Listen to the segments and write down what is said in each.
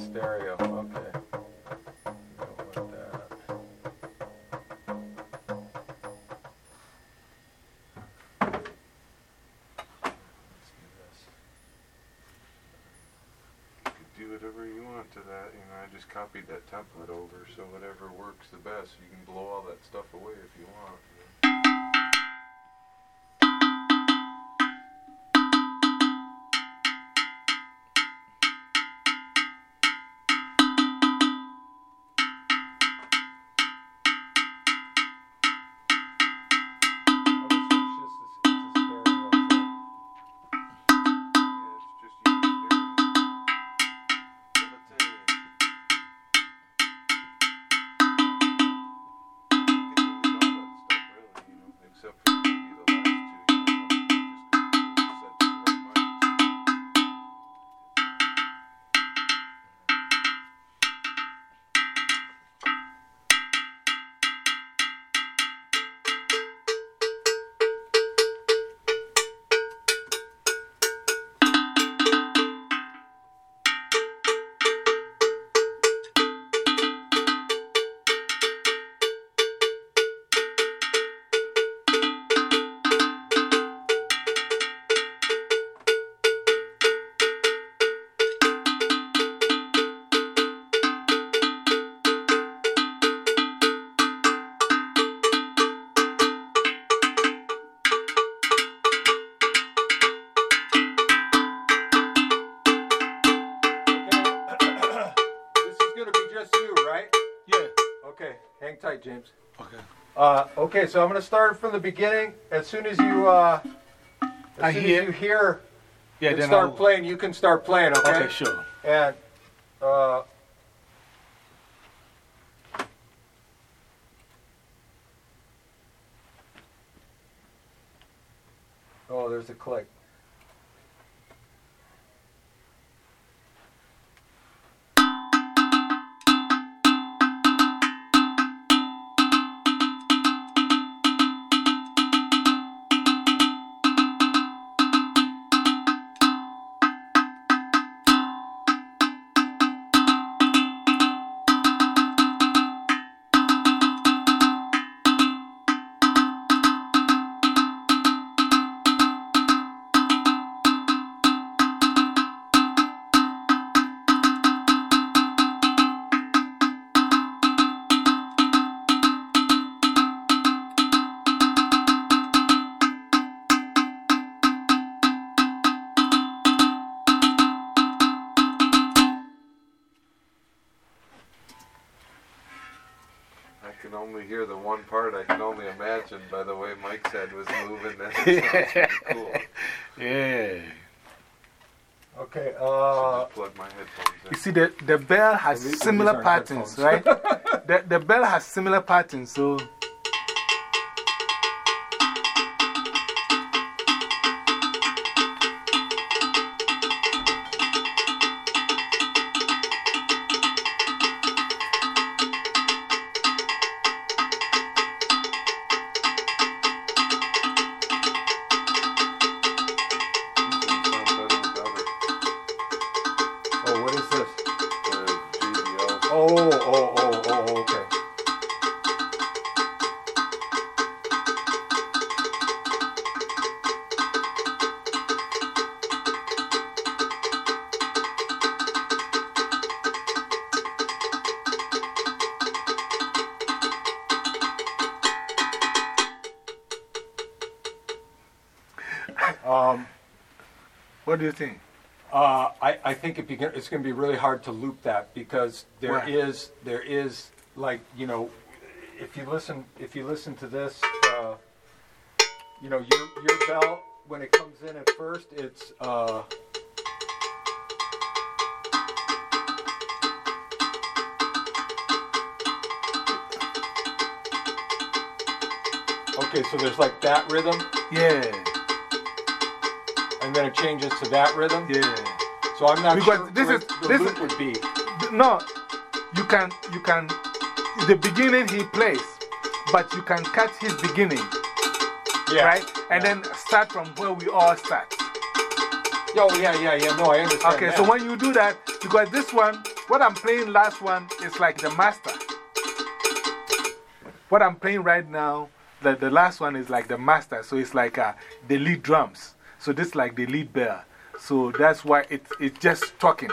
stereo. Okay. Whatever you want to that. You know, I just copied that template over, so whatever works the best. You can blow all that stuff away if you want. you know. Oh, this one's just a, it's a stereo. Yeah, it's just you stereo. Except for maybe the last two, you know, just 'cause it's set to the right mic. Okay. this is gonna be just you, right? Yeah. Okay. Hang tight, James. Okay. Uh, okay, so I'm gonna start from the beginning. As soon as you, uh, as I soon hear- as you hear Yeah, then start I'll, playing, you can start playing. Okay. Okay, sure. And uh, oh, there's a click. I can only hear the one part. I can only imagine by the way Mike's head was moving. That it sounds pretty cool. Yeah. Okay. Uh, plug my headphones You see, the, the bell has These- these similar patterns, right? the, the bell has similar patterns, so. Think it's going to be really hard to loop that because there Why? is there is like you know if you listen if you listen to this uh, you know your your bell when it comes in at first it's uh, okay so there's like that rhythm Yeah, and then it changes to that rhythm yeah. So I'm not Because sure this what is- this is- would be. No, you can, you can, the beginning he plays, but you can cut his beginning, Yeah. right? And then start from where we all start. Oh, yeah, yeah, yeah. No, I understand. Okay, that. so when you do that, because this one, what I'm playing last one is like the master. What I'm playing right now, the, the last one is like the master. So it's like uh, the lead drums. So this is like the lead bell. So that's why it, it's just talking.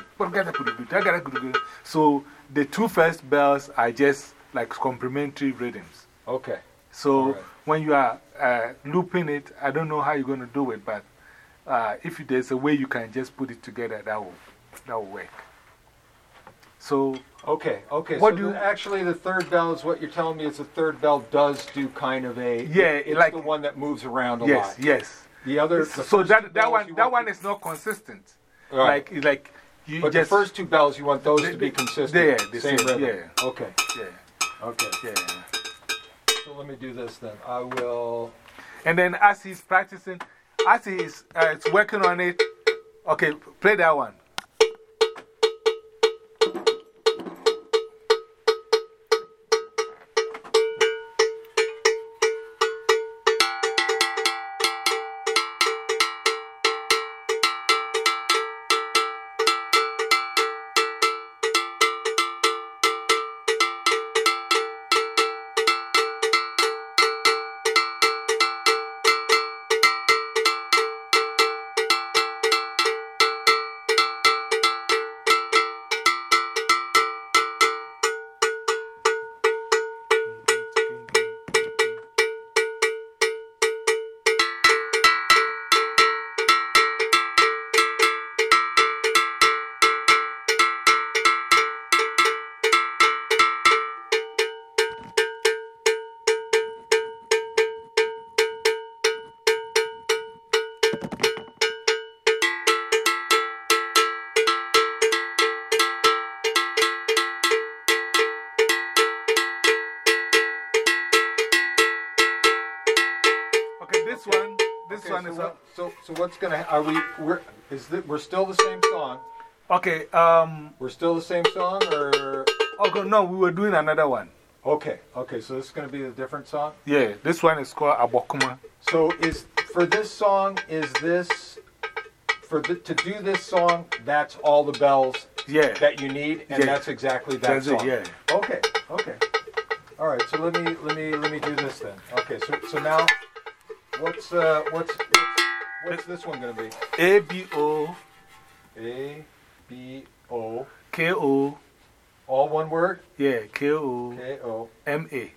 So the two first bells are just like complementary rhythms. Okay. So when you are uh, looping it, I don't know how you're going to do it, but uh, if there's a way you can just put it together, that will, that will work. So, Okay, okay. What so do you- actually, the third bell is what you're telling me is the third bell does do kind of a. Yeah, it's like- the one that moves around a yes, lot. yes. The other. the So that, that, one, that one is not consistent. Right. Like, it's like you But just. the first two bells, you want those They- to be they- consistent. they- the same same, rhythm. yeah. Okay. Yeah, Okay. yeah. So let me do this then. I will. And then as he's practicing, as he's uh, it's working on it, okay, play that one. This Okay, one so is. what- so, so what's gonna? Are we? We're is that we're still the same song? Okay, um, We're still the same song, or okay, no, we were doing another one. okay, okay. So this is gonna be a different song. Yeah, this one is called Abokuma. So is for this song is this for the, to do this song? That's all the bells Yeah. that you need, and Yeah. that's exactly that That's it, song. yeah. Okay, okay. All right. So let me let me let me do this then. Okay. So so now, what's uh what's what's, this one gonna be? A B O A B O. K O. All one word. Yeah, K O K O M A.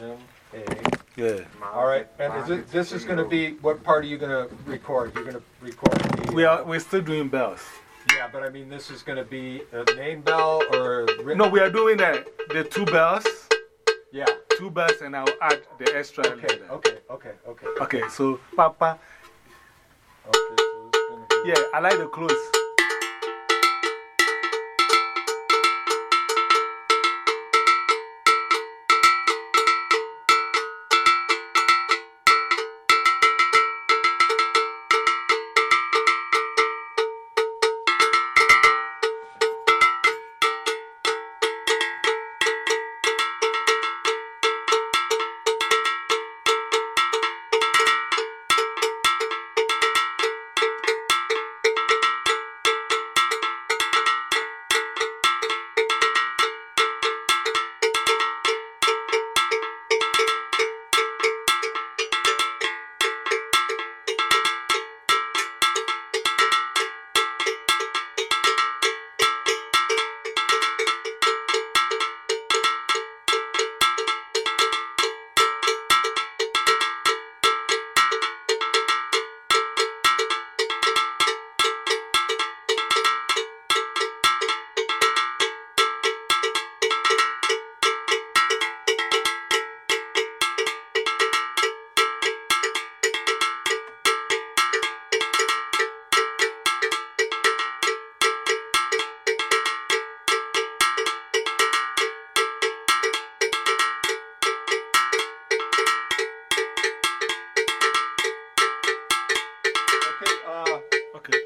M A. Yeah. All right. And is it, this is going to be what part are you going to record? You're going to record the. We are, we're still doing bells. Yeah, but I mean, this is going to be a main bell or. a- No, we are doing the, the two bells. Yeah. Two bells, and I'll add the extra. Okay. later. Okay. Okay. Okay. Okay, so Papa. Okay. So this gonna be- Yeah, I like the clothes. Okay. Uh, Okay.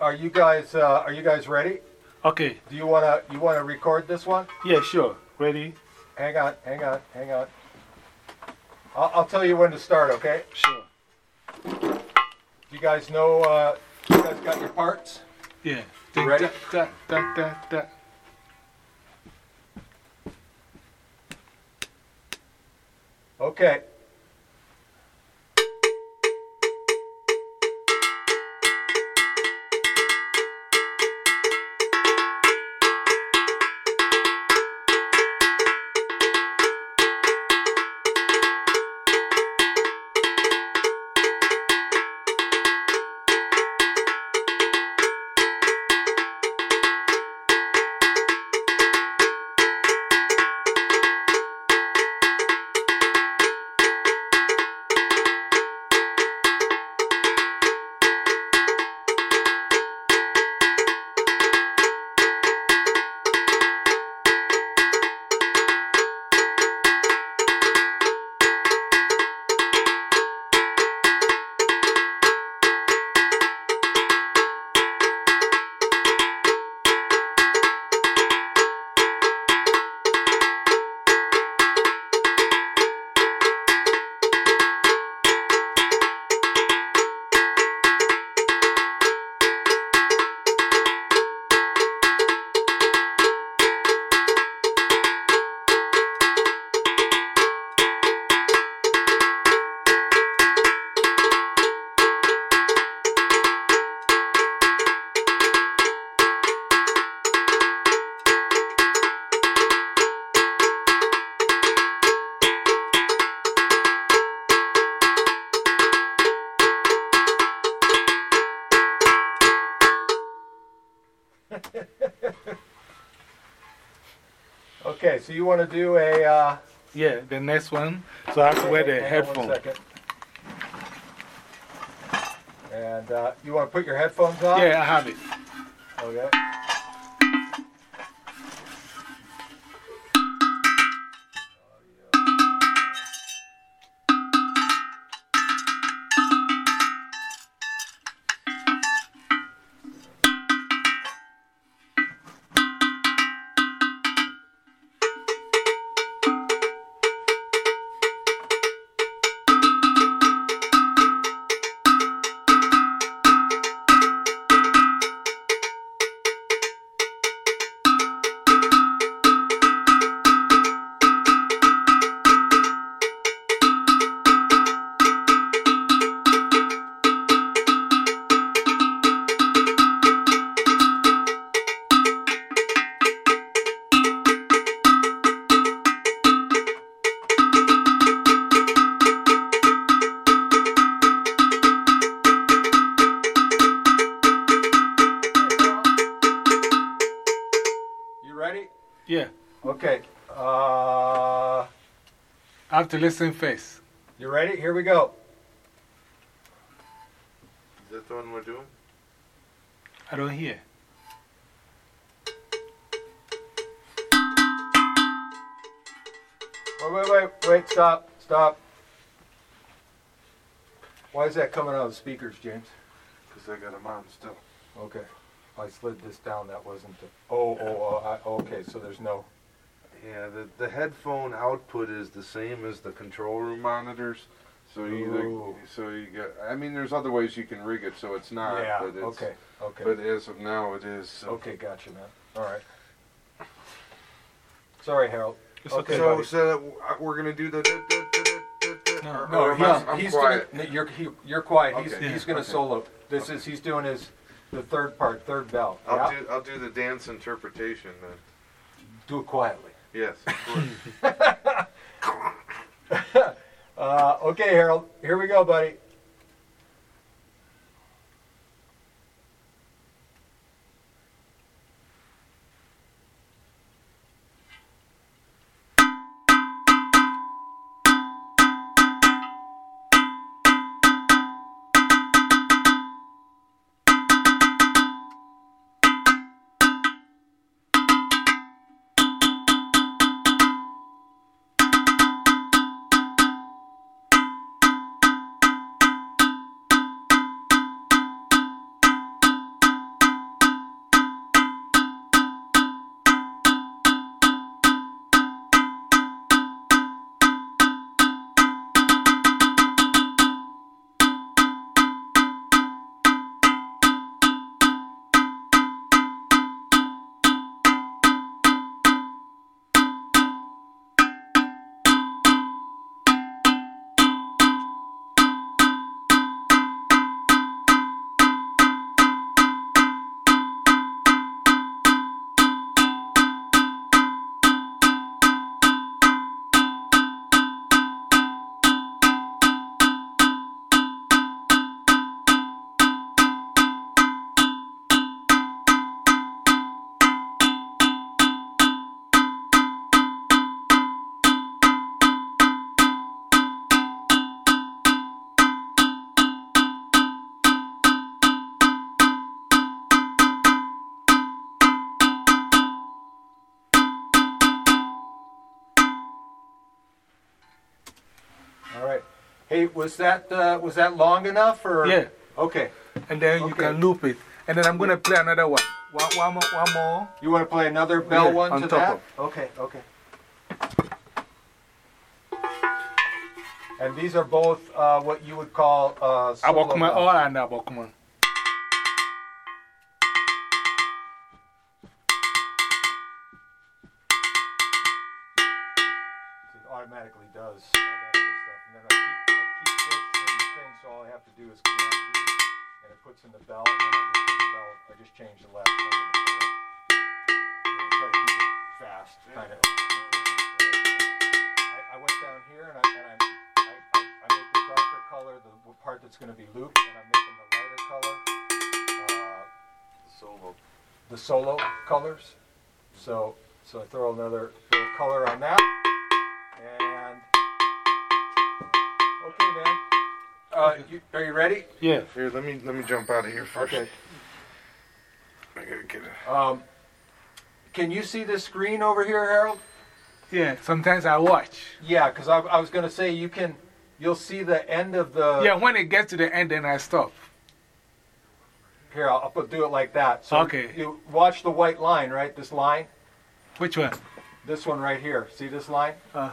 are you guys uh, Are you guys ready? Okay. Do you wanna you wanna record this one? Yeah, sure. Ready? Hang on. Hang on. Hang on. I'll, I'll tell you when to start. Okay. Sure. You guys know. Uh, you guys got your parts. Yeah. Then Ready? Da, da, da, da. Okay, next one. So I have to wear the headphones. on one headphone. second. And uh, you want to put your headphones on? Yeah, I have it. Okay. You ready? Yeah. Okay. Uh, I have to listen first. you ready? Here we go. Is that the one we're doing? I don't hear. Wait, wait, wait, wait, stop, stop. Why is that coming out of the speakers, James? Because I got them on still. Okay. I slid this down, that wasn't the. Oh, oh, oh, I, okay, so there's no. Yeah, the, the headphone output is the same as the control room monitors. So you Ooh. either, so you get. I mean, there's other ways you can rig it so it's not. yeah, But it's, okay, okay. But as of now, it is. So. okay, gotcha, man. All right. Sorry, Harold. It's Okay, okay. So, buddy. so uh, we're gonna do the. No. or- No, or he's, I'm, I'm he's quiet. gonna. You're he, you're quiet. He's Okay. he's gonna Okay. solo. This is he's doing his the third part, third bell. I'll Yeah? do. I'll do the dance interpretation then. Do it quietly. Yes. Of course. Uh, okay, Harold. Here we go, buddy. Hey, was that, uh, was that long enough or? Yeah. Okay. And then you can loop it. And then I'm going to play another one. One, one, more, one more. You want to play another bell Yeah, one on to top that? of. Okay, okay. And these are both uh, what you would call uh, solo Abokuma, all bells. and Abokuma. It automatically does all that other stuff. And then I keep, I keep this in the thing, so all I have to do is command V, and it puts in the bell, and then I just put the bell, I just change the last number to four. You know, try to keep it fast, kind of. I, I went down here, and I, and I, I, I, I make the darker color the part that's going to be looped, and I'm making the lighter color uh, Solo. the solo colors. So, so I throw another little color on that. And, okay, man. Uh, you, are you ready? Yeah. Here, let me let me jump out of here first. Okay. I gotta get it. Um, can you see this screen over here, Harold? Yeah. Sometimes I watch. Yeah, because I, I was going to say you can, you'll see the end of the. Yeah, when it gets to the end, then I stop. Here, I'll, I'll put, do it like that. So Okay. You watch the white line, right? This line, Which one? this one right here. See this line? Uh,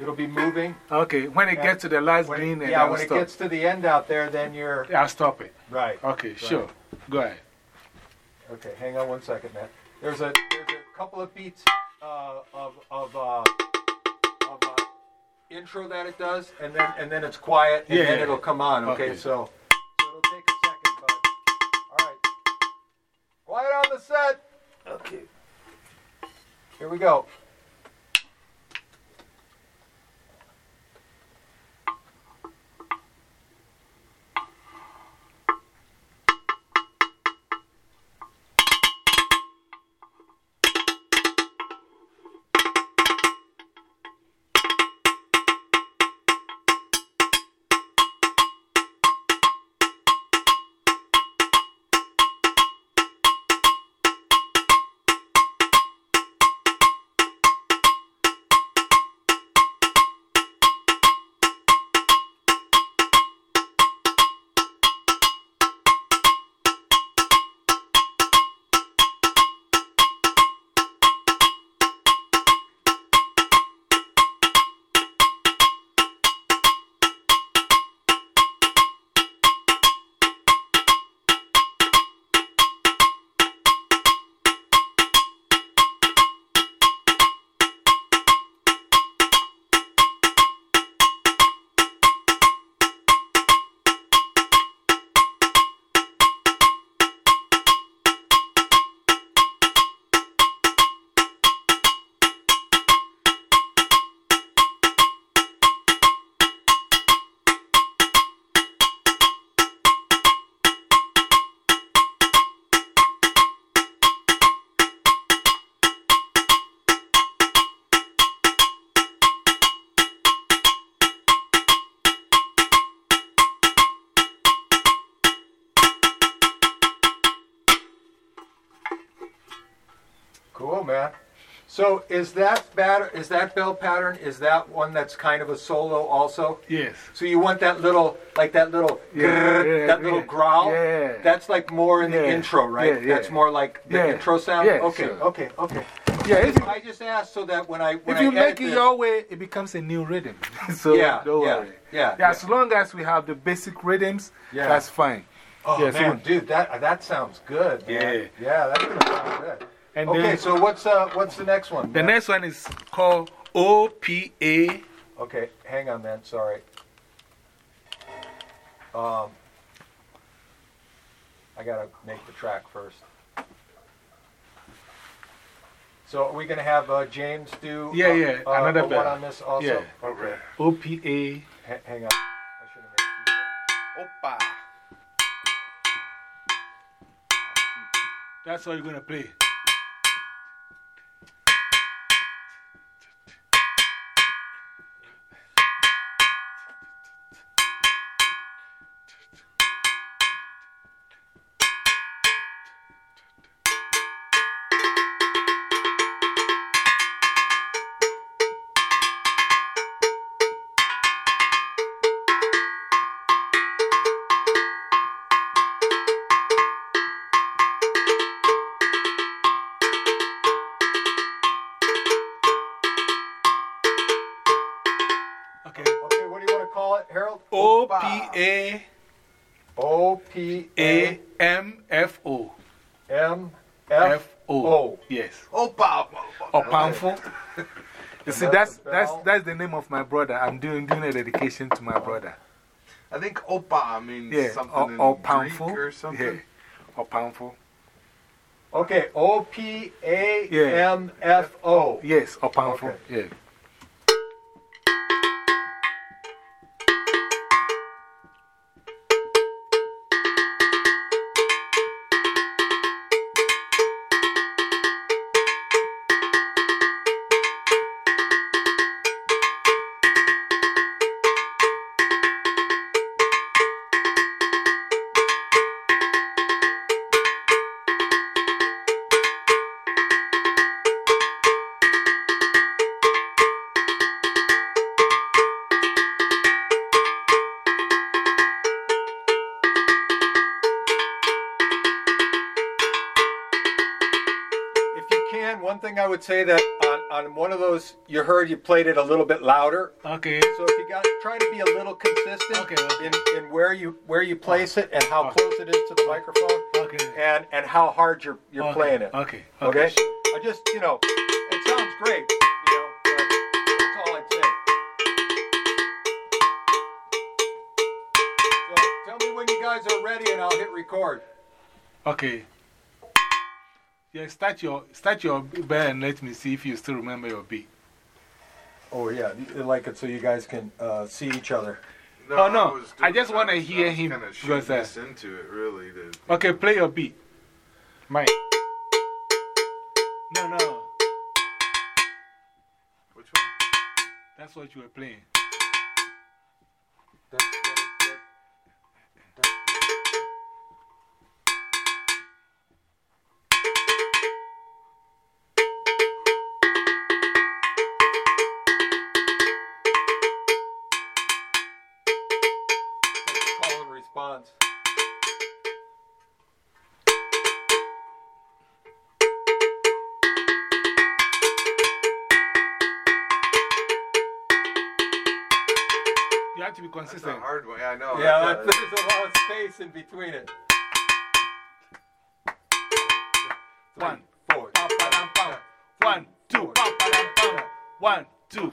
It'll be moving. okay. When it gets to the last When green, then yeah, I'll when it stop. gets to the end out there, then you're I'll stop it. right. Okay, sure. Go ahead. Okay, hang on one second, man. There's a there's a couple of beats uh, of of uh, of uh, intro that it does, and then and then it's quiet, and Yeah, then yeah. it'll come on. Okay, Okay. so so it'll take a second, but all right. Quiet on the set. Okay. Here we go. Is that batter, is that bell pattern, is that one that's kind of a solo also? Yes. So you want that little, like that little, Yeah, grrr, yeah, that little growl? Yeah. That's like more in the Yeah, intro, right? yeah, yeah. That's more like the Yeah, intro sound? yeah, okay, sure. okay, okay. Yeah, if you, I just asked so that when I, when if I you edit make it this- your way, it becomes a new rhythm. so Yeah, don't yeah, worry. yeah, Yeah, As long as we have the basic rhythms, Yeah. that's fine. Oh Yeah, so- dude, that, that sounds good, man. Yeah. Yeah, that's gonna sound good. And Okay, then so what's, uh, what's the next one? the next one is called OPA. Okay, hang on, man. Sorry. Um, I gotta make the track first. So are we gonna have uh, James do? Yeah, uh, yeah, uh, another one on this also. Yeah. Okay. OPA. Ha- hang on. I should have made two. Opa. That's all you're going to play. Opamfo. You see, that's, that's the that's, the name of my brother. I'm doing, doing a dedication to my brother. I think Opa means Yeah. something Or, in or Greek or something. Yeah. Opamfo. Okay, O P A M F O. Yes, Opamfo. Okay. Yeah. If you can, one thing I would say that on, on one of those, you heard you played it a little bit louder. Okay. So if you got, try to be a little consistent Okay, okay. in, in where you where you place it and how Okay. close it is to the microphone Okay. and and how hard you're you're okay. playing it. Okay. Okay. sure. I just you know, it sounds great, you know, that's all I'd say. So tell me when you guys are ready and I'll hit record. Okay. Yeah, start your, start your bell and let me see if you still remember your beat. Oh yeah, like it so you guys can uh, see each other. Oh, no. was I just wanna hear him kinda because, uh, into it, really. To, Okay, play your beat. Mike. No, no. which one? That's what you were playing. Call and response. You have to be That's a consistent. hard one. Yeah, I know. Yeah, that's that's, there's a lot of space in between it. One. four. Pam, padam, pam. One, two, pam, padam, pam. One, two.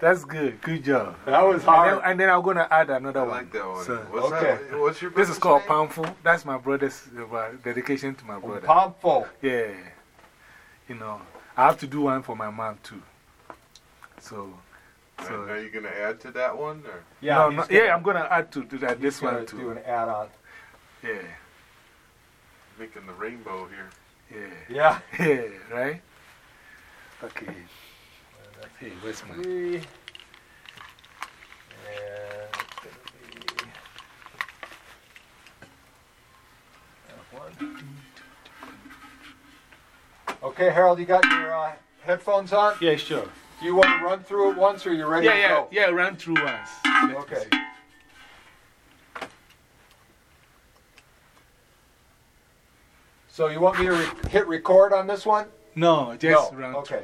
That's good. Good job. That was And then, hard. and then I'm going to add another I one. like that one. So, what's, Okay. that, what's your this is called name? Palmful. That's my brother's uh, dedication to my brother. Palmful. Yeah. You know, I have to do one for my mom too. So, And so Are you going to add to that one? Or? Yeah, no, he's no, gonna- yeah, I'm going to add to, to that, this he's gonna Do an add-on. Yeah, Making the rainbow here. yeah, Yeah. yeah, right? Okay. Hey, where's my. Three. And it's gonna be. that one. Okay, Harold, you got your uh, headphones on? Yeah, sure. Do you want to run through it once or are you ready Yeah, to yeah, go? yeah, run through once. Let Okay. So you want me to re hit record on this one? No, just no. run Okay.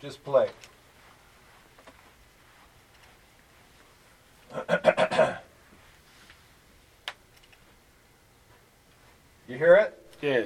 Just play. you hear it? Yeah.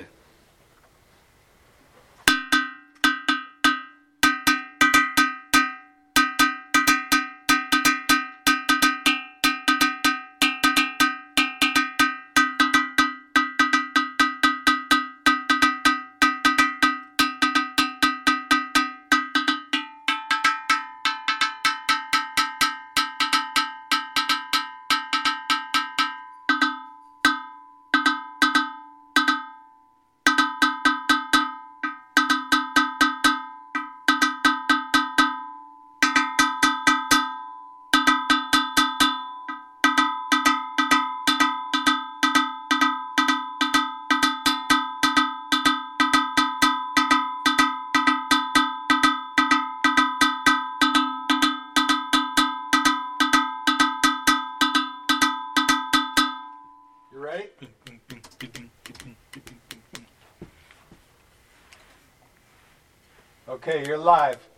You ready? Okay, you're live.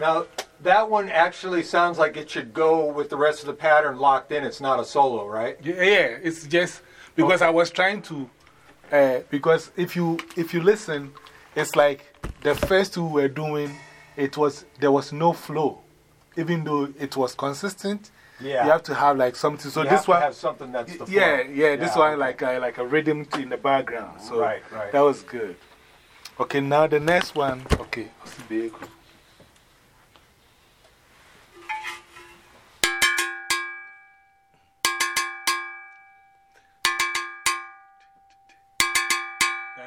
Now, that one actually sounds like it should go with the rest of the pattern locked in. It's not a solo, right? Yeah, yeah, it's just because I was trying to. Uh, because if you, if you listen, it's like the first two were doing, it was, there was no flow. Even though it was consistent, Yeah. you have to have like something. So You this one. have something that's the flow. Yeah, yeah, this one okay. like a, like a rhythm in the background. So Right, right. that was good. Okay, now the next one. Okay,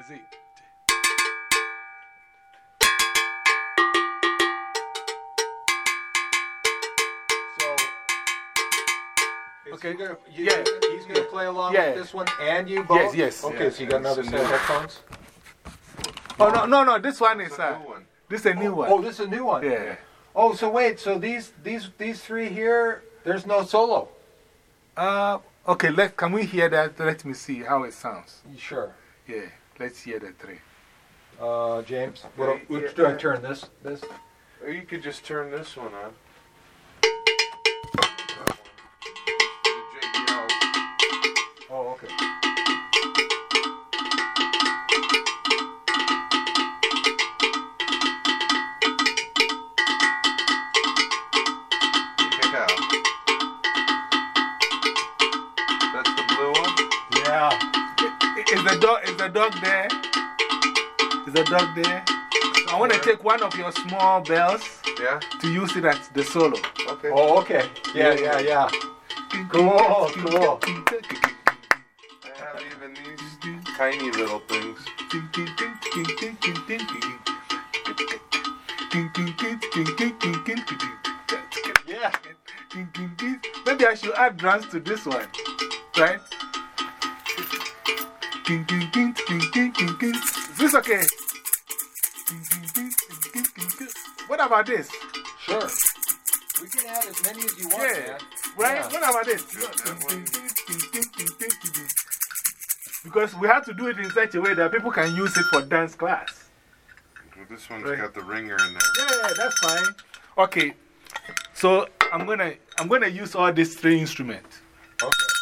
That's it. Okay. gonna, you, Yeah. he's going to play along Yeah. with this one and you both? Yes, yes. Okay, Yeah. so you got another set of headphones? Oh, no, no, no, this one is. A Uh, new one. This is a new one. Oh, this is a new one. yeah. Oh, so wait, so these these these three here, there's no solo. Uh, okay, let, can we hear that? Let me see how it sounds. Sure. Yeah, let's hear the three. Uh, James, what, Okay, which yeah, do I turn this this? Or you could just turn this one on. Dog, is the dog there? Is the dog there? I want to take one of your small bells Yeah? to use it as the solo. Okay. Oh, okay. Yeah, yeah, yeah. Cool, cool. I have even these tiny little things. Yeah. Maybe I should add drums to this one, right? Is this okay? What about this? Sure. We can add as many as you want, Yeah. man. Right? Yeah. What about this? that. Because we have to do it in such a way that people can use it for dance class. Well, this one's Right. got the ringer in there. Yeah, that's fine. Okay. So I'm gonna I'm gonna use all these three instruments. Okay. Okay.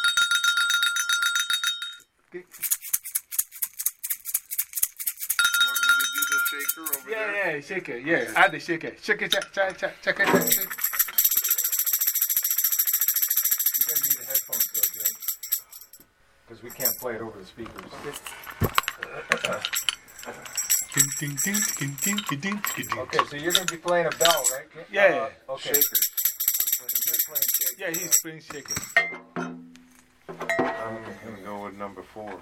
Over Yeah, there? yeah, shake it. Yeah, add the shaker. Shake it, check, check, check, check it. Check it. You're going to need the headphones, though, James. Because we can't play it over the speakers. Ding, ding, ding, ding, ding, ding, ding, ding. Okay, so you're going to be playing a bell, right? Yeah. Uh, okay. Shaker. So you're playing shaker. Yeah, he's playing shaker. I'm going to go with number four.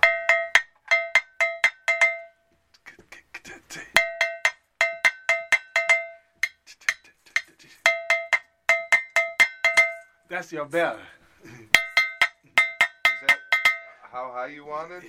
That's your bell. Is that how high you want it?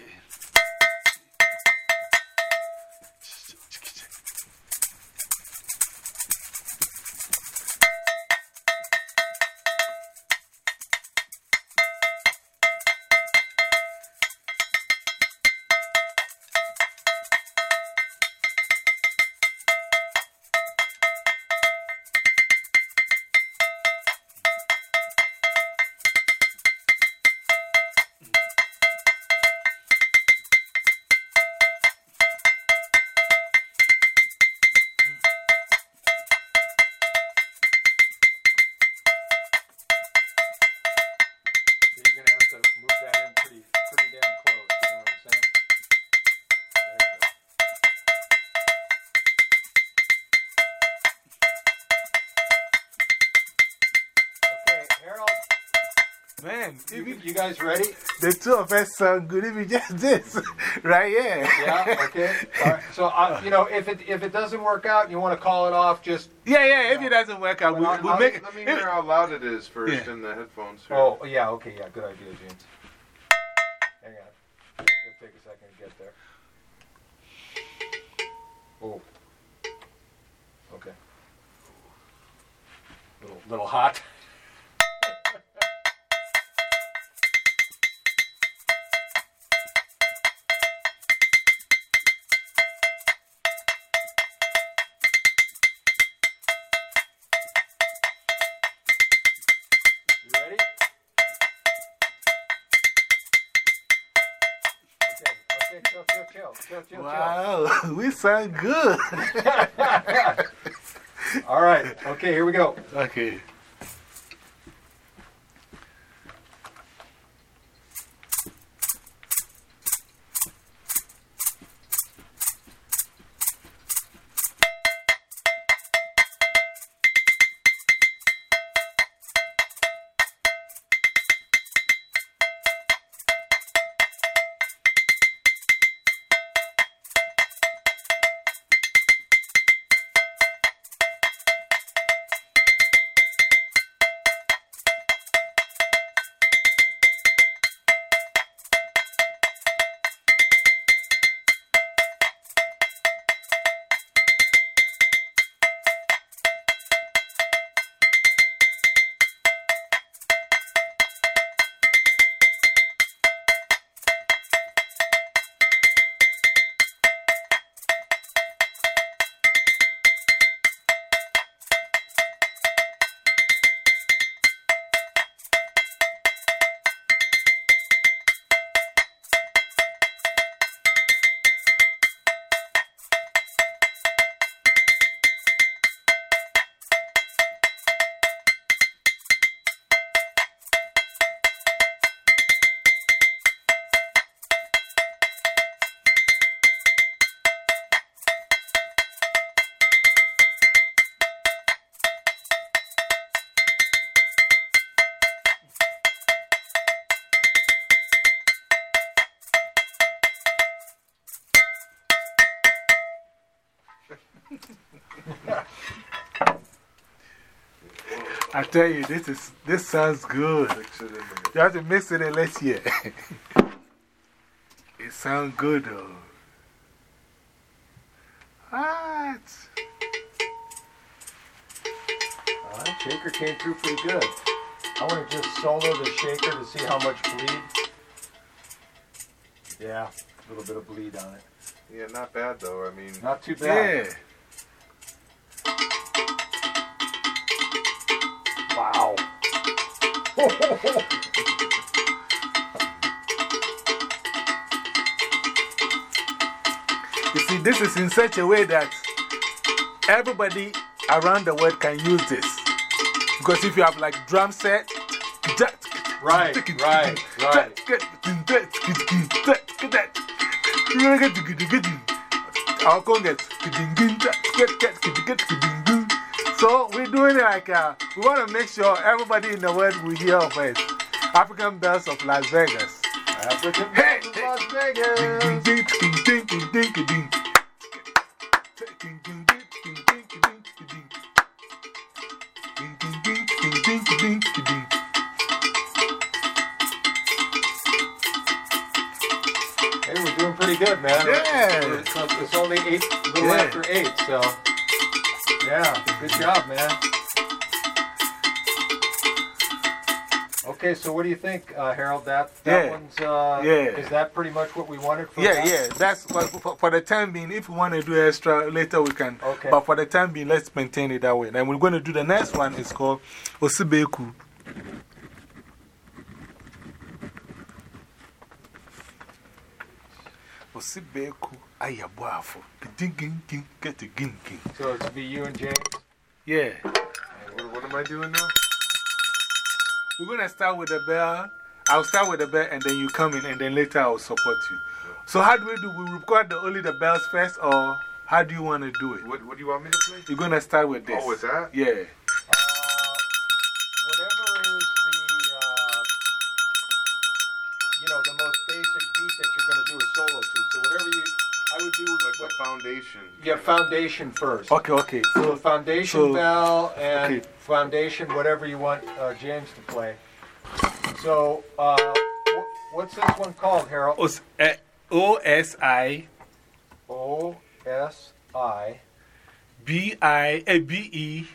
You, you, you guys ready? the two of us sound good if you just this. right here. Yeah, okay. All right. So, uh, you know, if it, if it doesn't work out and you want to call it off, just, Yeah, yeah, if it doesn't work out, Well, we'll, we'll make it. Let me if- hear how loud it is first Yeah. in the headphones. Here. oh, yeah, okay, yeah, good idea, James. Sound good. All right, okay, here we go. okay. I tell you, this, is, this sounds good. In there. You have to mix it and let's hear. it sounds good though. What? Uh, shaker came through pretty good. I want to just solo the shaker to see how much bleed. Yeah, a little bit of bleed on it. Yeah, not bad though. I mean, Not too bad. Yeah. Wow. You see, this is in such a way that everybody around the world can use this. Because if you have like drum set, Right, right, right. Our Congress. So we're doing it like uh, we want to make sure everybody in the world will hear of us. African Bells of Las Vegas. African Hey, Bells of. Las Vegas. Hey, we're doing pretty good, man. Yeah. It's, it's only eight, a little Yeah. after eight, so. Yeah, good job, man. Okay, so what do you think, uh, Harold? That, that Yeah. one's, uh, Yeah. is that pretty much what we wanted for Yeah, that? yeah, that's for, for, the time being. If we want to do extra later, we can. Okay. But for the time being, let's maintain it that way. And we're going to do the next one. It's called Osibeku. Osibeku Ayabuafo. Get a gin So it's be you and James? Yeah. what, what am I doing now? We're going to start with the bell. I'll start with the bell and then you come in and then later I'll support you. So, how do we do? We record the, only the bells first or how do you want to do it? What, what do you want me to play? You're going to start with this. Oh, with that? Yeah. Uh, whatever is the, uh, you know, the most basic beat that you're going to do a solo to. So whatever you, I would do Like what, the foundation. yeah, foundation first. Okay, okay. So So, foundation so- bell and okay. foundation, whatever you want uh, James to play. So, uh, wh- what's this one called, Harold? Os- O S I O S I B I eh, B E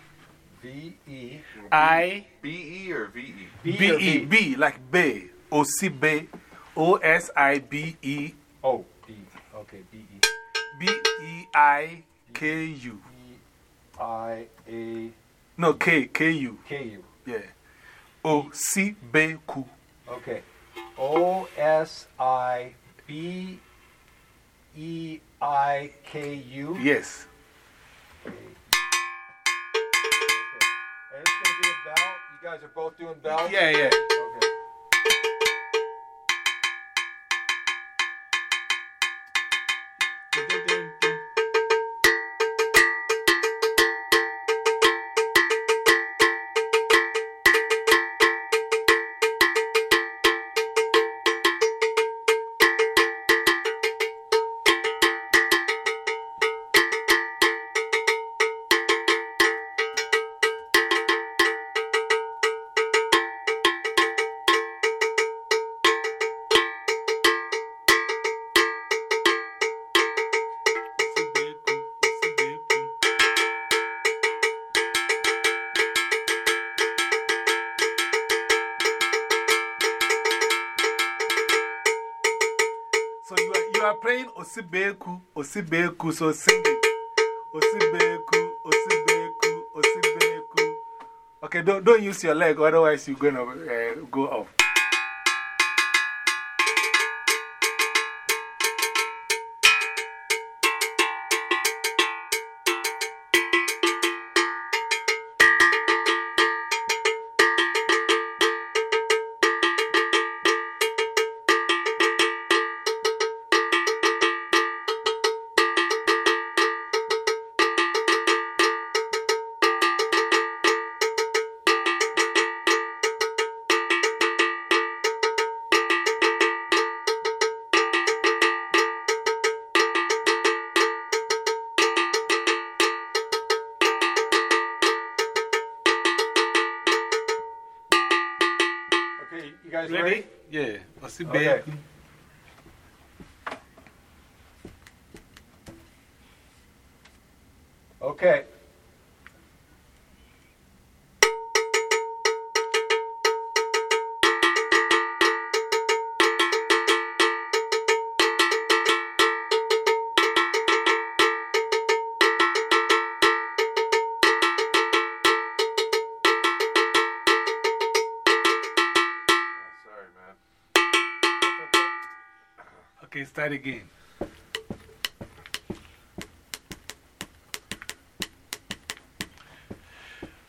V E I B-E or V-E? B B or E V? B like B O C B O S I B E Oh, B. Okay, B E B E I K U. I A No, K K U. K U. Yeah. O C B Ku. Okay. O S I B E I K U. Yes. Okay. And it's going to be a bell. You guys are both doing bells? Yeah, yeah. Osibeku, Osibeku, so sing it. Osibeku, Osibeku, Osibeku. Okay, don't, don't use your leg, otherwise you're going to uh, go off.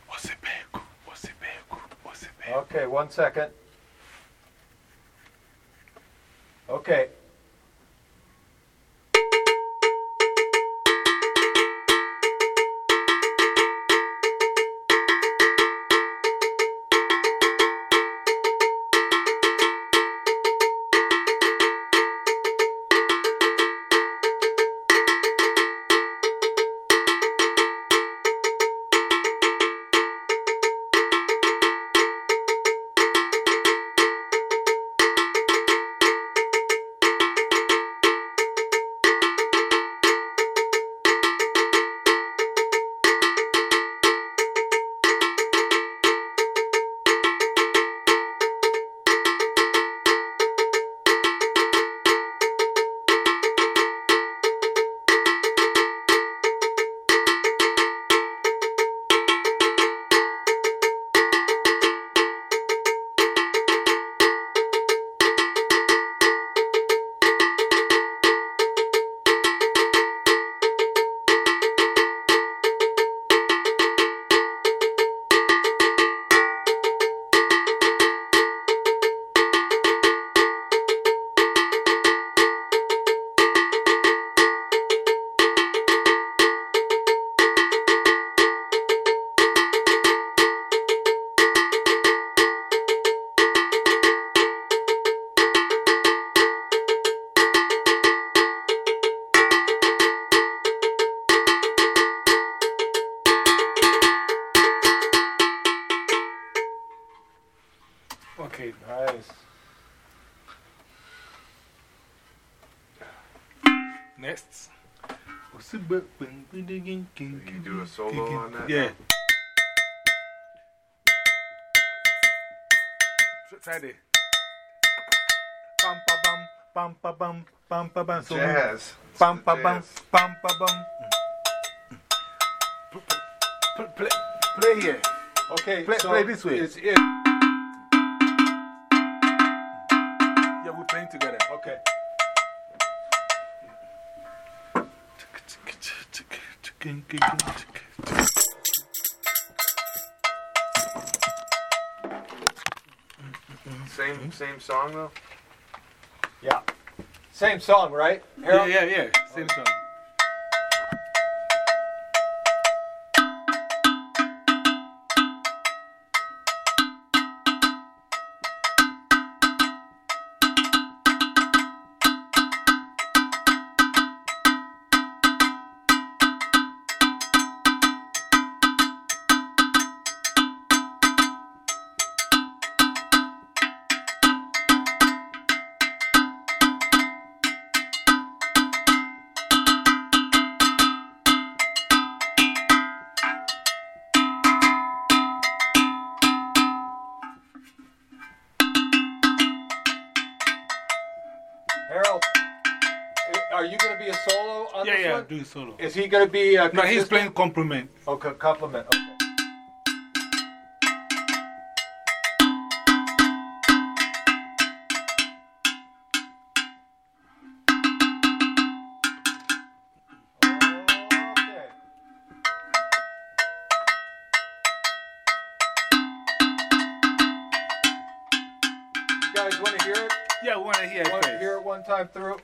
What's it, babe? Okay, one second. Try it. Pam pa bam, pam pa bam, pam pa bam. So Jazz. It's Pam the pa bam, jazz. pam pa bam. Play, play, here. Okay, Play- so play this way. It's it. Yeah, we're playing together. Okay. Same, mm-hmm. same song though? Yeah. Same song, right? Yeah, yeah, yeah. Same song. Harold, i- are you going to be a solo on Yeah, this yeah, one? doing solo. Is he going to be uh, No, he's playing compliment. Okay, compliment. Okay. Okay. You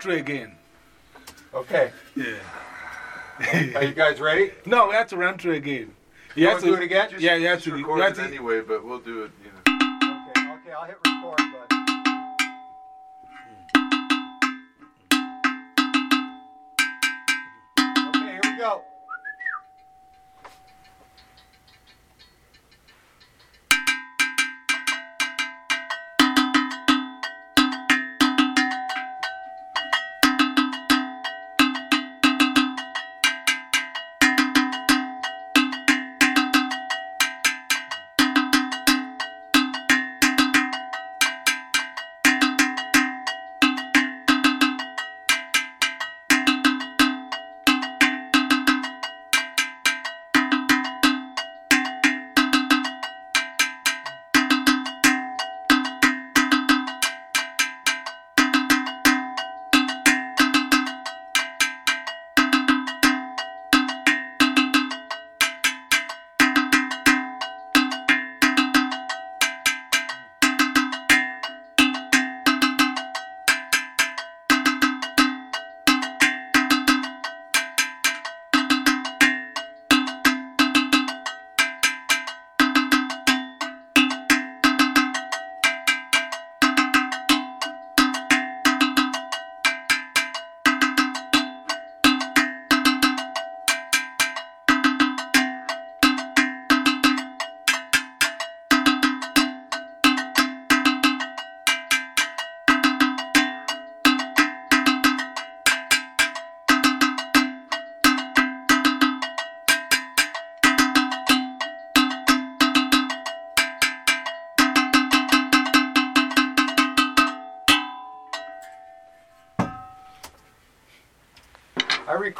through again. Okay. Yeah. Are you guys ready? No, we have to run through again. You have wanna do it again? Yeah, you have to. You record it anyway, but we'll do it, you know.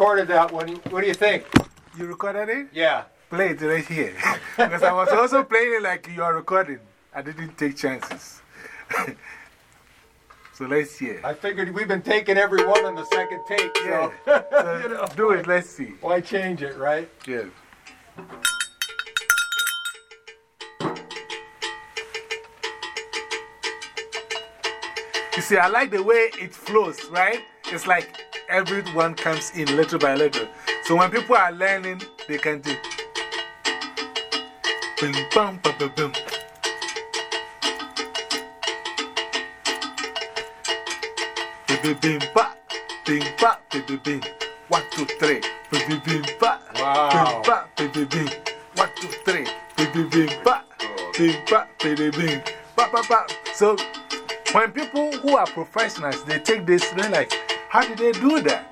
Recorded that one. What do you think? You recorded it? Yeah. Play it right here. because I was also playing it like you are recording. I didn't take chances. so let's hear. I figured we've been taking every one on the second take, so. Yeah. So you know, do it, let's see. Why change it, right? Yeah. You see, I like the way it flows, right? It's like everyone comes in little by little. So when people are learning, they can do. Bim, bim, ba, bim, ba, bim, bim. One, two, three. Bim, bim, bim, ba. Wow. Bim, ba, bim, bim, bim. One, two, three. Bim, bim, bim, ba. Bim, ba, bim, bim, bim. Ba, ba, ba. So when people who are professionals, they take this, they're like, how did they do that?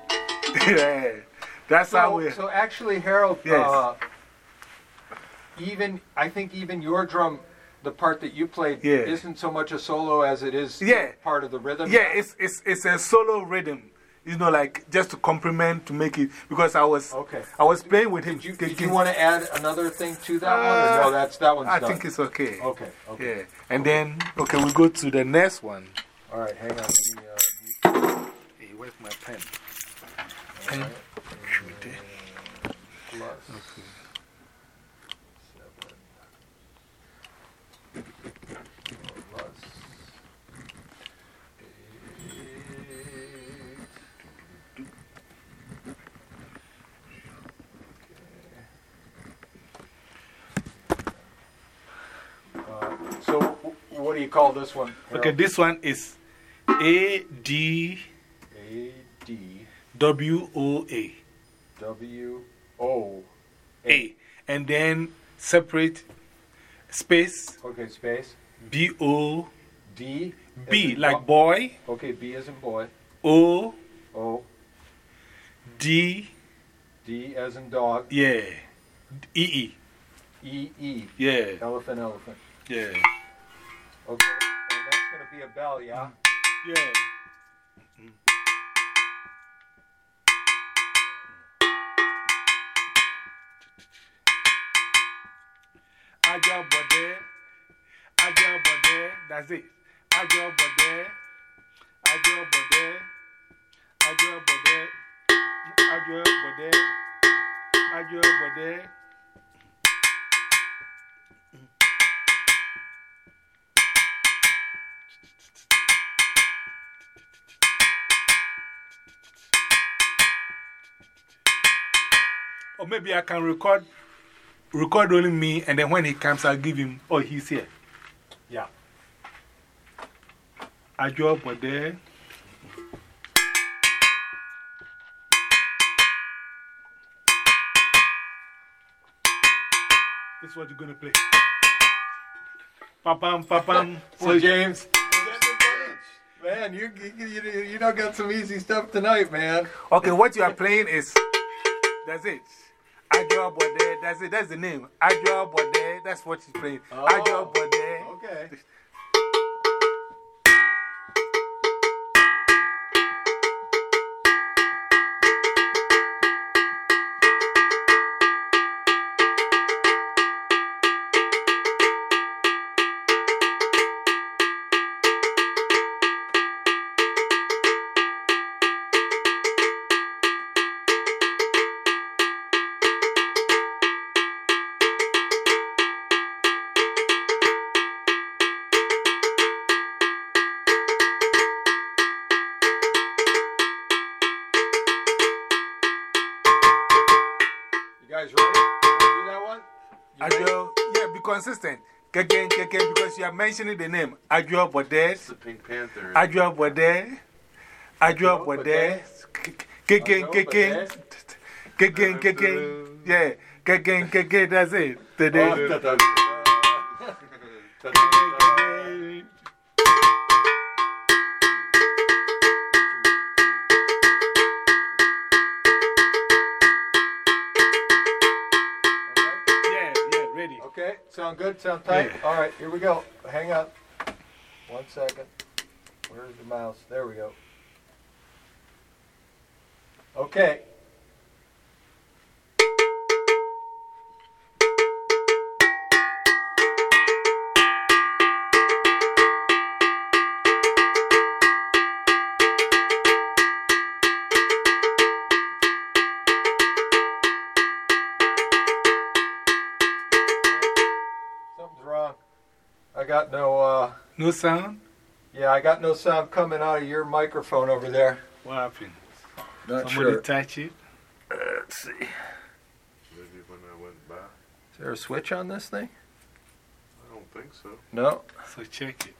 yeah. That's how So, we. so actually, Harold, Yes. uh, even, I think even your drum, the part that you played, Yeah. isn't so much a solo as it is Yeah. part of the rhythm. Yeah, it's, it's, it's a solo rhythm. You know, like just to complement to make it. Because I was, Okay. I was playing with him. Did you, did you want to add another thing to that one? No, that's, that one's Uh, I done. think it's okay. Okay, okay. Yeah. And then, okay, we go to the next one. All right, hang on. Where's my pen? Pen. Shoot it. Plus Okay. seven. Plus eight. Okay. So, what do you call this one? Okay, this one is A D A D W O A. W O A. And then separate space Okay, space. B O D. B, like boy, Okay, B as in boy. O O. D, D as in dog. yeah, E E, E E. yeah, Elephant, elephant. yeah, Okay, and that's going to be a bell, yeah? yeah. Aja Bode, Aja Bode, that's it. Aja Bode, Aja Bode, Aja Bode, Aja Bode, Aja Bode. Or maybe I can record record only me, and then when he comes, I'll give him. Oh, he's here. Yeah. Ajo Bode. This is what you're going to play. Papam, papam. So, James. Man, you, you, you, you don't got some easy stuff tonight, man. Okay, what you are playing is. That's it. Ajo Bode. That's it. That's the name. Ajo Bode. That's what she's playing. Oh, Ajo Bode. Okay. You guys ready? You wanna do that one? You ready? Ajo. Yeah, be consistent. Keken, keken, because you are mentioning the name. Ajo Bode. It's the Pink Panther. Ajo Bode. Ajo Bode. Keken, keken. Keken, keken. Yeah. Keken, keken. That's it. Today. da, da, da. Okay. Yeah, yeah, ready. Okay, sound good? Sound tight? Yeah. All right, here we go. Hang on. One second. Where's the mouse? There we go. Okay. Something's wrong. I got no, uh, No sound? yeah, I got no sound coming out of your microphone over there. What happened? Not Somebody touch it? Let's see. Maybe when I went by. Is there a switch on this thing? I don't think so. No. So check it.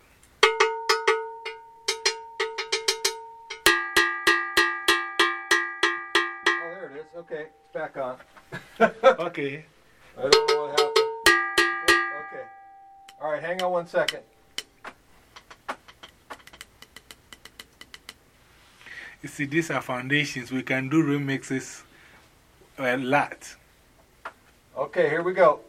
Oh, there it is. Okay, it's back on. Okay. I don't know what happened. All right, hang on one second. You see, these are foundations. We can do remixes a lot. Okay, here we go.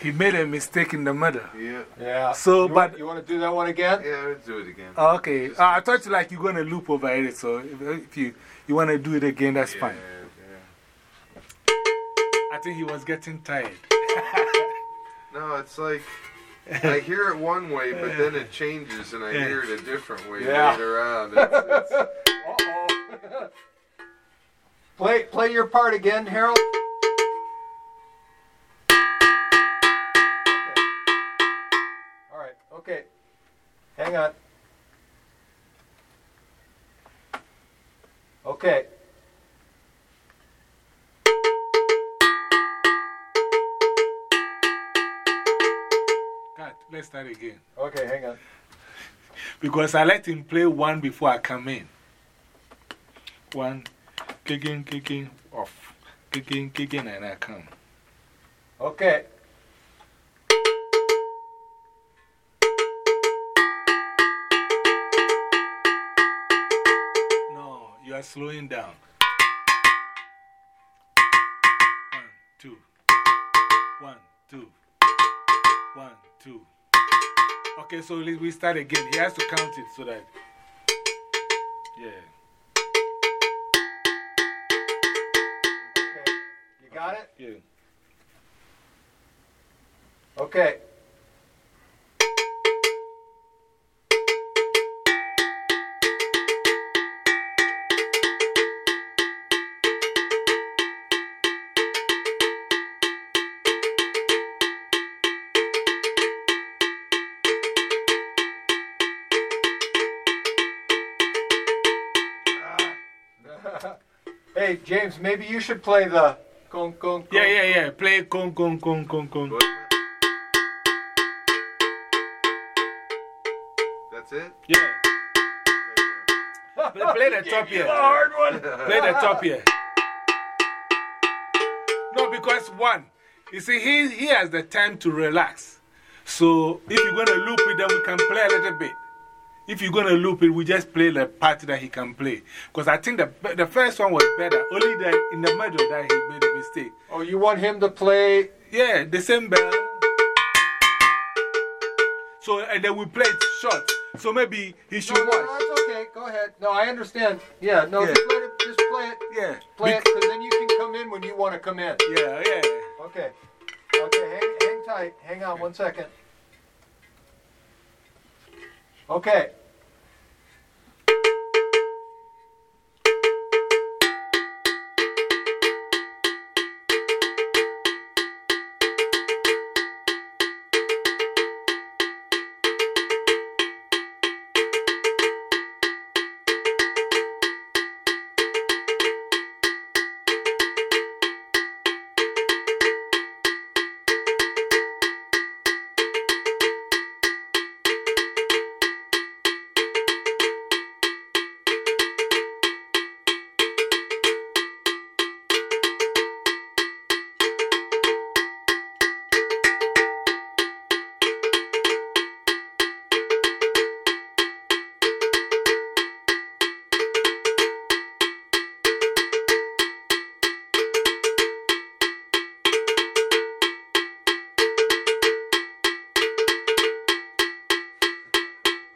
He made a mistake in the middle. Yeah. Yeah. So, you but- Want, you want to do that one again? Yeah, let's do it again. Oh, okay. Uh, I thought you like you're going to loop over it. So if, if you, you want to do it again, that's yeah, fine. Yeah. I think he was getting tired. No, it's like I hear it one way, but then it changes, and I hear it a different way Yeah. later on. It's, it's, Uh-oh. play, play your part again, Harold. Hang on. Okay. God, let's start again. Okay. Hang on. Because I let him play one before I come in. One, kicking, kicking, off. Kicking, kicking, and I come. Okay. Are slowing down. One, two. One, two. One, two. Okay, so we start again. He has to count it so that. Yeah. Okay. You got it? Yeah. Okay. Hey, James, maybe you should play the gong gong. Yeah, yeah, yeah. Play con, con, con, con, con. That's it? Yeah. Play, play the top here. hard one. Play the top here. No, because one, you see, he, he has the time to relax. So if you're going to loop it, then we can play a little bit. If you're going to loop it, we just play the part that he can play. Because I think the, the first one was better. Only that in the middle that he made a mistake. Oh, you want him to play? Yeah, the same bell. So, and then we play it short. So maybe he should No, no, watch. that's okay. Go ahead. No, I understand. Yeah, no, Yeah. just let it. Just play it. Yeah. Play it, because then you can come in when you want to come in. Yeah, yeah. Okay. Okay, hang, hang tight. Hang on one second. Okay.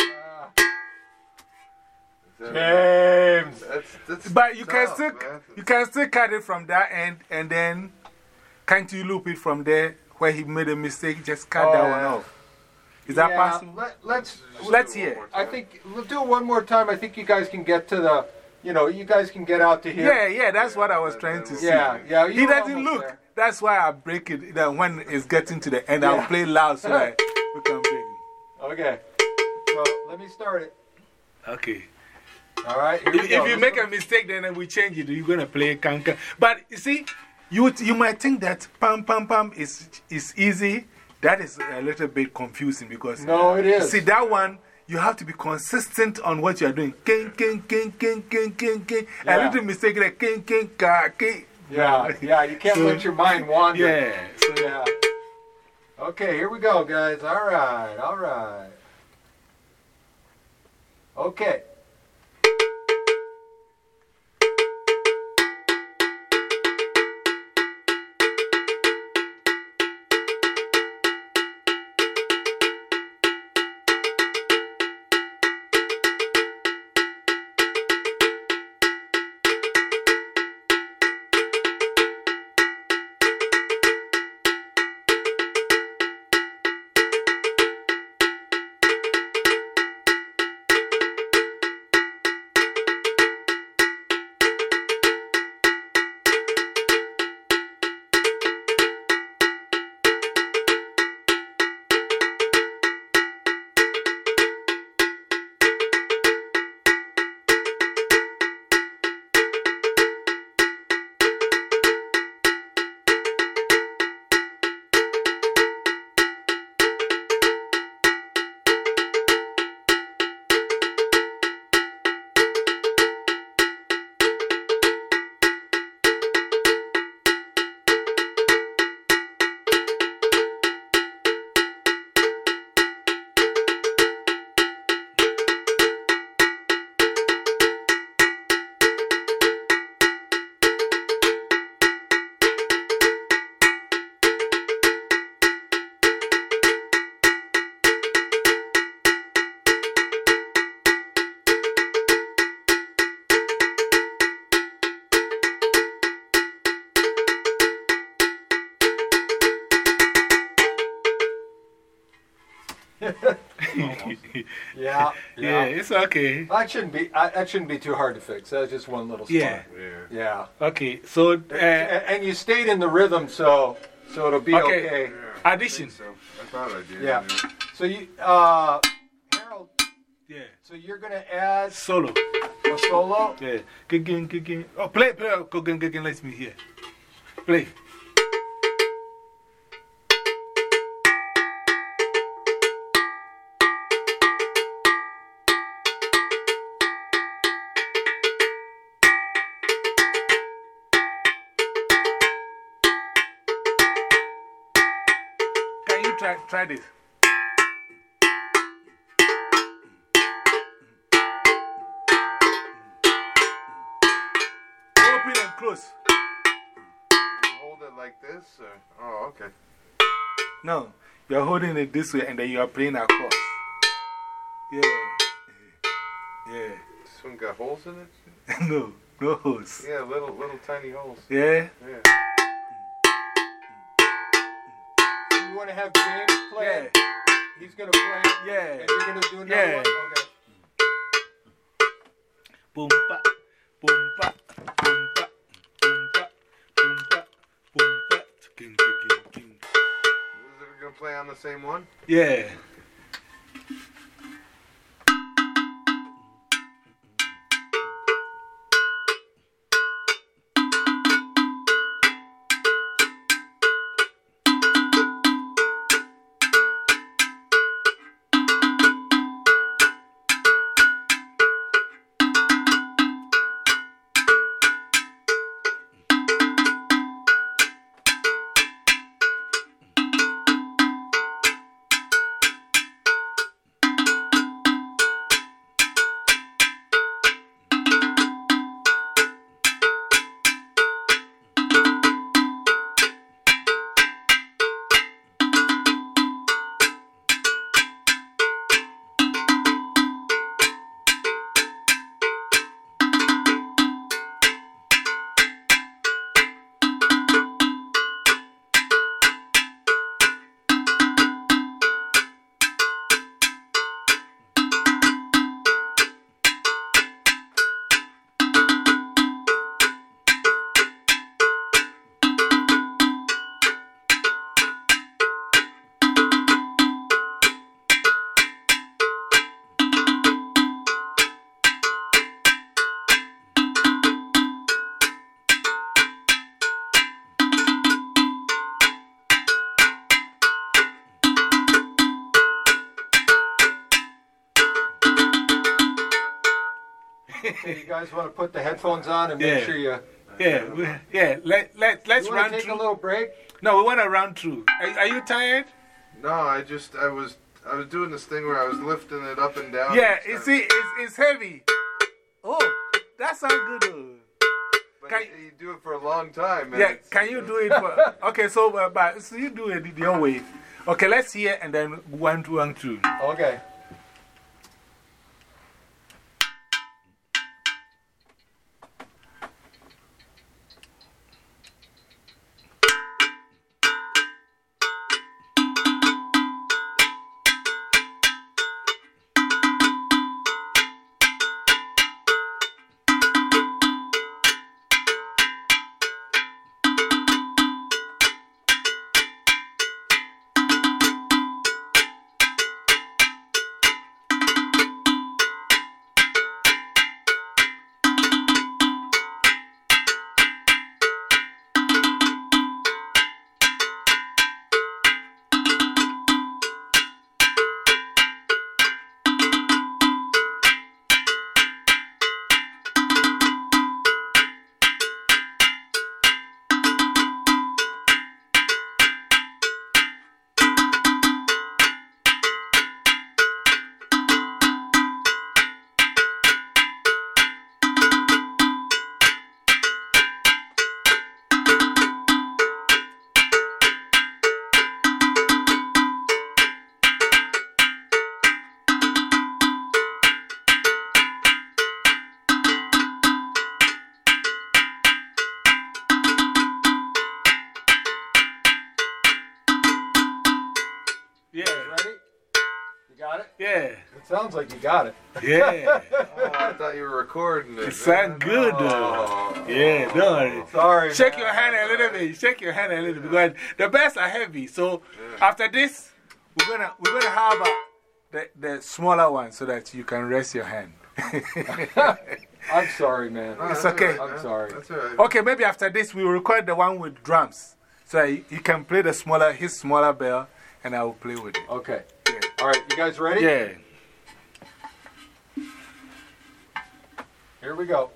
Ah, Is that- James. That's, that's But you can still, man. you can still cut it from that end and then can't you loop it from there where he made a mistake? Just cut that one oh. off. Is that possible? Let, let's. Just Let's do it hear. I think we'll do it one more time. I think you guys can get to the. You know, you guys can get out to here. Yeah, yeah, that's what I was that- trying that to will- see. Yeah, yeah. He doesn't almost look. there. That's why I break it that when it's getting to the end. I'll play loud so that we can break it. Okay. So let me start it. Okay. All right. If, if you make a mistake, then we change it. You're going to play kanka. But you see, you, you might think that pam pam pam is, is easy. That is a little bit confusing because. No, it is. See, that one, you have to be consistent on what you are doing. King, king, king, king, king, king, king. A little mistake like king, king, ka, king. Yeah, yeah. You can't So- let your mind wander. Yeah. So, Yeah. Okay, here we go, guys. All right, all right. Okay. It's okay. That shouldn't be. I, that shouldn't be too hard to fix. That's just one little spot. Yeah. Yeah. Yeah. Okay, so uh, And, and you stayed in the rhythm, so so it'll be Okay. okay. Yeah, I Addition. think So I thought I did. Yeah. So you, uh, Harold. yeah, So you're gonna add solo. a solo. Yeah, gigging, gigging. Oh, play, play, gigging, gigging, let me hear. Play. Try, try this? Open and close. Hold it like this? Or? Oh, okay. No, you're holding it this way and then you are playing across. Yeah. Yeah. This one got holes in it? no, no holes. Yeah, little, little tiny holes. Yeah. Yeah. You want to have James play? Yeah. He's gonna play. Yeah. And you're gonna do another Yeah. one. Okay. Boom, pa, boom, pa, boom, pa, boom, pa, boom, pa, boom, pa. King, king, king, king. Is it going to play on the same one? Yeah. So you guys want to put the headphones on and make sure you. Yeah, we, yeah. Let, let, let's run take through. a little break? No, we want to run through. Are, are you tired? No, I just, I was, I was doing this thing where I was lifting it up and down. Yeah, and you see, it's, it's heavy. Oh, that sounds good. But can- you, you do it for a long time. Yeah, can you do it? For, okay, so, uh, but, so you do it your way. Okay, let's hear and then one, two, one, two. Okay. Yeah. Ready? You got it? Yeah. It sounds like you got it. Yeah. Oh, I thought you were recording it. It sound good, though. Oh. Yeah, don't. Sorry. Shake man. your hand a little bit. Shake your hand a little bit. Because the bells are heavy. So after this, we're going to we're gonna have a, the, the smaller one so that you can rest your hand. I'm sorry, man. Oh, It's that's okay. all right. I'm sorry. That's all right. okay, maybe after this, we will record the one with drums. So that you, you can play the smaller, his smaller bell, and I will play with it. Okay. Yeah. All right, you guys ready? Yeah. Here we go.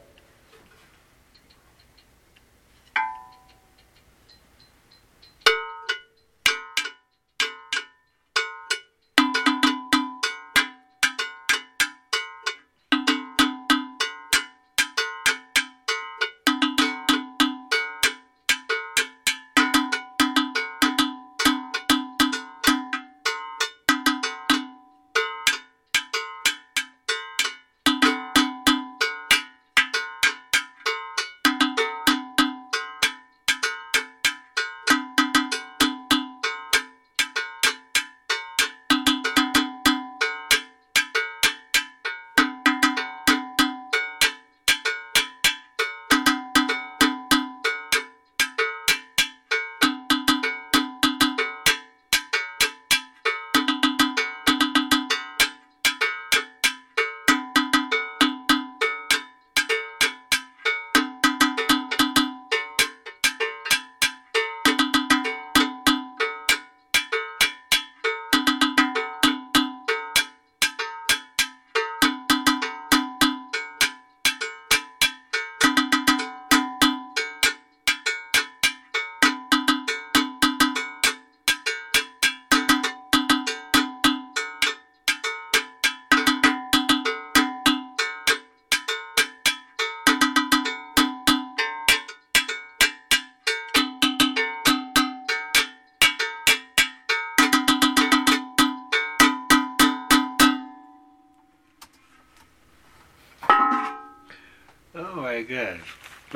Oh my God.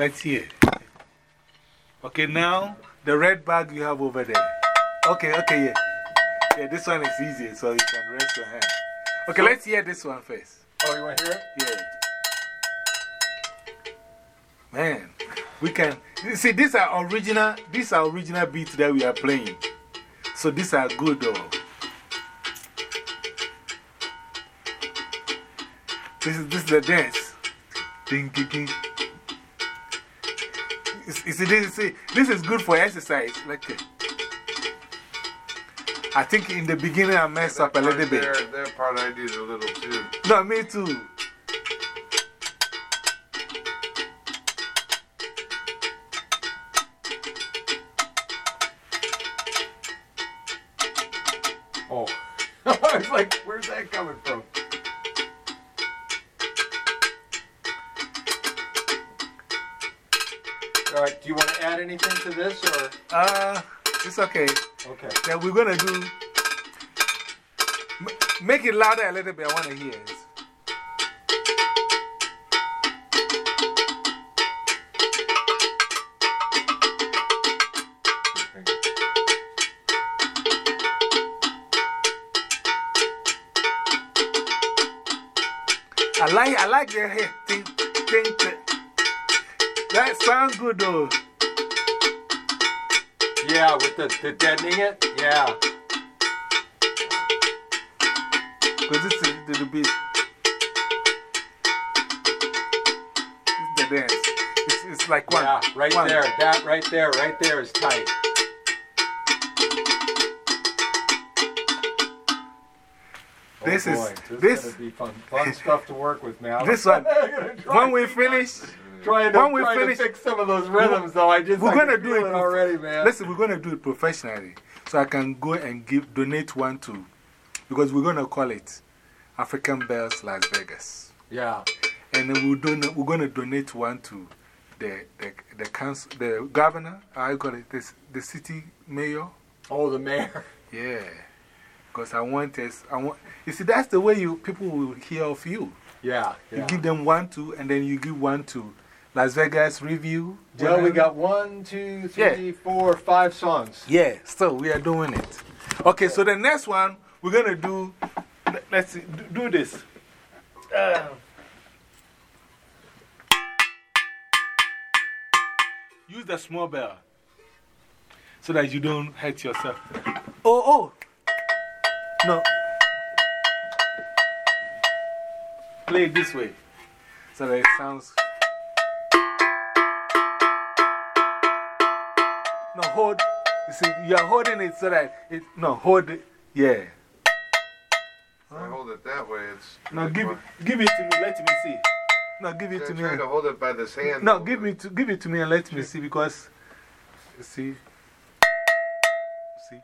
Let's hear. Okay, now the red bag you have over there. Okay, okay, yeah. Yeah, this one is easy, so you can rest your hand. Okay, let's hear this one first. Oh, you want to hear it? Yeah. Man, we can. See, these are original, these are original beats that we are playing. So these are good though. This is, this is the dance. Ding, ding, ding. You see, this, see, this is good for exercise. Like, I think in the beginning I messed up a little part bit. There, that part I did a little too. No, me too. Anything to this or? Uh, it's okay. Okay. Then we're gonna do. Make it louder a little bit. I want to hear it. I like, I like. Ting, ting, ting. That sounds good though. Yeah, with the, the deadening it? Yeah. Because this is the, the beat. The dance. It's, it's like one. Yeah, right one. there. That right there, right there is tight. Oh This is- boy, this, this- is gonna be fun, fun stuff to work with, man. This one. I'm gonna try When we finish, trying to, when we trying finish- to fix some of those rhythms, though. I just we're I to do it it already, man. Listen, we're going to do it professionally. So I can go and give, donate one to, because we're going to call it African Bells Las Vegas. Yeah. And then we'll don we're going to donate one to the, the, the, council, the governor, I call it this, the city mayor. Oh, the mayor. Yeah. Because I want us, I want, you see, that's the way you, people will hear of you. Yeah. You give them one to, and then you give one to Las Vegas Review. Well, we got one, two, Yeah. three, four, five songs. Yeah, still, we are doing it. Okay, so the next one, we're going to do, let's see, do, do this. Uh, use the small bell so that you don't hurt yourself. Oh, oh. No. Play it this way so that it sounds. No, hold. You see, you are holding it so that it. No, hold it. Yeah. If I hold it that way, it's. No, give, it- give it to me. Let me see. No, give it to me. to hold it by this hand. No, give me, to, give it to me and let me see because. See? See?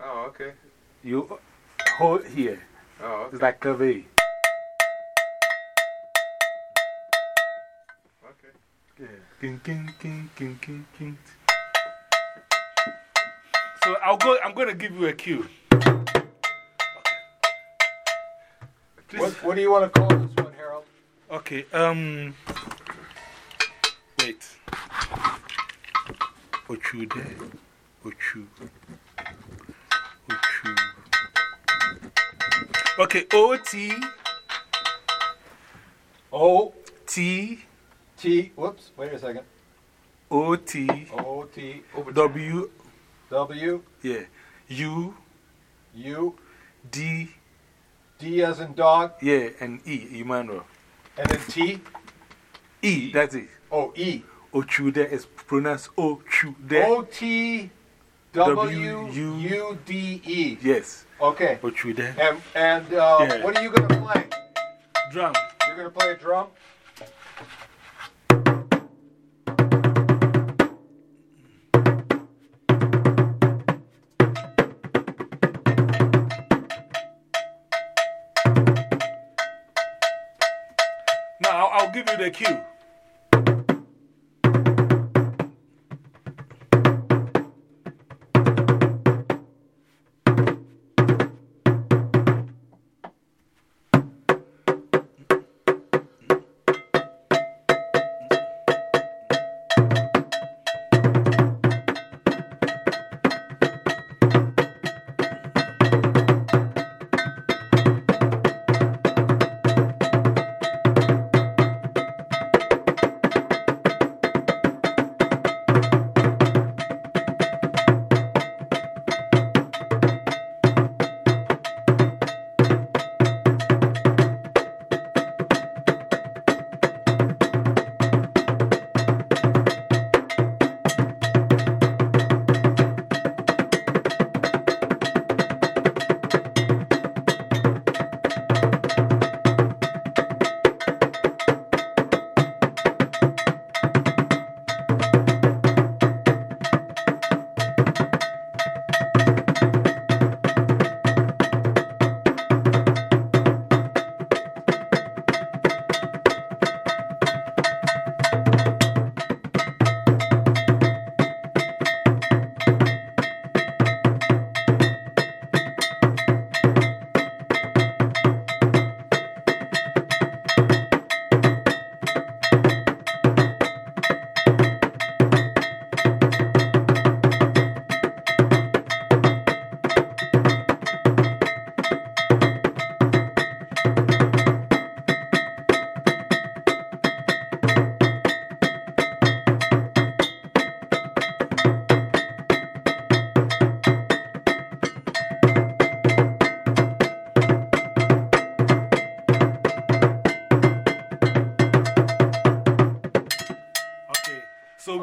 Oh, okay. You hold here. Oh, okay. It's like clave. okay. Yeah. King, king, king, king, king, king. So I'll go, I'm going to give you a cue. What, what do you want to call this one, Harold? Okay, um. Wait. Ochu there. Ochu. Ochu. Okay, O T O T T, whoops, wait a second. O T O T W, W yeah, U U D, D as in dog, yeah, and E, Emmanuel. and then T. E, that's it. Oh, E. Ochu there is pronounced Ochu there. O T W U. U D E. Yes, Okay. Ochu there. And, and uh, Yeah. what are you going to play? Drum. You're going to play a drum? I'll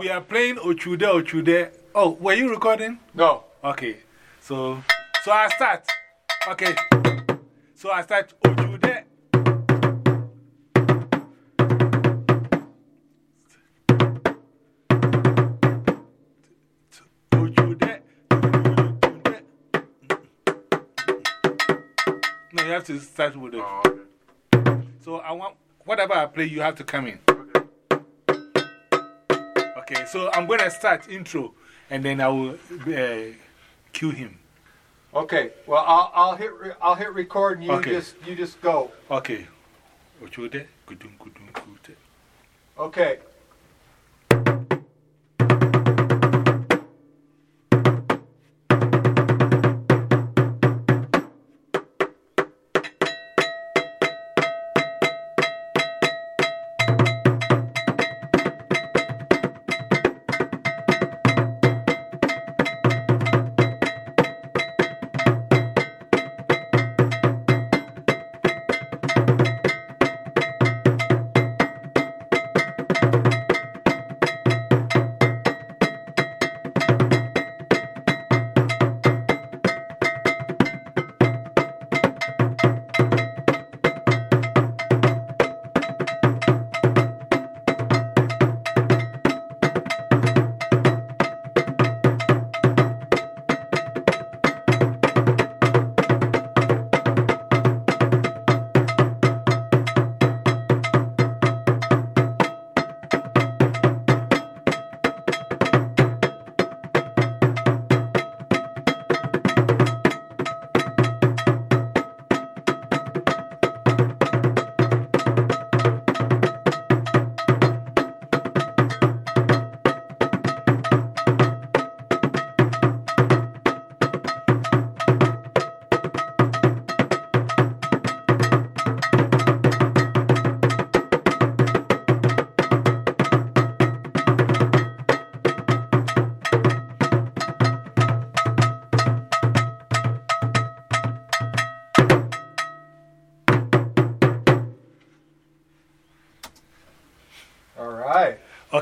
we are playing Ochude Ochude. Oh, were you recording? No. Okay, so, so I start. Okay, so I start Ochude. Ochude. No, you have to start with it. Oh, okay. So I want, whatever I play, you have to come in. Okay. So I'm going to start intro and then I will uh, cue him. Okay. Well, I'll, I'll hit re I'll hit record and you Okay. just you just go. Okay. Okay.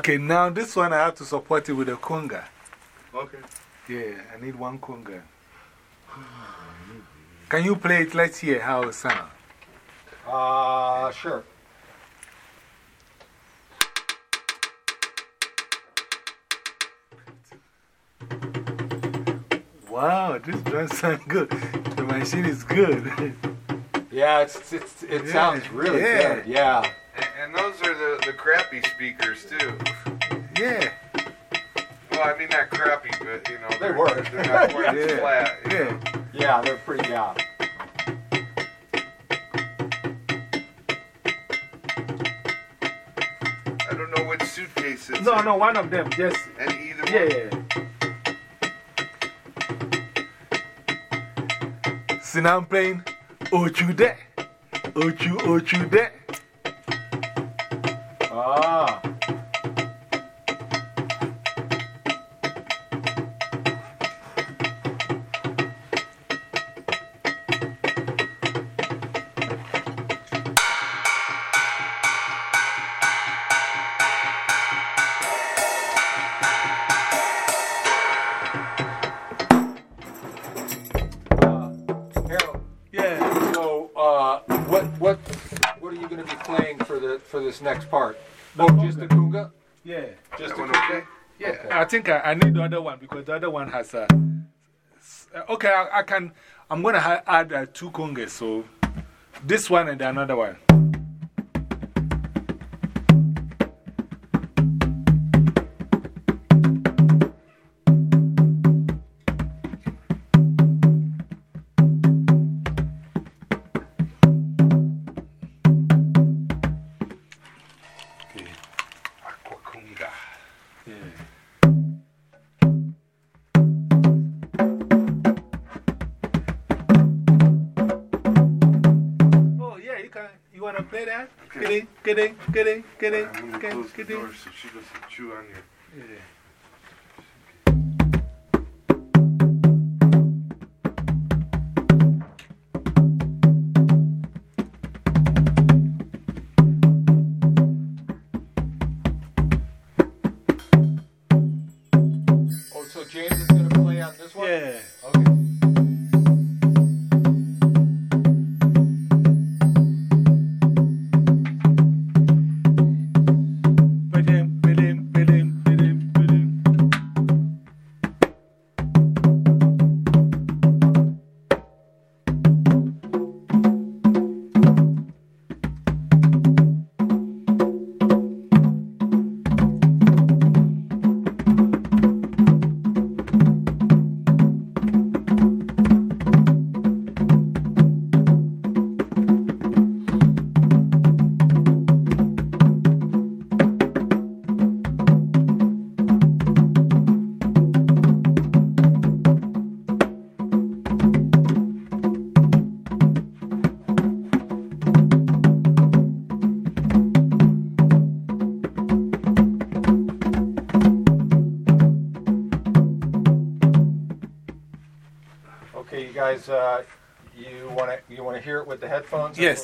Okay, now this one I have to support it with a conga. Okay. Yeah, I need one conga. Can you play it? Let's hear how it sounds. Uh, sure. Wow, this drum sounds good. The machine is good. Yeah, it's, it's, it Yeah, sounds really yeah. good. Yeah. And, and those are the, the crappy speakers, too. yeah, Well, I mean, not crappy, but, you know, They they're, work. they're not quite as Yeah. flat. you know. yeah. Yeah, they're pretty, yeah. I don't know which suitcase it's No, in. no, one of them. Just, And either yeah, one. yeah. See, now I'm playing Ochu De. Ochu, Ochu De. This next part? The Oh, just the conga? Yeah. Just That the one conga? okay? Yeah, Okay. I think I, I need the other one because the other one has a. Okay, I, I can. I'm going to ha add uh, two congas. So this one and another one. I'm going to close the door so she doesn't chew on you. Yeah.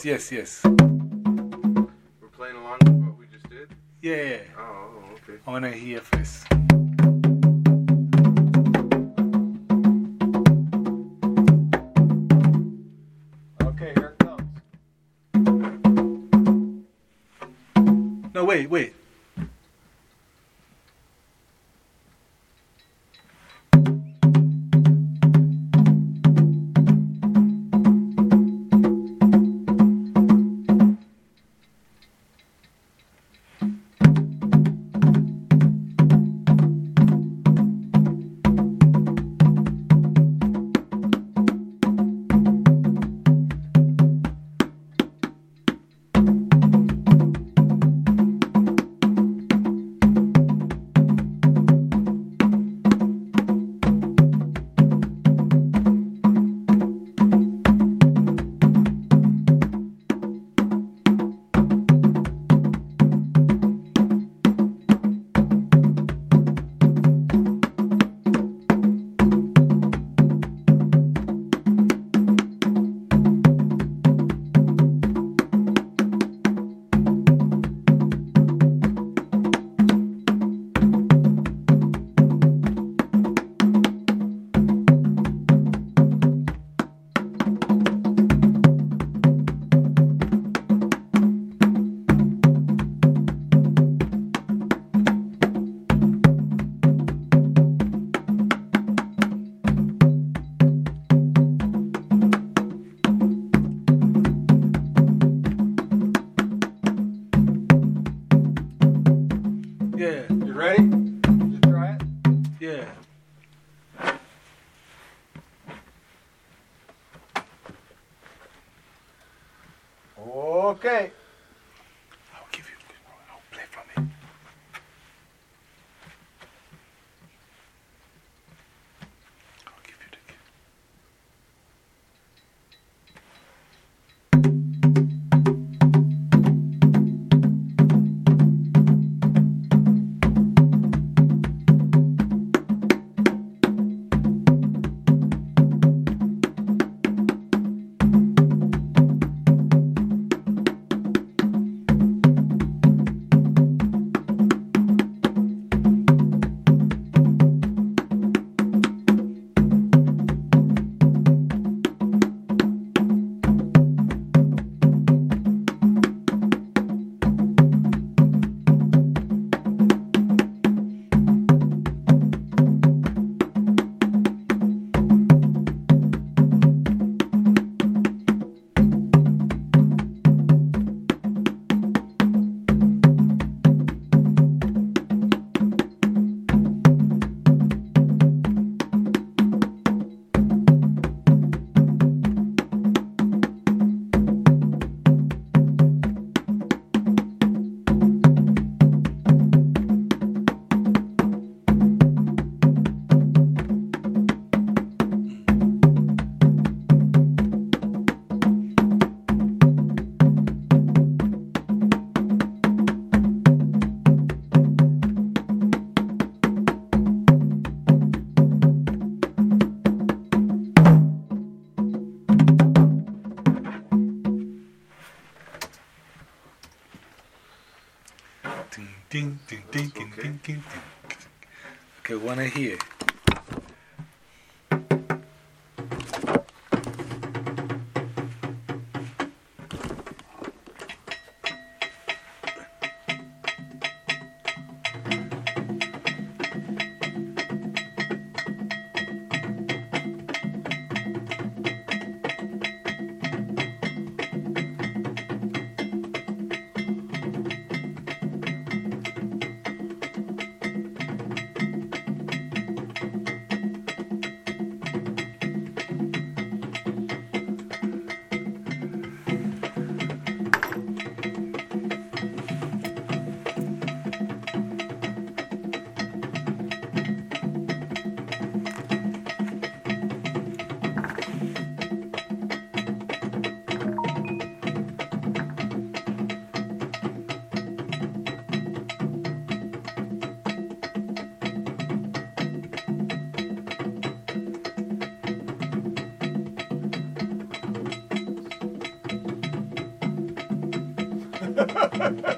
Yes, yes. We're playing along with what we just did? Yeah. Oh, oh, okay. I want to hear first.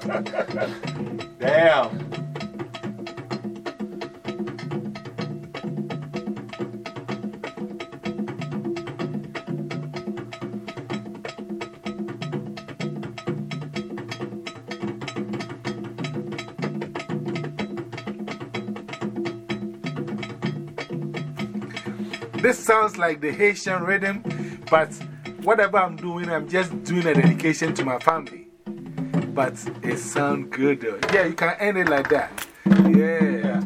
Damn. This sounds like the Haitian rhythm, but whatever I'm doing, I'm just doing a dedication to my family. But it sounds good though. Yeah, you can end it like that. Yeah.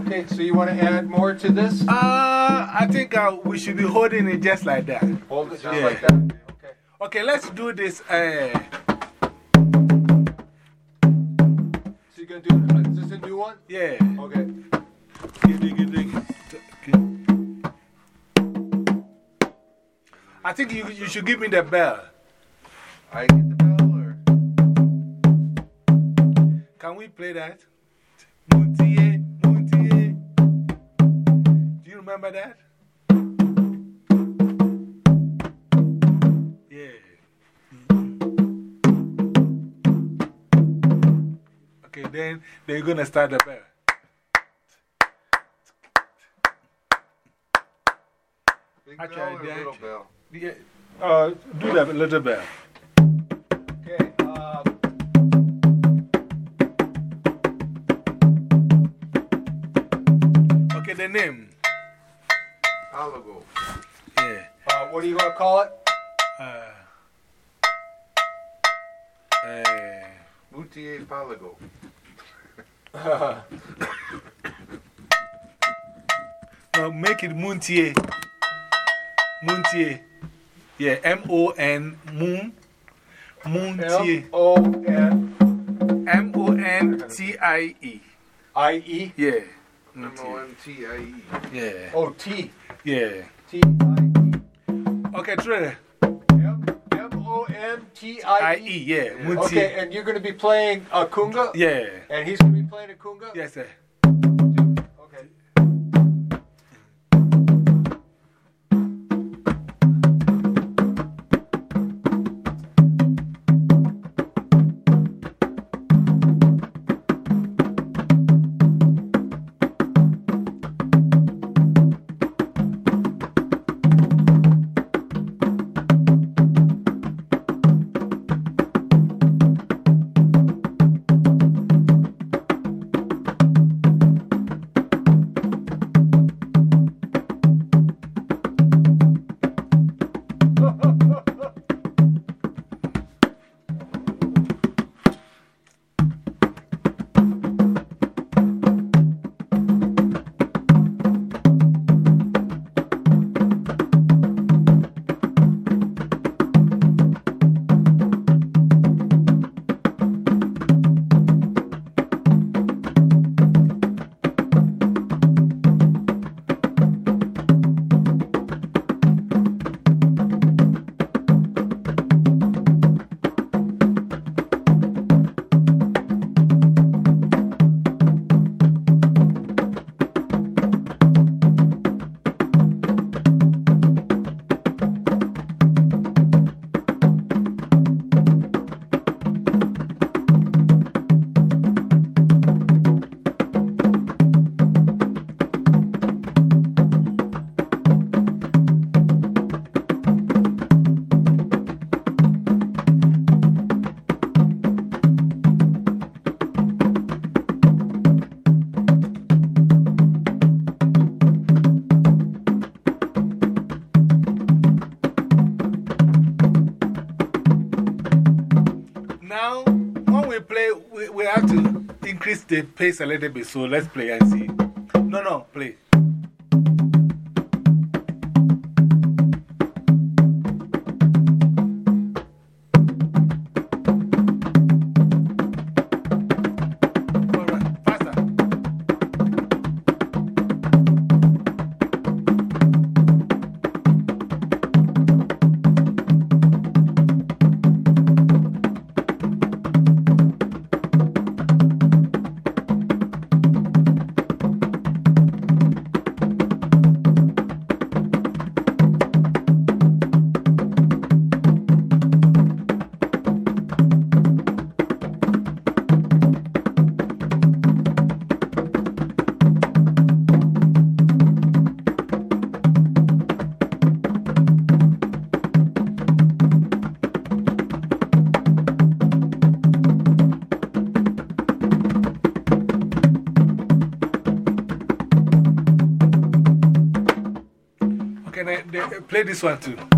Okay, so you want to add more to this? Uh, I think uh, we should be holding it just like that. Hold it just Yeah. like that? Okay. Okay, let's do this. Uh, So you're going to do, is this a new one? yeah. Okay. I think you, you should give me the bell. They're going to start the bell. I bell that. little bell? Yeah. Uh, do the little bell. Okay. Uh, Okay, the name. Oligo. Yeah. uh, what are you going to call it? Uh, uh, Moutier Palago. no, make it Muntie. Muntie. Yeah, M O N, Moon. T. M O N M O N T I E. I E. Yeah. M O N T I E. Yeah. Oh, T. Yeah. T I Okay, Trey. M M O N T I I E. Yeah. Moon Okay, and you're going to be playing a conga? Yeah. And he's going to be playing a conga? Yes, sir. The pace a little bit. So let's play and see. No, no, play. This one too.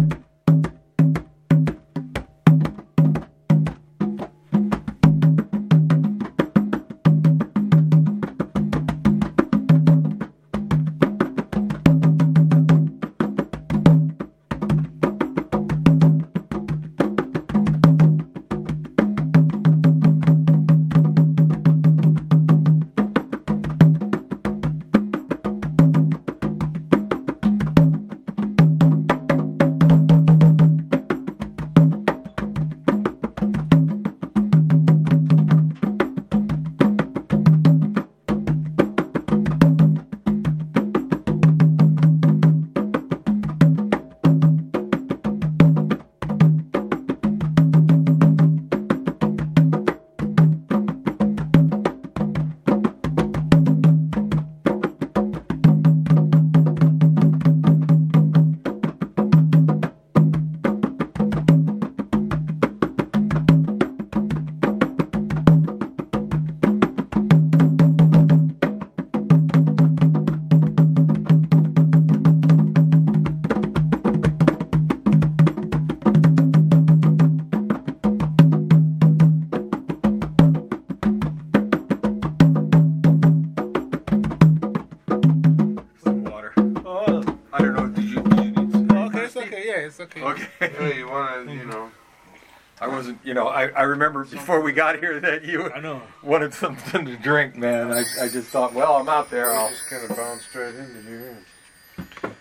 Wasn't, you know, I, I remember before we got here that you I know. wanted something to drink, man. I, I just thought, well, I'm out there. I I'll, just kind of bounce straight into here.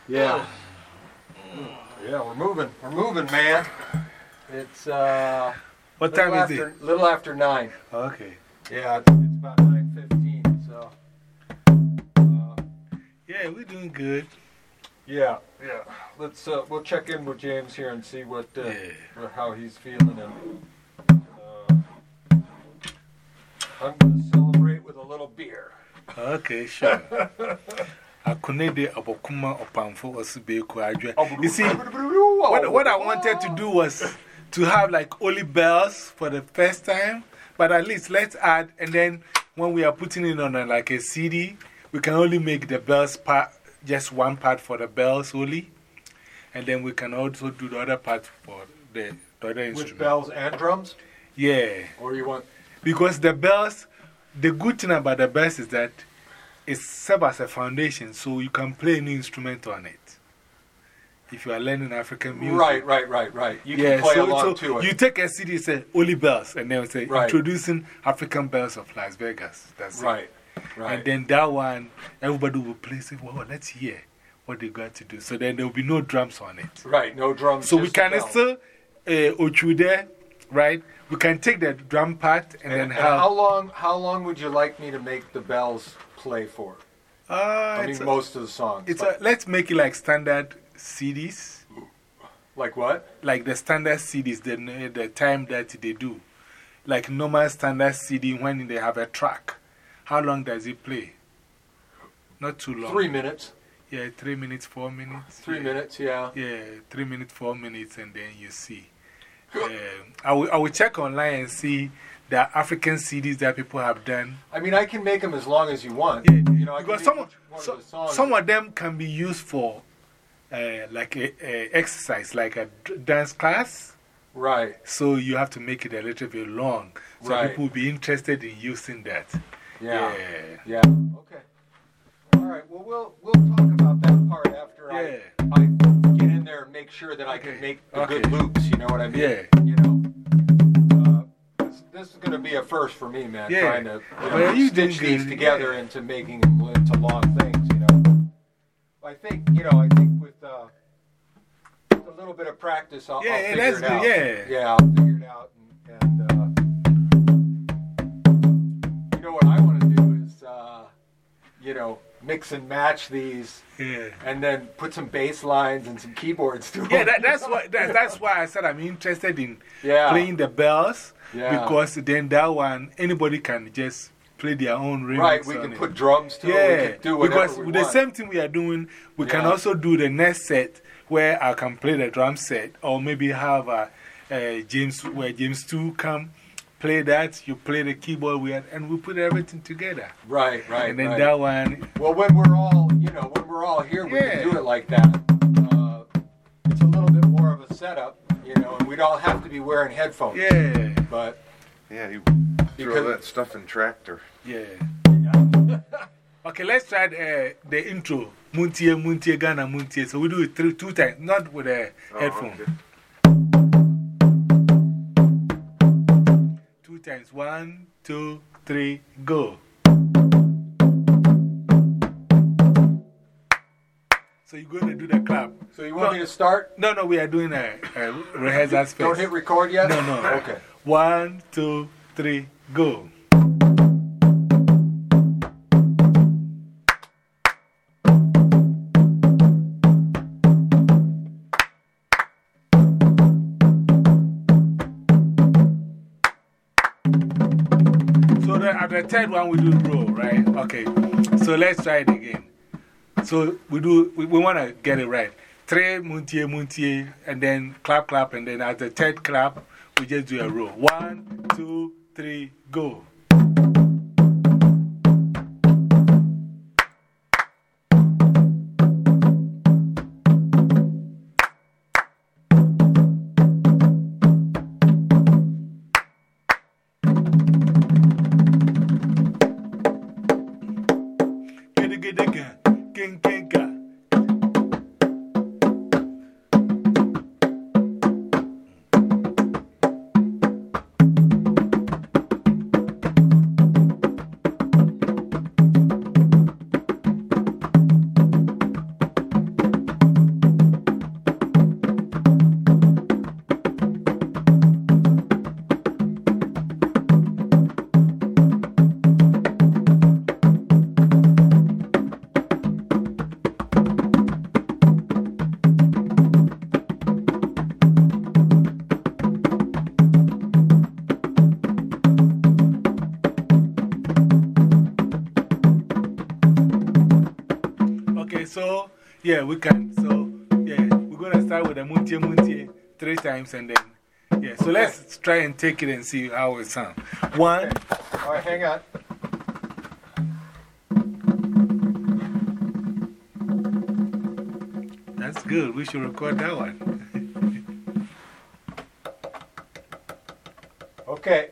yeah. Yeah, we're moving. We're moving, man. It's uh, What little time is after, it? little after nine. Okay. Yeah, it's, it's about nine fifteen. So, uh, Yeah, we're doing good. Yeah, yeah. Let's uh, we'll check in with James here and see what uh, Yeah. how he's feeling and. Uh, I'm gonna celebrate with a little beer. Okay, sure. Akunede Abokuma Opamfo Osibeko Adwe. You see, what, what I wanted to do was to have like only bells for the first time, but at least let's add, and then when we are putting it on a, like a CD, we can only make the bells part, just one part for the bells only, and then we can also do the other part for the, the other with bells and drums, Yeah. or you want? Because the bells, the good thing about the bells is that it serves as a foundation, so you can play any instrument on it. If you are learning African music. Right, right, right, right. You yeah, can play so, along so to it. You take a CD, say Only Bells, and then say Right. Introducing African Bells of Las Vegas. That's it. Right. And then that one, everybody will play, it. well, let's hear what they got to do. So then there will be no drums on it. right, no drums. So we can still, uh, right? We can take the drum part and, And, then and have. how long? How long would you like me to make the bells play for? Uh, I mean, a- most of the songs. It's a, let's make it like standard CDs, like what? like the standard CDs, the, the time that they do. Like normal standard CD when they have a track. How long does it play? Not too long. Three minutes. Yeah, three minutes, four minutes. Three yeah. minutes. Yeah. Yeah, three minutes, four minutes, and then you see. Um, I, will, I will check online and see the African CDs that people have done. I mean, I can make them as long as you want. Yeah, You know, because some, of- so- of some of them can be used for uh, like a, a exercise, like a dance class. right. So you have to make it a little bit long. So Right. people will be interested in using that. Yeah. Yeah. Yeah. Okay. All right. Well, we'll we'll talk about that part after Yeah. I, I get in there and make sure that I can make the Okay. good loops. You know what I mean? Yeah. You know. Uh, this, this is going to be a first for me, man. Yeah. Trying to you know, Well, you stitch these good, together yeah. into making them into long things. You know. I think you know. I think with uh, with a little bit of practice, I'll, Yeah, I'll yeah, figure it good, out. yeah. Yeah, I'll figure it out. And, and uh, uh, you know, mix and match these, Yeah. and then put some bass lines and some keyboards to Yeah, that, that's, why, that, that's why I said I'm interested in Yeah. playing the bells. Because then that one, anybody can just play their own remix. right. We can it. put drums to it. Yeah, whatever because with the same thing we are doing, we can also do the next set where I can play the drum set, or maybe have a, uh James, where James 2 come play that, you play the keyboard, we are, and we put everything together. Right. Right. and then right. that one, Well, when we're all, you know, when we're all here, we Yeah. can do it like that. Uh, it's a little bit more of a setup, you know, and we'd all have to be wearing headphones. yeah, But Yeah, you Because- throw that stuff in tractor. yeah. Okay, let's try the, uh, the intro. Muntie, Muntie, Ghana, Muntie. So we do it three, two times, not with a Oh, headphone. okay. Times. One, two, three, go. So you're going to do the clap. so you want No. me to start? No, no, we are doing a, a rehearsal first. Don't hit record yet. No, no. Okay. One, two, three, go. Third one, we do roll, right? Okay. So let's try it again. So we do, we, we want to get it right. Three, muntie, muntie, and then clap, clap, and then at the third clap, we just do a roll. One, two, three, go. Yeah, we can. So, yeah, we're going to start with the Muntie Muntie three times and then, yeah. So let's try and take it and see how it sounds. One, All right, hang on. that's good. We should record that one. Okay.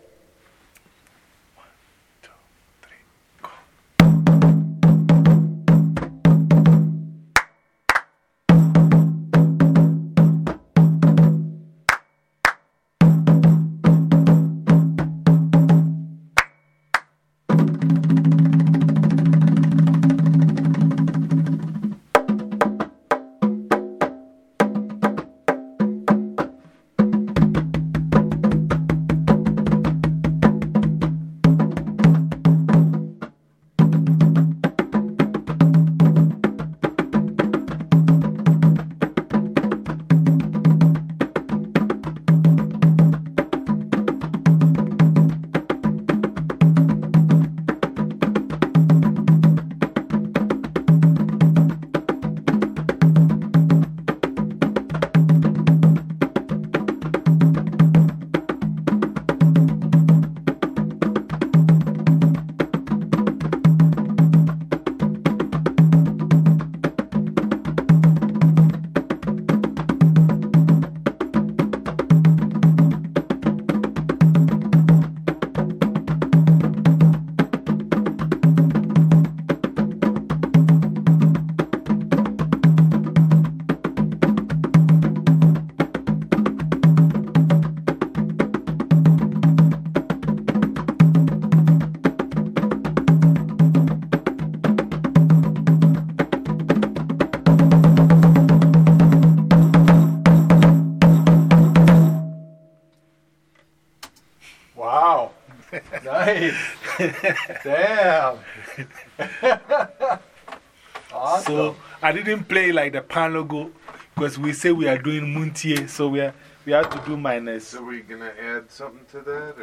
Didn't play like the pan logo because we say we are doing Muntie, so we, are, we have to do minus. So we gonna add something to that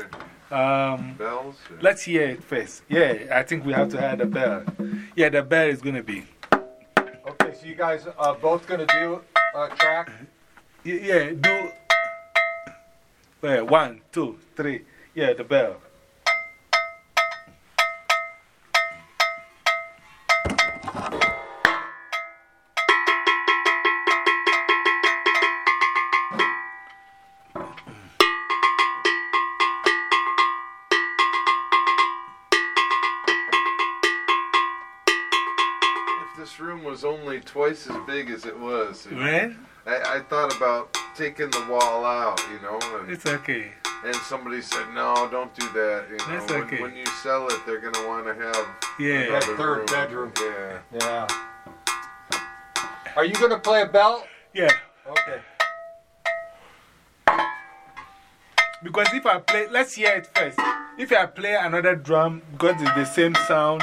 or Um, bells? Or? let's hear it first. Yeah, I think we have to add the bell. Yeah, the bell is going to be. okay, so you guys are both going to do a track? Yeah, do. Yeah, one, two, three. Yeah, the bell. If this room was only twice as big as it was, you know, Right? I, I thought about taking the wall out, you know, and, It's okay. and somebody said, no, don't do that. You know, That's when, okay. when you sell it, they're gonna want to have Yeah. That another third room. bedroom. Yeah. Yeah. Are you going to play a bell? Yeah. Okay. Because if I play, let's hear it first. If I play another drum, because it's the same sound,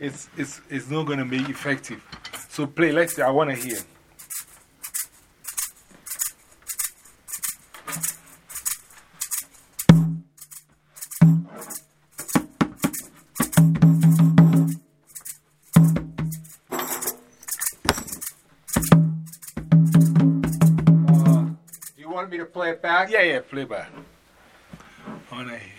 it's, it's, it's not going to be effective. So play, let's see, I want to hear. Uh, do you want me to play it back? Yeah, yeah, play back. I want to hear.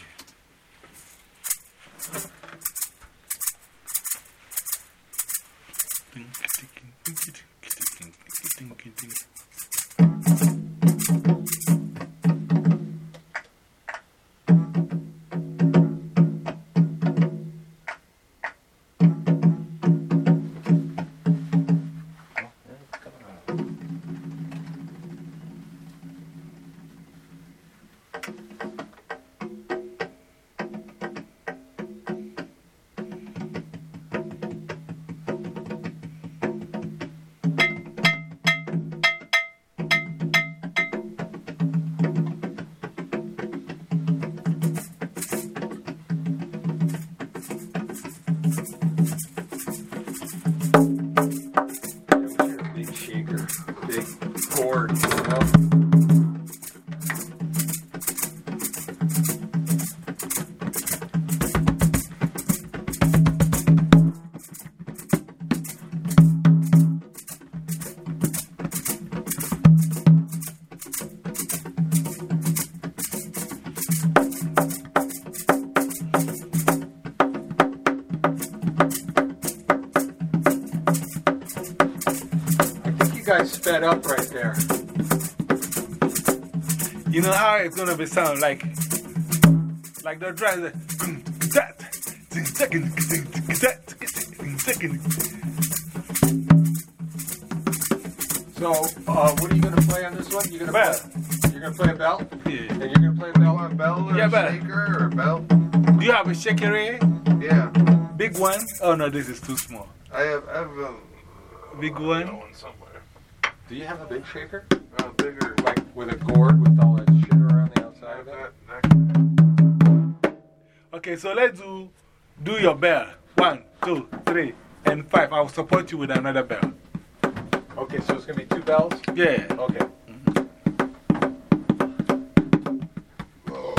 Guys sped up right there. You know how it's going to be sound like, like the drum. is So, uh, what are you going to play on this one? You're going to Bell. play, you're going to play a bell? Yeah. And you're going to play a bell on bell or Yeah, but- shaker or bell? Do you have a shaker? Yeah. Big one? Oh no, this is too small. I have, I have a Big one? Do you have a big shaker? Uh, bigger. Like with a gourd with all that shit around the outside of it? Okay, so let's do, do your bell. One, two, three, and five. I'll support you with another bell. Okay, so it's going to be two bells? Yeah. Okay. All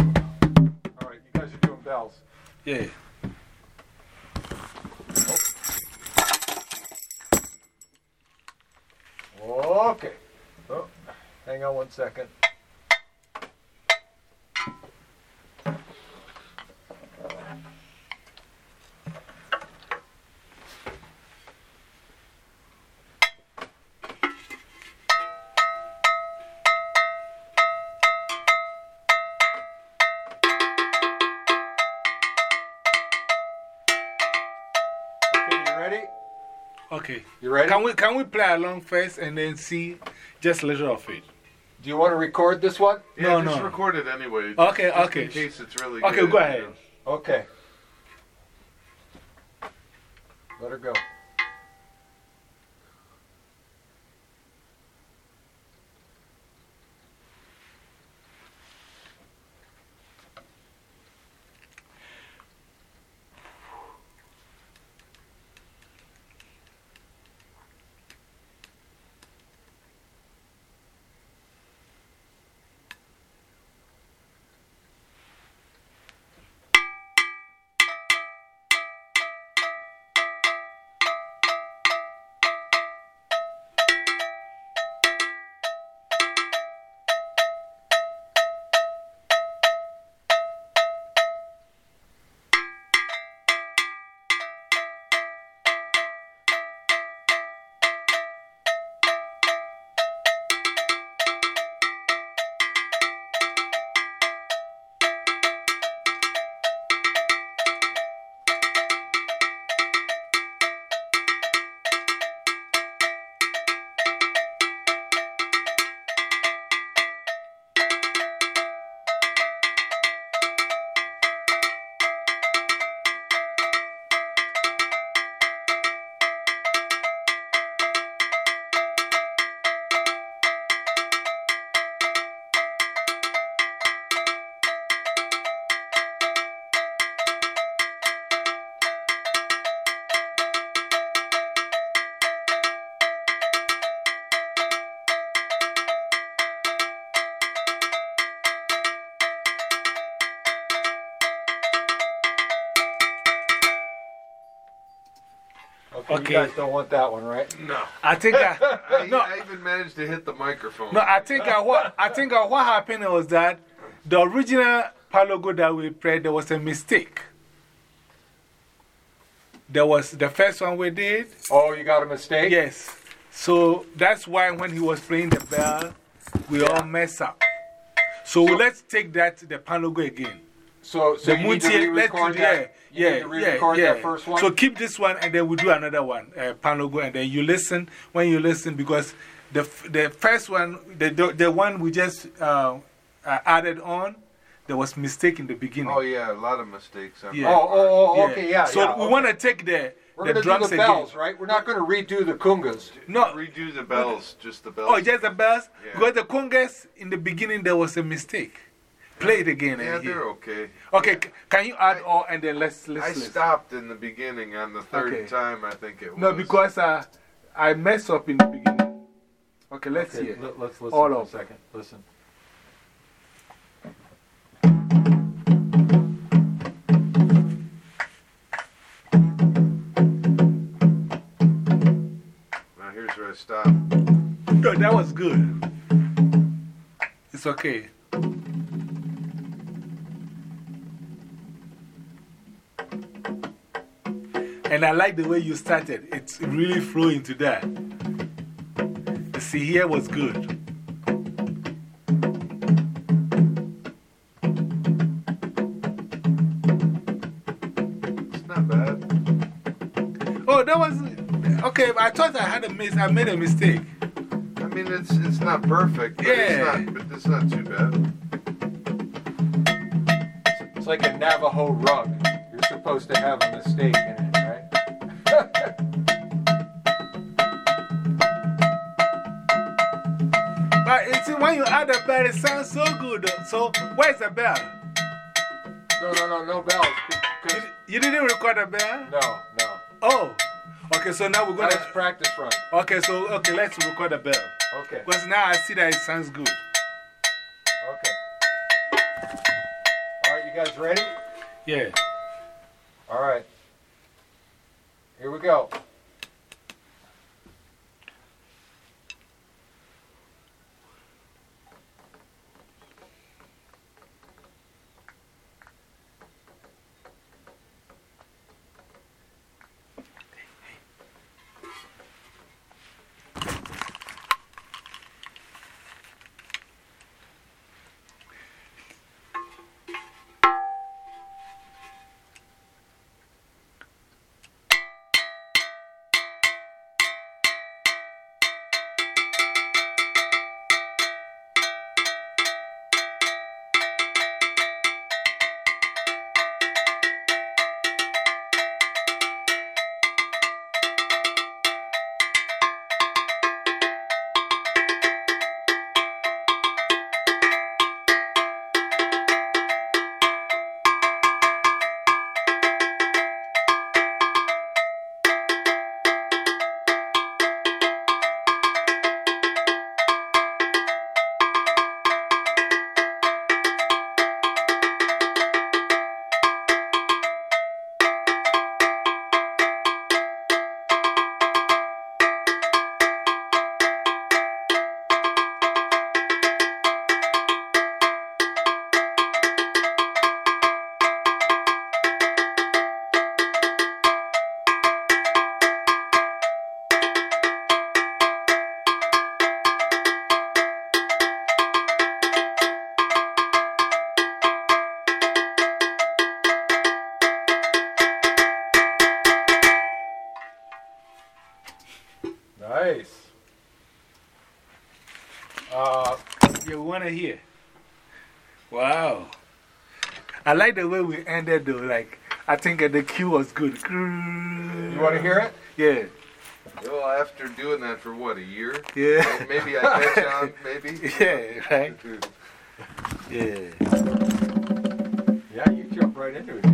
right, you guys are doing bells. Yeah. Okay. Oh, hang on one second. Okay, you ready? Okay. You ready? Can we, can we play along first and then see just a little of it? Do you want to record this one? yeah, No, just no. record it anyway. Okay, just okay. In case it's really Okay, good. go ahead. Okay. Let her go. Okay, Okay. You guys don't want that one, right? No. I think I, I, no, I even managed to hit the microphone. no, I think I, what, I think I, what happened was that the original Palogo that we played, there was a mistake. There was the first one we did. Oh, you got a mistake? Yes. So that's why when he was playing the bell, we all mess up. So, let's take that, the Palogo again. So, so the you need to let's re-record do that? Yeah, yeah, to yeah, re-record yeah. that first one? So keep this one and then we do another one, uh, Panogo, and then you listen when you listen because the, the first one, the, the, the one we just uh, uh, added on, there was mistake in the beginning. Oh, yeah, a lot of mistakes. On Yeah. my Oh, oh, oh, okay, yeah. So yeah, we okay. want to take the, We're the going to drums do the bells, again. right? We're not going to redo the congas. No, Redo the bells, just the bells. oh, just the bells? Yeah. Because the congas, in the beginning, there was a mistake. Play it again. yeah, they're hear. okay. Okay, c- can you add all and then let's, let's I listen. stopped in the beginning on the third Okay. time, I think it was. No, because uh, I messed up in the beginning. Okay, let's Okay, hear. let- let's listen All for a of- second. Listen. Now here's where I stopped. No, that was good. It's okay. And I like the way you started. It really flowing into that. It's see, here was good. It's not bad. Oh, that was. Okay, I thought I had a miss. I made a mistake. I mean, it's it's not perfect, but, Yeah. it's, not, but it's not too bad. It's like a Navajo rug. You're supposed to have a mistake in it, when you add the bell, it sounds so good. So, where's the bell? No, no, no, no bells. You, you didn't record the bell? no, no. Oh. Okay, so now we're going to. practice run. Okay, so, okay, let's record the bell. Okay, Because now I see that it sounds good. okay. All right, you guys ready? Yeah. All right. Here we go. Like the way we ended though. Like, I think the cue was good. you want to hear it? Yeah. Well, after doing that for what, a year? Yeah. Maybe I catch on, maybe? Yeah, right? Yeah. Yeah, you jump right into it,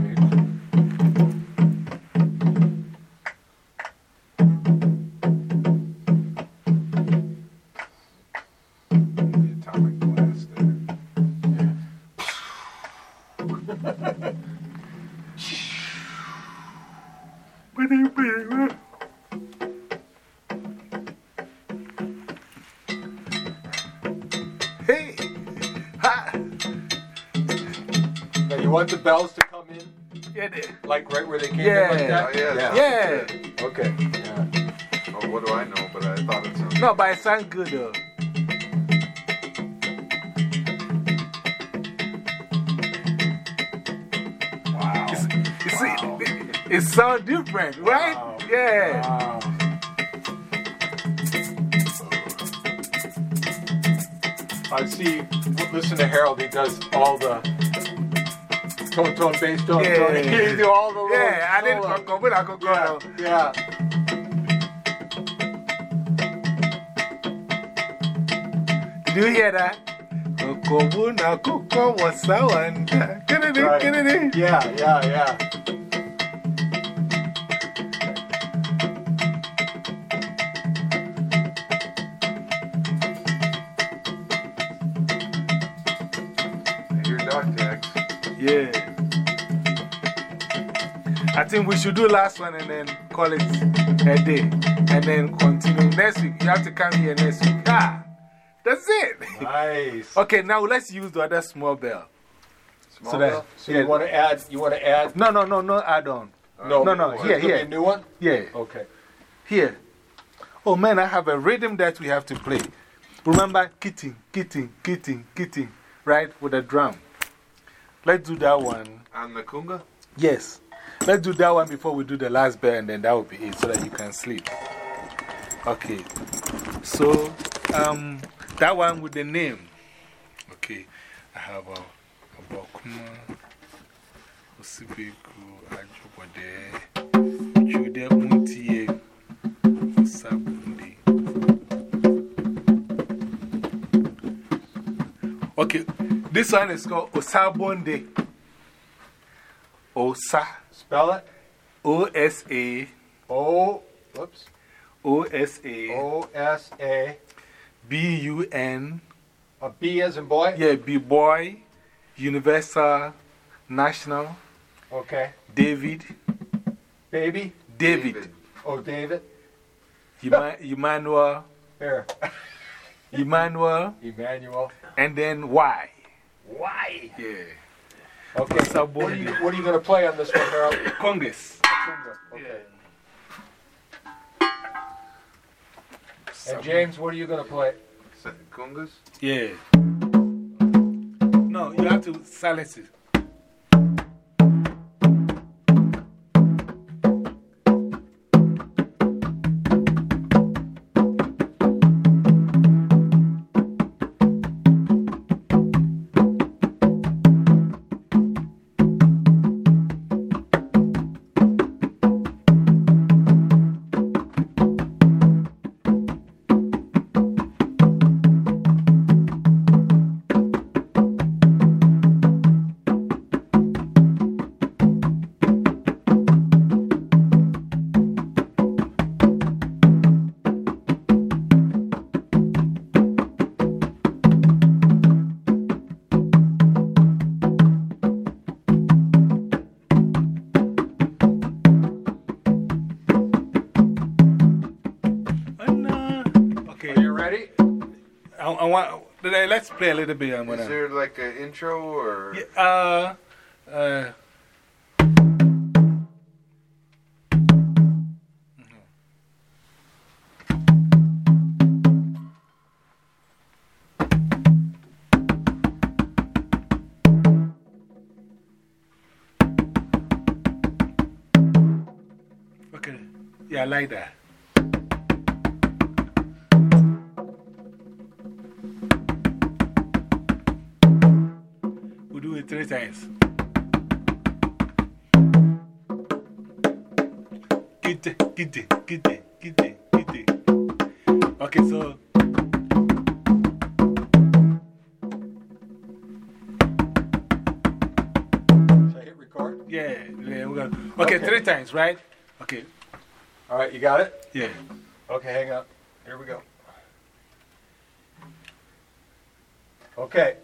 you want the bells to come in, Yeah, the- like right where they came Yeah. in, like that? Oh, yeah. yeah. Okay. Yeah. Oh, what do I know? But I thought it sounded No, but it sounds good though. Wow. It's, you see, it, it sounds different, right? Wow. Yeah. Wow. I see, listen to Harold, he does all the tone, tone, bass, tone, Yeah. tone. He do all the little Yeah, I didn't solo. go, but I could Yeah, go. yeah. Did you hear that? Kokobu na kuko wasawanda. Kennedy, Right. Kennedy. Yeah, yeah, yeah. Think we should do last one and then call it a day. And then continue next week. You have to come here next week. Ah, that's it. Nice. okay, now let's use the other small bell. Small So that- bell? So you want to add, you want to add? No, no, no, no add on. No, no, no, here, it gonna be here. a new one? Yeah, Okay. here. Oh man, I have a rhythm that we have to play. Remember, kitten, kitten, kitten, kitten, right? With a drum. Let's do that one. And the conga? Yes. Let's do that one before we do the last bear, and then that will be it so that you can sleep. Okay. So, um, that one with the name. Okay. I have a, a Bokuma, Osibiku, Ajobode, Jude Muntie, Sabundi. Okay. This one is called Osabonde. Osa. Spell it. O S A O, whoops. O S A O S A. B U N. A B as in boy? Yeah, B Boy, Universal, National, Okay. David, Baby? David, Oh, David? Emma- Emmanuel, Here. Emmanuel, Emmanuel. and then Y. Why? Yeah. Okay. Osabonde. What are you, what are you going to play on this one, Harold? Congas. Okay. And James, what are you going to play? Sa- Congas? Yeah. No, you have to silence it. Play a little bit. I'm Is gonna. there like an intro or? Yeah, uh, uh, Okay, yeah, I like that. Three times. Get it, get it. Okay, so. Should I hit record? Yeah, yeah, we're gonna. Okay, three times, right? Okay, All right, you got it? yeah. Okay, hang up. Here we go. Okay.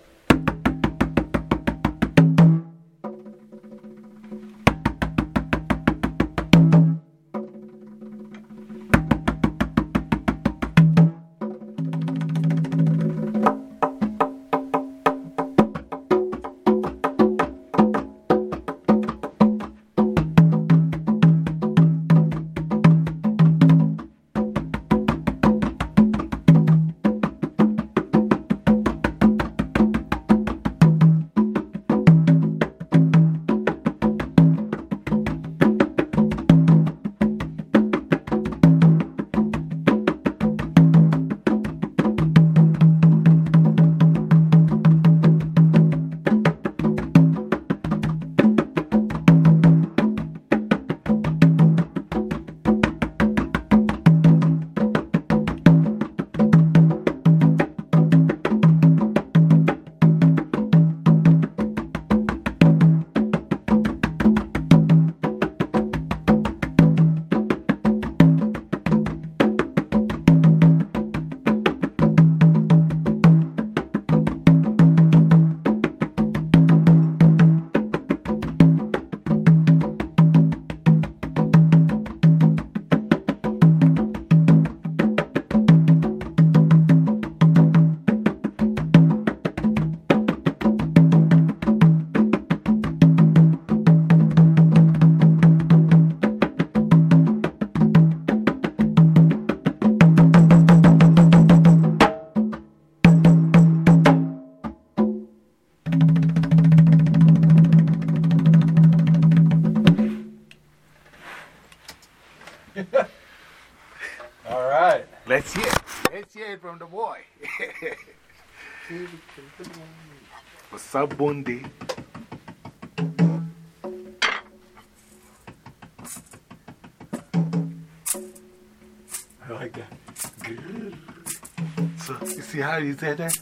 You see how you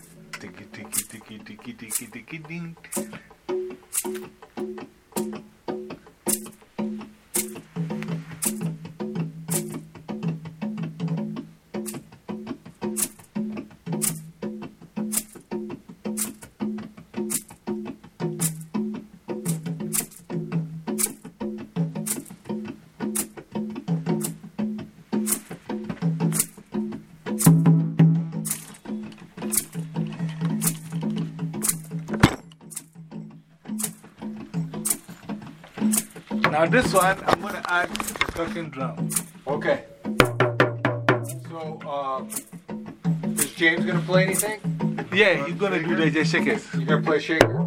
Now, this one, I'm going to add the talking drum. Okay. So, uh, is James gonna play anything? Yeah, you're going to do the shakers. You gonna play shaker?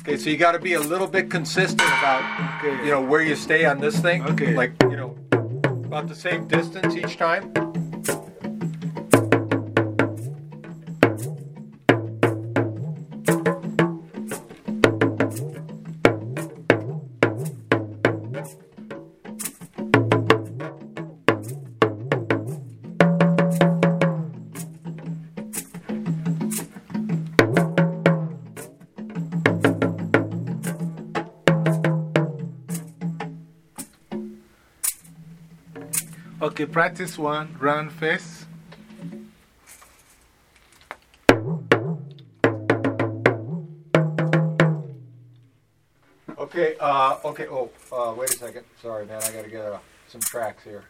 Okay, so you gotta be a little bit consistent about, Okay. you know, where you stay on this thing. Okay. Like, you know, about the same distance each time. Okay, practice one, run first. Okay, uh, okay, oh, uh, wait a second. Sorry, man, I gotta get uh, some tracks here.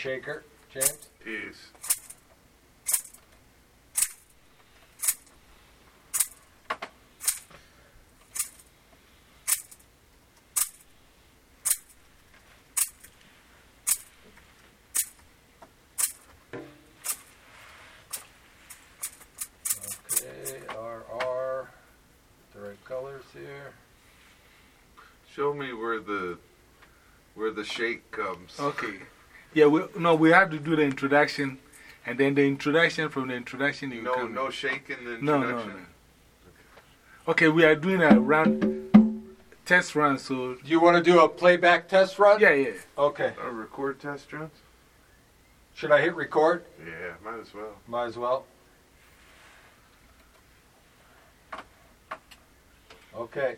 Shaker, James? Is. Okay, RR. The right colors here. Show me where the where the shake comes. Okay. Yeah, we, no, we have to do the introduction, and then the introduction from the introduction you No, come. no shaking the no, introduction. no, no. Okay, we are doing a run, test run, so. Do you want to do a playback test run? Yeah, yeah. Okay. A record test, run? Should I hit record? Yeah, might as well. Might as well. Okay.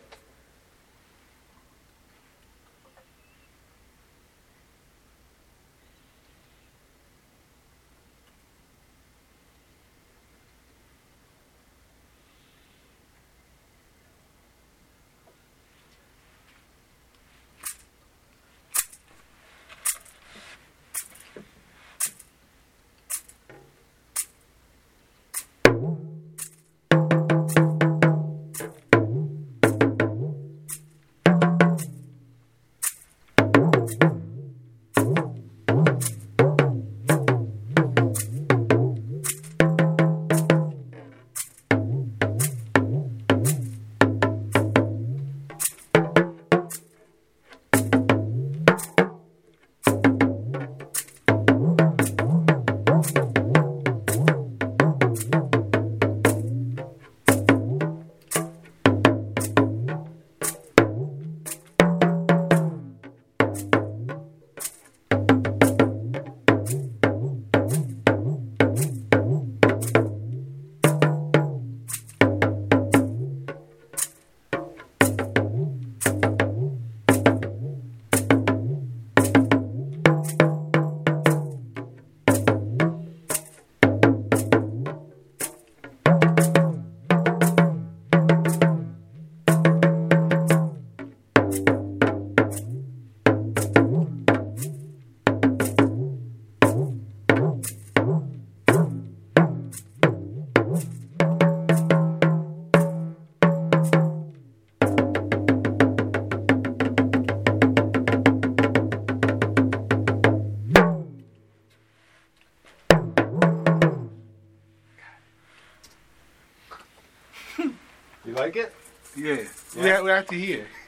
We, Yeah.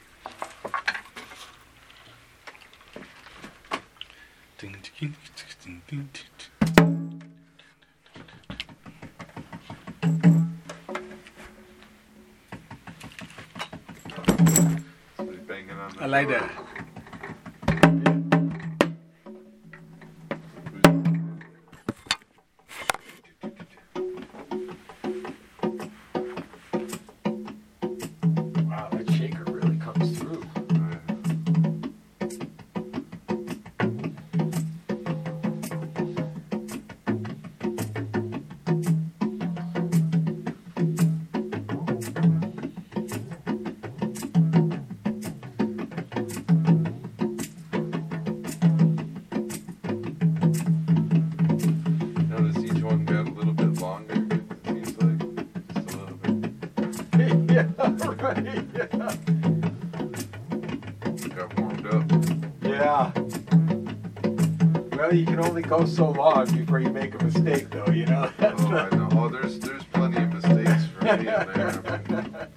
Go so long before you make a mistake, though, you know? That's Oh, I know. Oh, there's there's plenty of mistakes for me in there.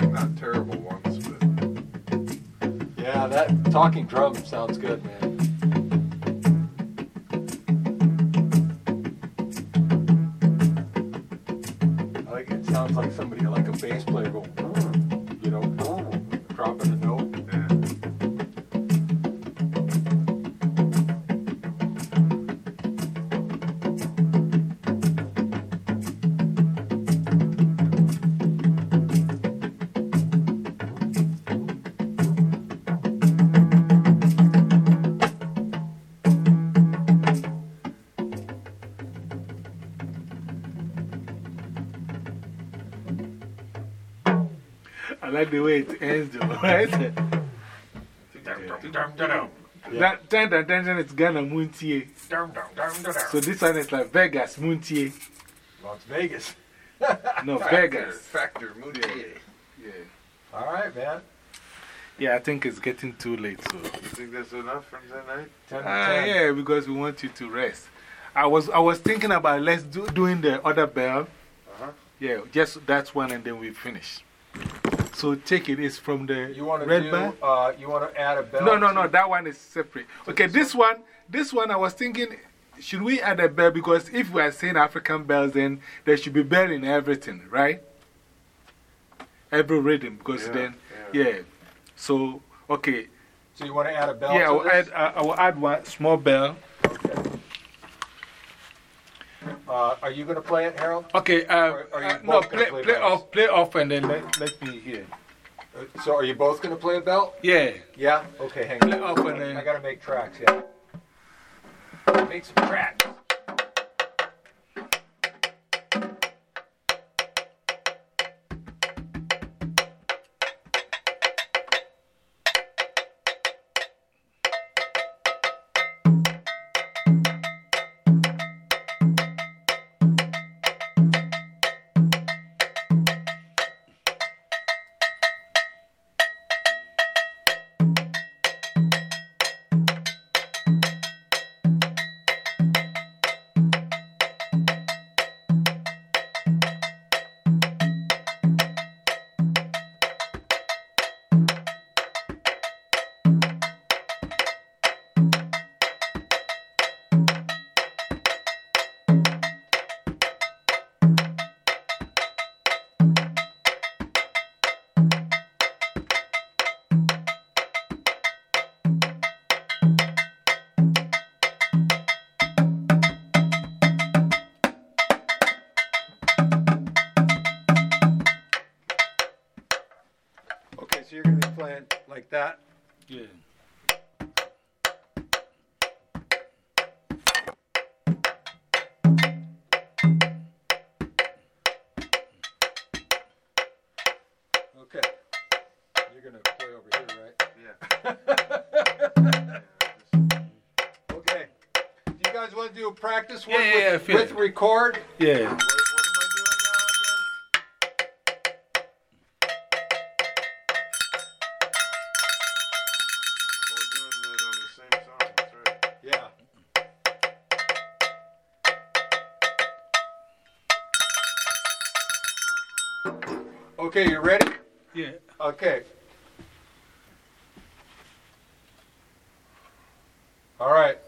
Not terrible ones, but Yeah, that talking drum sounds is Ghana Muntie. So this one is like Vegas Muntie. Las Vegas. No, Factor, Vegas. Factor Moutier. Yeah. All right, man. Yeah, I think it's getting too late, so. You think that's enough for tonight? 10 to Ah, 10. yeah, because we want you to rest. I was, I was thinking about let's do doing the other bell. Uh-huh. Yeah, just that one and then we finish. So take it, it's from the You want to red do, bar? uh, you want to add a bell? No, no, no, that one is separate. Okay, this one, this one I was thinking, should we add a bell? Because if we are saying African bells, then there should be bell in everything, right? Every rhythm, because Yeah, then, yeah. yeah. So, okay, So you want to add a bell yeah, I will, this? add, uh, I will add one small bell. Okay. Uh, are you going to play it, Harold? Okay, uh, are you uh, no, play, play play, off, play off and then let, let me hear. Uh, So are you both going to play a bell? Yeah, Yeah? Okay, hang play on. off and then. I got to make tracks, yeah. Make some tracks. Record? Yeah. What, what am I doing now again? Oh, we're doing that on the same song. That's right. Yeah. Okay, you ready? Yeah. Okay. All right.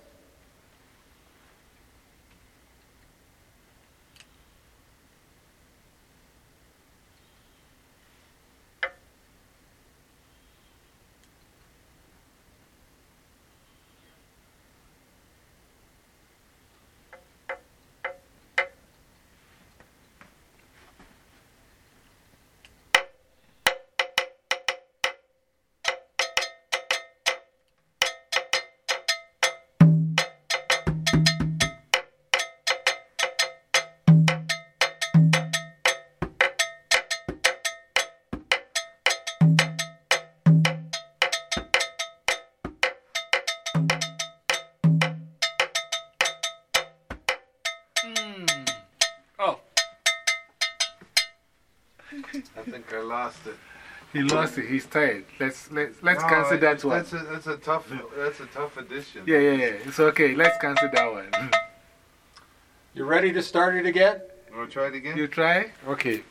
Mm. Oh, I think I lost it. he lost it. He's tired. Let's, let's, let's No, cancel I- that one. That's a, that's a tough, that's a tough addition. Yeah, yeah, yeah. It's okay. Let's cancel that one. You ready to start it again? Want to try it again? You try? Okay.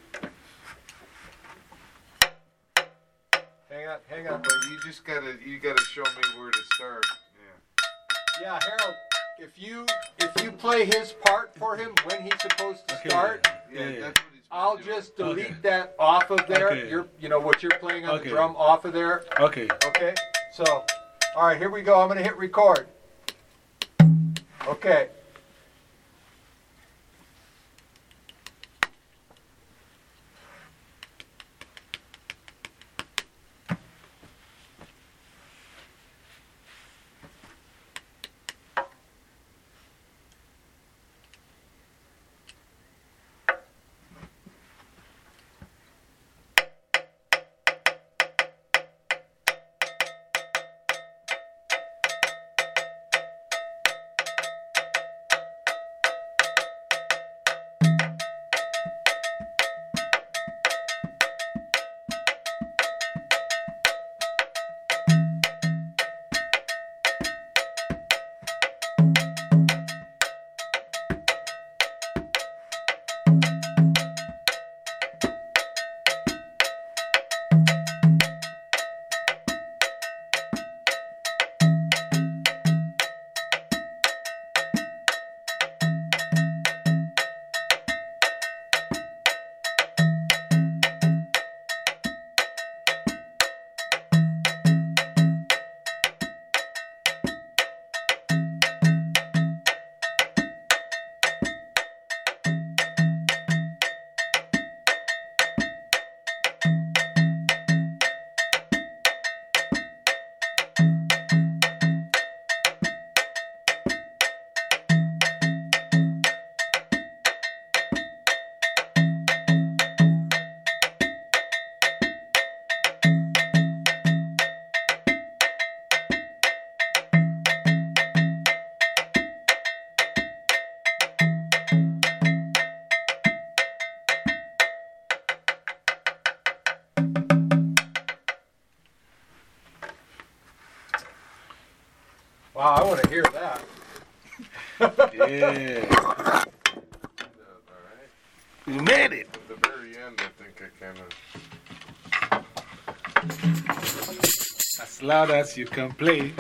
Hang on, hang on. But you just gotta, you gotta show me where to start. Yeah. Yeah, Harold, if you if you play his part for him when he's supposed to start, Yeah, Yeah, yeah. That's what he's been I'll just delete Okay. that off of there. Okay. You're, you know, what you're playing on Okay. the drum off of there. Okay. Okay, so, all right, here we go. I'm going to hit record. Okay. Loud as you can play.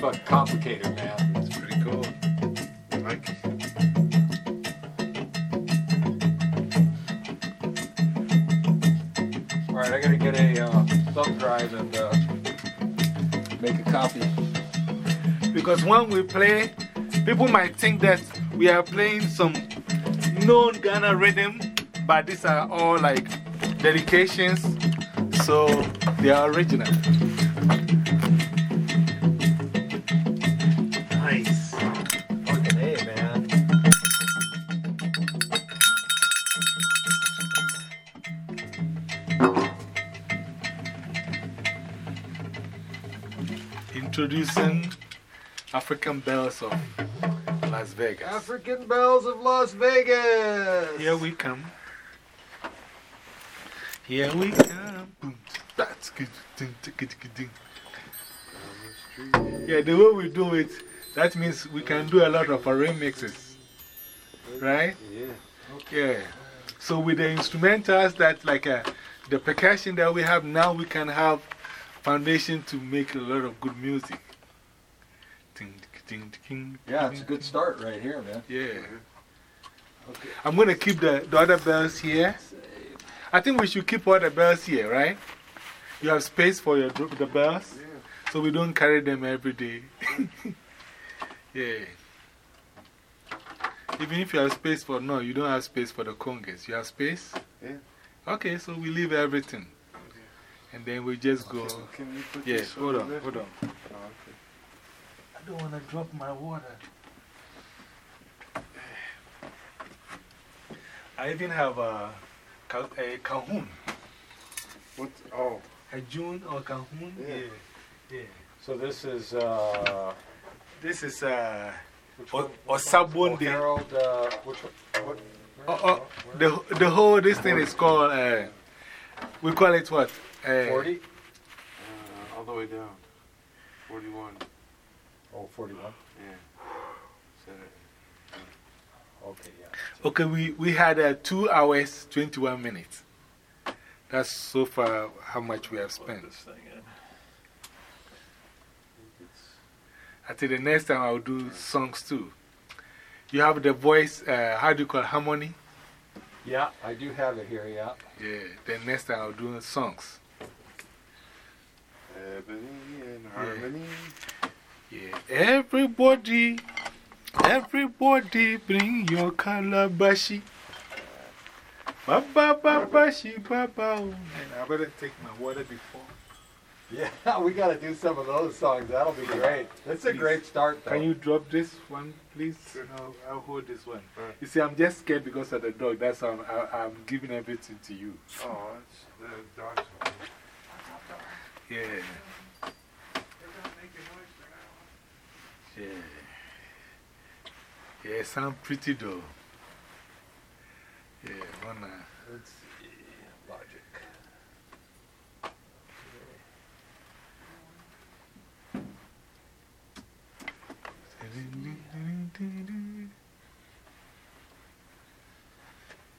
Fucking complicated, man. It's pretty cool. I like it. Alright, I gotta get a uh, thumb drive and uh, make a copy. Because when we play, people might think that we are playing some known Ghana rhythm, but these are all like dedications, so they are original. Introducing African Bells of Las Vegas. African Bells of Las Vegas! Here we come. Here we come. Boom. That's good. Ding, ding, ding, ding, ding. Yeah, the way we do it, that means we can do a lot of our remixes. Right? Yeah. Yeah. So with the instrumentals that like uh, the percussion that we have now, we can have foundation to make a lot of good music. Ding, ding, ding, Yeah, it's a good start right here, man. Yeah. I'm going to keep the, the other bells here. I think we should keep all the bells here, right? You have space for your, dr- the bells? Yeah. So we don't carry them every day. yeah. Even if you have space for, no, you don't have space for the congas. You have space? Yeah. Okay, so we leave everything. And then we just go. Can you put Yeah, this hold on, there? hold on. Oh, okay. I don't want to drop my water. I even have a, ca- a cajon. What? Oh. A June or cajon? Yeah. yeah. yeah. So this is, uh, This is uh, which O- one? Osabonde. Oh, Harold, uh, which one? What? Oh, oh, the, the whole, this thing is called, uh, we call it what? Uh, 40? Uh, all the way down. 41. Oh, 41. Yeah. Okay, yeah. Okay, we, we had uh, 2 hours, 21 minutes. That's so far how much we have spent. I think the next time I'll do songs too. You have the voice, uh, how do you call it, harmony? Yeah, I do have it here, yeah. Yeah, then next time I'll do songs. Ebony and harmony. Yeah, everybody, everybody bring your calabashi. Baba, baba, shi, baba. oh. And I better take my water before. Yeah, we got to do some of those songs. That'll be great. That's a Please. great start, though. Can you drop this one, please? I'll, I'll hold this one. Alright. You see, I'm just scared because of the dog. That's why I'm, I, I'm giving everything to you. Oh, it's the dog's one. Yeah. Yeah. Yeah, it sounds pretty though. Yeah, wanna. Let's see. Logic.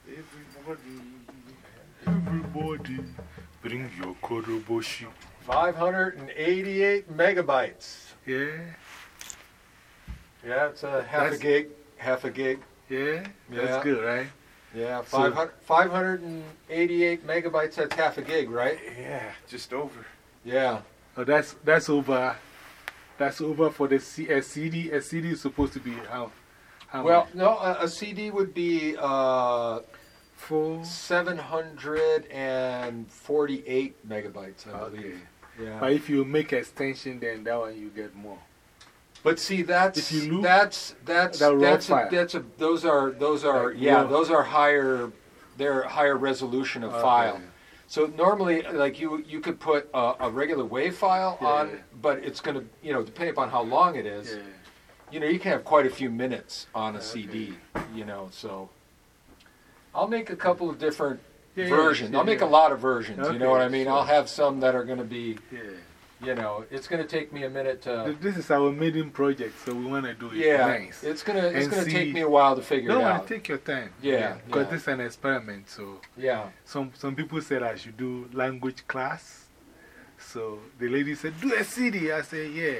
Everybody, everybody, bring your koroboshi. 588 megabytes. Yeah, Yeah, it's a half That's- a gig. Half a gig. yeah, Yeah. that's good, right? Yeah, So- 588 megabytes, that's half a gig, right? Yeah, just over. Yeah. Oh, that's, that's over. That's over for the C, a CD. A CD is supposed to be how? how Well, much? no, a, a CD would be uh, Four. 748 megabytes, I Okay. believe. Yeah. But if you make extension, then that one you get more. But see, that's If you loop, that's that's that that's a, that's a those are those are Like yeah raw. those are higher they're higher resolution of Okay. file. So normally, like you you could put a, a regular WAV file Yeah. on, but it's going to you know depending upon how long it is, Yeah. you know you can have quite a few minutes on a Okay. CD. You know, so I'll make a couple of different Yeah, versions. yeah, I'll make a lot of versions. you know what I mean? sure. I'll have some that are going to be you know it's going to take me a minute to. This is our maiden project, so we want to do it Yeah, nice. it's gonna it's gonna take me a while to figure Don't it want out. to take your time. Yeah, Because this is an experiment, so yeah, some, some people said I should do language class. So the lady said, Do a CD. I said, Yeah.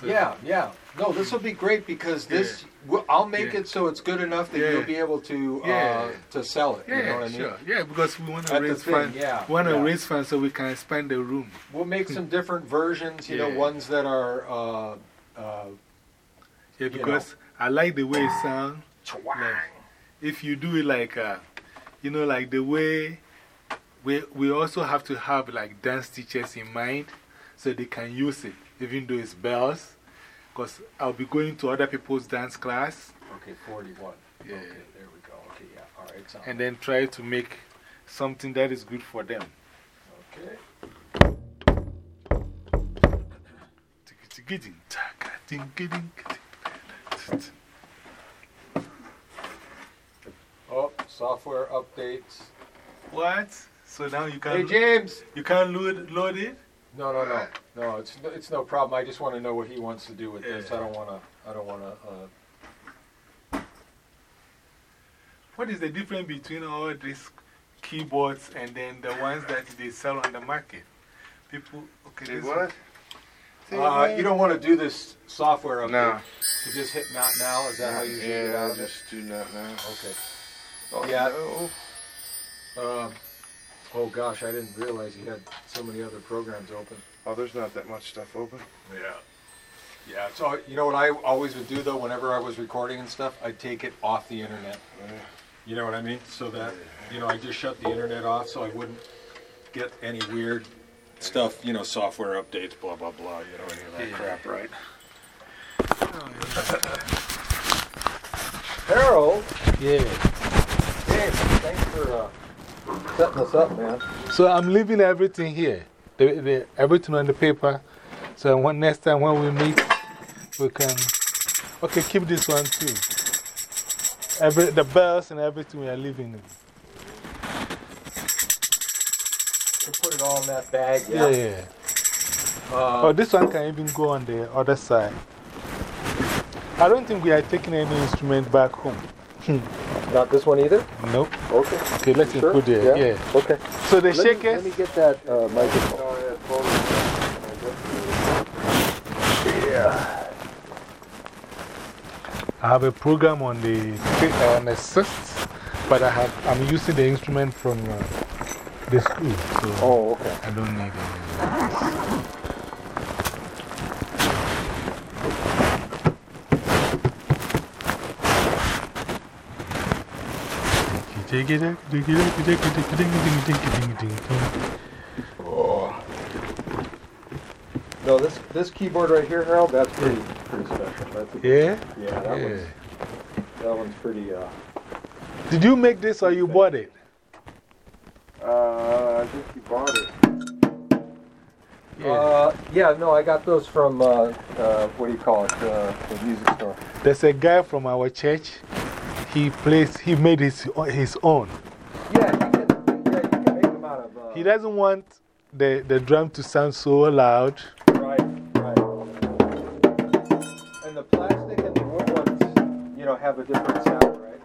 So- Yeah, yeah. No, this will be great because this, well, I'll make Yeah. it so it's good enough that Yeah. you'll be able to, uh, Yeah. to sell it. Yeah, you know what I mean? sure. Yeah, because we want to raise funds. yeah, want to yeah. raise funds so we can expand the room. We'll make some different versions, you know, ones that are, uh, uh, Yeah, You because I like the way it sounds. twang. If you do it like, uh, you know, like the way we, we also have to have like dance teachers in mind so they can use it, even though it's bells. Because I'll be going to other people's dance class Okay, 41. Yeah. Okay, there we go. Okay, yeah. All right. sound and then try to make something that is good for them. Okay. Oh, software updates. What? So now you can. Hey, James. you can't load, load it? No, no, no. No, it's, no- it's no problem. I just want to know what he wants to do with this. I don't want to, I don't want to, uh, What is the difference between all these keyboards and then the ones that they sell on the market? People, okay, this what? Say uh, what? you don't want to do this software update. No. You just hit not now? Is that how you get Yeah, I'll just do that now. Okay. Oh, Yeah. no. Um, oh gosh, I didn't realize you had so many other programs open. Oh, there's not that much stuff open. Yeah. Yeah. So you know what I always would do though, whenever I was recording and stuff, I'd take it off the internet. You know what I mean? So that you know, I just shut the internet off so I wouldn't get any weird stuff. You know, software updates, blah blah blah. You know, any of that Yeah. crap, right? Oh, Harold, yeah. James, thanks for uh, setting us up, man. So I'm leaving everything here, the, the, everything on the paper. So when, next time when we meet, we can. Okay, keep this one too. Every, the bells and everything we are leaving. You put it all in that bag. Yeah, yeah. Uh, Oh, this one can even go on the other side. I don't think we are taking any instrument back home. Not this one either. Nope. Okay. Okay, let's Sure? put there. Yeah. Okay. So the Let me, shakers. let me get that uh, microphone. No, I had photos. I have a program on the, uh, on the 6th, but I have, I'm using the instrument from uh, the school, so Oh, okay. I don't need it. No, this this keyboard right here, Harold, that's pretty pretty special. That's a, Yeah? yeah, that Yeah. one's that one's pretty. Uh, Did you make this or you bought it? Uh, I think you bought it. Yeah. uh, yeah, no, I got those from uh, uh, what do you call it? Uh, the music store. There's a guy from our church. He plays, he made his, his own. Yeah, you can. Yeah, you can make them out of. Uh, He doesn't want the, the drum to sound so loud. Right, right. And the plastic and the wood ones, you know, have a different sound, right?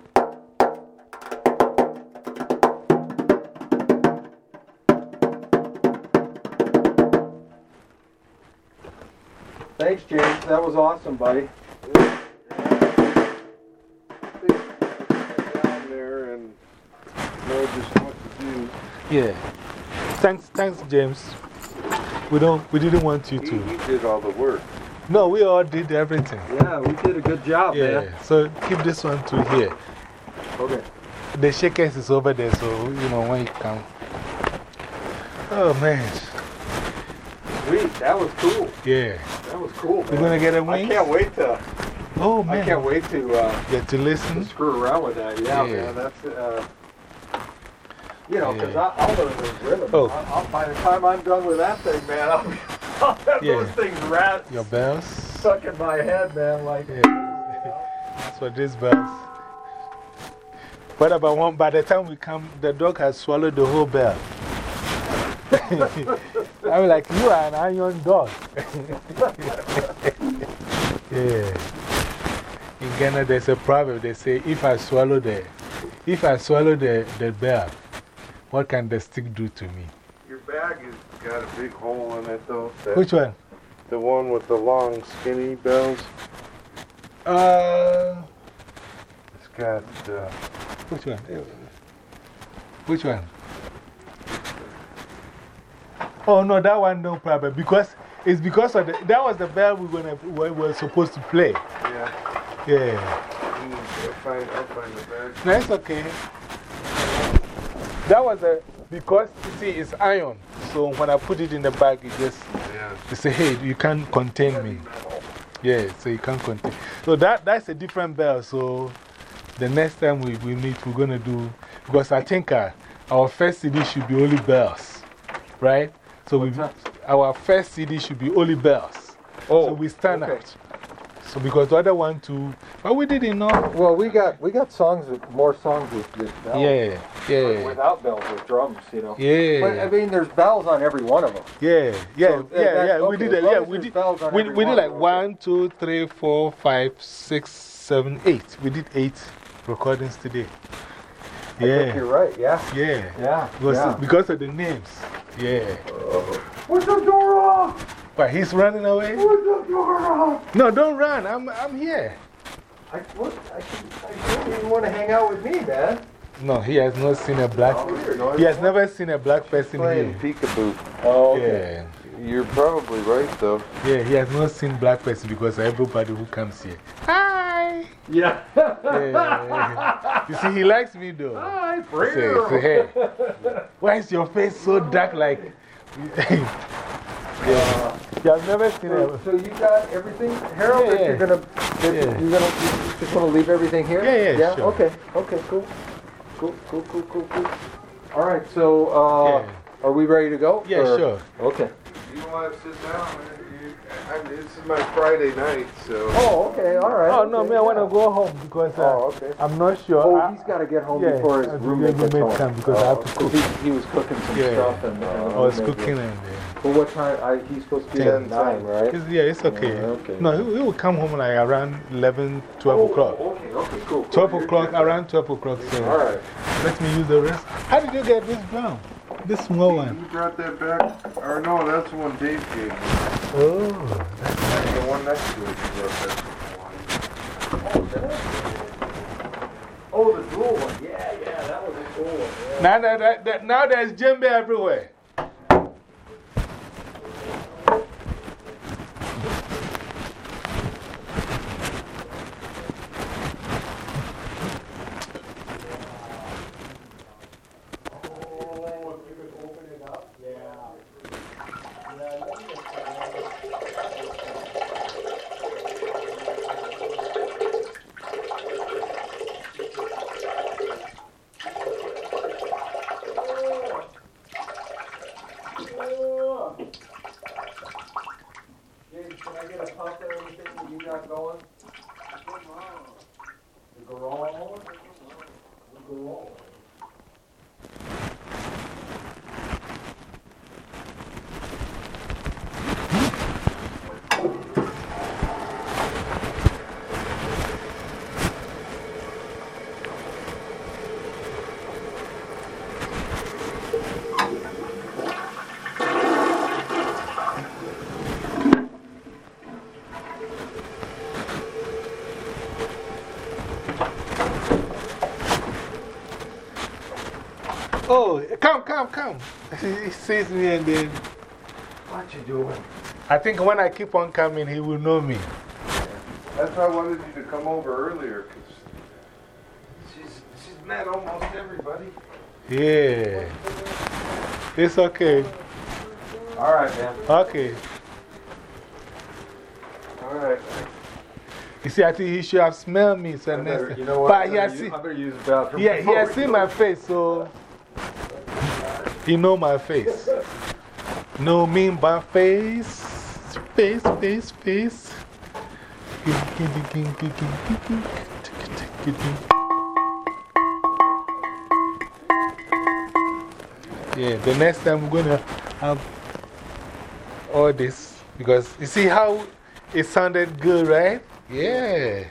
Thanks, James. That was awesome, buddy. Yeah. Thanks, thanks, James. We, don't, we didn't want you He, to. he did all the work. No, we all did everything. Yeah, we did a good job, Yeah. So keep this one to here. Okay. The shakers is over there, so you know when you come. Oh man. Sweet. That was cool. Yeah. That was cool. We're gonna get a wing? I can't wait to. Oh man. I can't wait to. Uh, Get to to listen. screw around with that. Yeah, Yeah. man. That's, uh, you know, because Yeah. I'll learn the rhythm. Oh. I'll, I'll, by the time I'm done with that thing, man, I'll, be, I'll have Yeah. those things rat Your bells. stuck in my head, man. Like, Yeah. That's what this bells. What about one? By the time we come, the dog has swallowed the whole bell. I'm like, you are an iron dog. yeah. In Ghana, there's a proverb. They say, if I swallow the, if I swallow the, the bell, what can the stick do to me? Your bag has got a big hole in it, though. Which one? The one with the long, skinny bells. Uh, It's got. Uh, which one? Which one? Oh, no, that one, no problem. Because it's because of the, that was the bell we were, we were supposed to play. yeah. Yeah. Mm, I'll find, I'll find the bag. No, it's okay. That was a, because you see, it's iron. So when I put it in the bag, it just, Yeah. they say, hey, you can't contain me. Yeah, so you can't contain. So that, that's a different bell. So the next time we, we meet, we're going to do, because I think uh, our first CD should be only bells, right? So we, our first CD should be only bells. so we stand okay. out. So because the other one too, but we didn't know. Well, we got, we got songs, with, more songs with, with bells. Yeah, yeah, Without bells, with drums, you know. yeah. But I mean, there's bells on every one of them. Yeah, yeah, So, yeah, that- yeah. We did it. Yeah, we did. We, we did like one, two, three, four, five, six, seven, eight. We did eight recordings today. I think Yeah, you're right, yeah. yeah. Yeah. Because, yeah. because of the names. Yeah. What's up, Dora? But he's running away? What's up, Dora? No, don't run. I'm, I'm here. I, what, I, I don't even want to hang out with me, man. No, he has not seen a black. Oh, He has never seen a black person Playing here. peekaboo. Oh, Yeah. You're probably right, though. Yeah, he has not seen black person because everybody who comes here. Hi. Yeah. Yeah. you see, he likes me though. Hi, Say, Freer. say, hey, why is your face so dark like. yeah. You have never seen So, a. so you got everything, Harold? Yeah, that You're yeah. gonna, that Yeah. you're gonna, you just want to leave everything here? Yeah, yeah, Yeah. sure. Okay. Okay. Cool. Cool. Cool. Cool. Cool. Cool. All right. So, uh, Yeah. are we ready to go? Yeah, Or- sure. Okay. You want to sit down? You, I, this is my Friday night, so. Oh, okay. All right. Oh, no, okay, me, I want to go home because uh, Oh, okay. I'm not sure. Oh, I- he's got to get home yeah, before his uh, roommate gets home. comes because I have to Oh, cook. He, he was cooking some Yeah. stuff and. and I was cooking was- and. Uh, Well, what time? I, he's supposed to be Ten. at nine, right? it's, yeah, it's okay. Yeah, okay. No, he, he will come home like around 11, 12 Oh, o'clock. Okay. Okay. Cool. 12 You're- o'clock, around 12 o'clock. So All right. let me use the rest. How did you get this brown? This small one? You brought that back? Or no, that's the one Dave gave me. Oh, that's The one next to it, you brought that one. Oh, the dual one. Yeah, yeah, that was a cool one. Yeah. now, that, that, that, now there's djembe everywhere. Oh, if you could open it up, yeah. James, can I get a puff or anything that you got going? The garage? The garage. Oh, come, come, come. He sees me and then What you doing? I think when I keep on coming, he will know me. That's why I wanted you to come over earlier, because she's, she's met almost everybody. Yeah. It's okay. All right, man. Okay. All right. You see, I think he should have smelled me. So I better, you know what? But I he has use- seen, I better use the bathroom. yeah, he oh, has seen my face, so he know my face. Know me by face. Face, face, face. Yeah, the next time we're gonna have all this because you see how it sounded good, right? Yeah.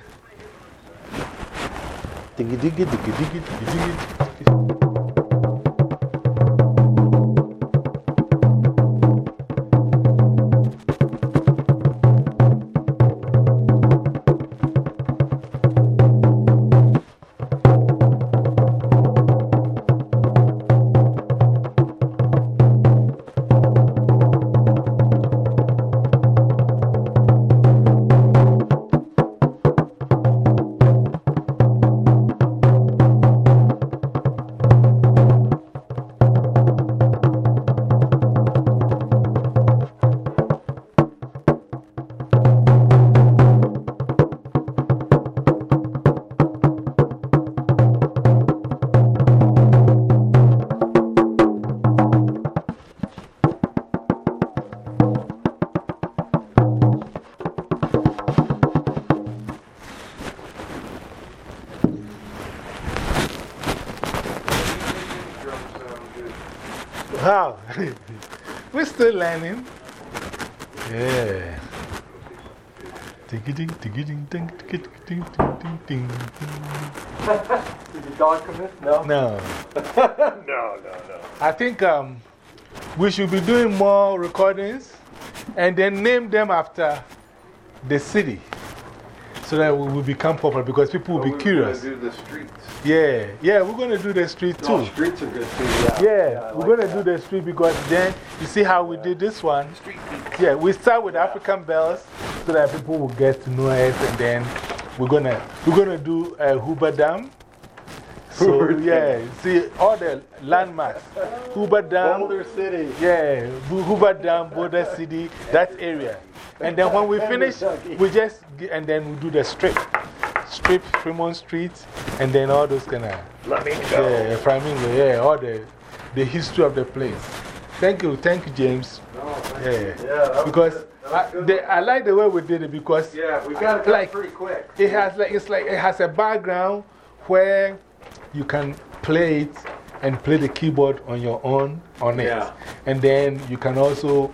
We're still learning. Yeah. Ding ding ding ding ding ding ding ding ding. Did the dog come in? No? No. no, no, no. I think um, we should be doing more recordings and then name them after the city so that we will become popular because people will Well, be we curious. do the streets. Yeah, yeah, we're going to do the street No, too. streets are good too, yeah. Yeah, I we're like going to do the street because then you see how we did this one. Yeah, we start with African bells so that people will get to know us and then we're going to we're gonna do uh, Hoover Dam. So, yeah, see all the landmarks. Hoover Dam. Boulder City. Yeah, Bo- Hoover Dam, Border City, that area. And then when we finish, we just, and then we do the strip. Strip, Fremont Street, and then all those kind of, Flamingo. yeah, Flamingo, yeah, all the, the history of the place. Thank you, thank you, James. No, thank Yeah, Yeah, because I, good the, one. I like the way we did it because Yeah, we got it Like- pretty quick. it has like, it's like, it has a background where you can play it and play the keyboard on your own on it. And then you can also,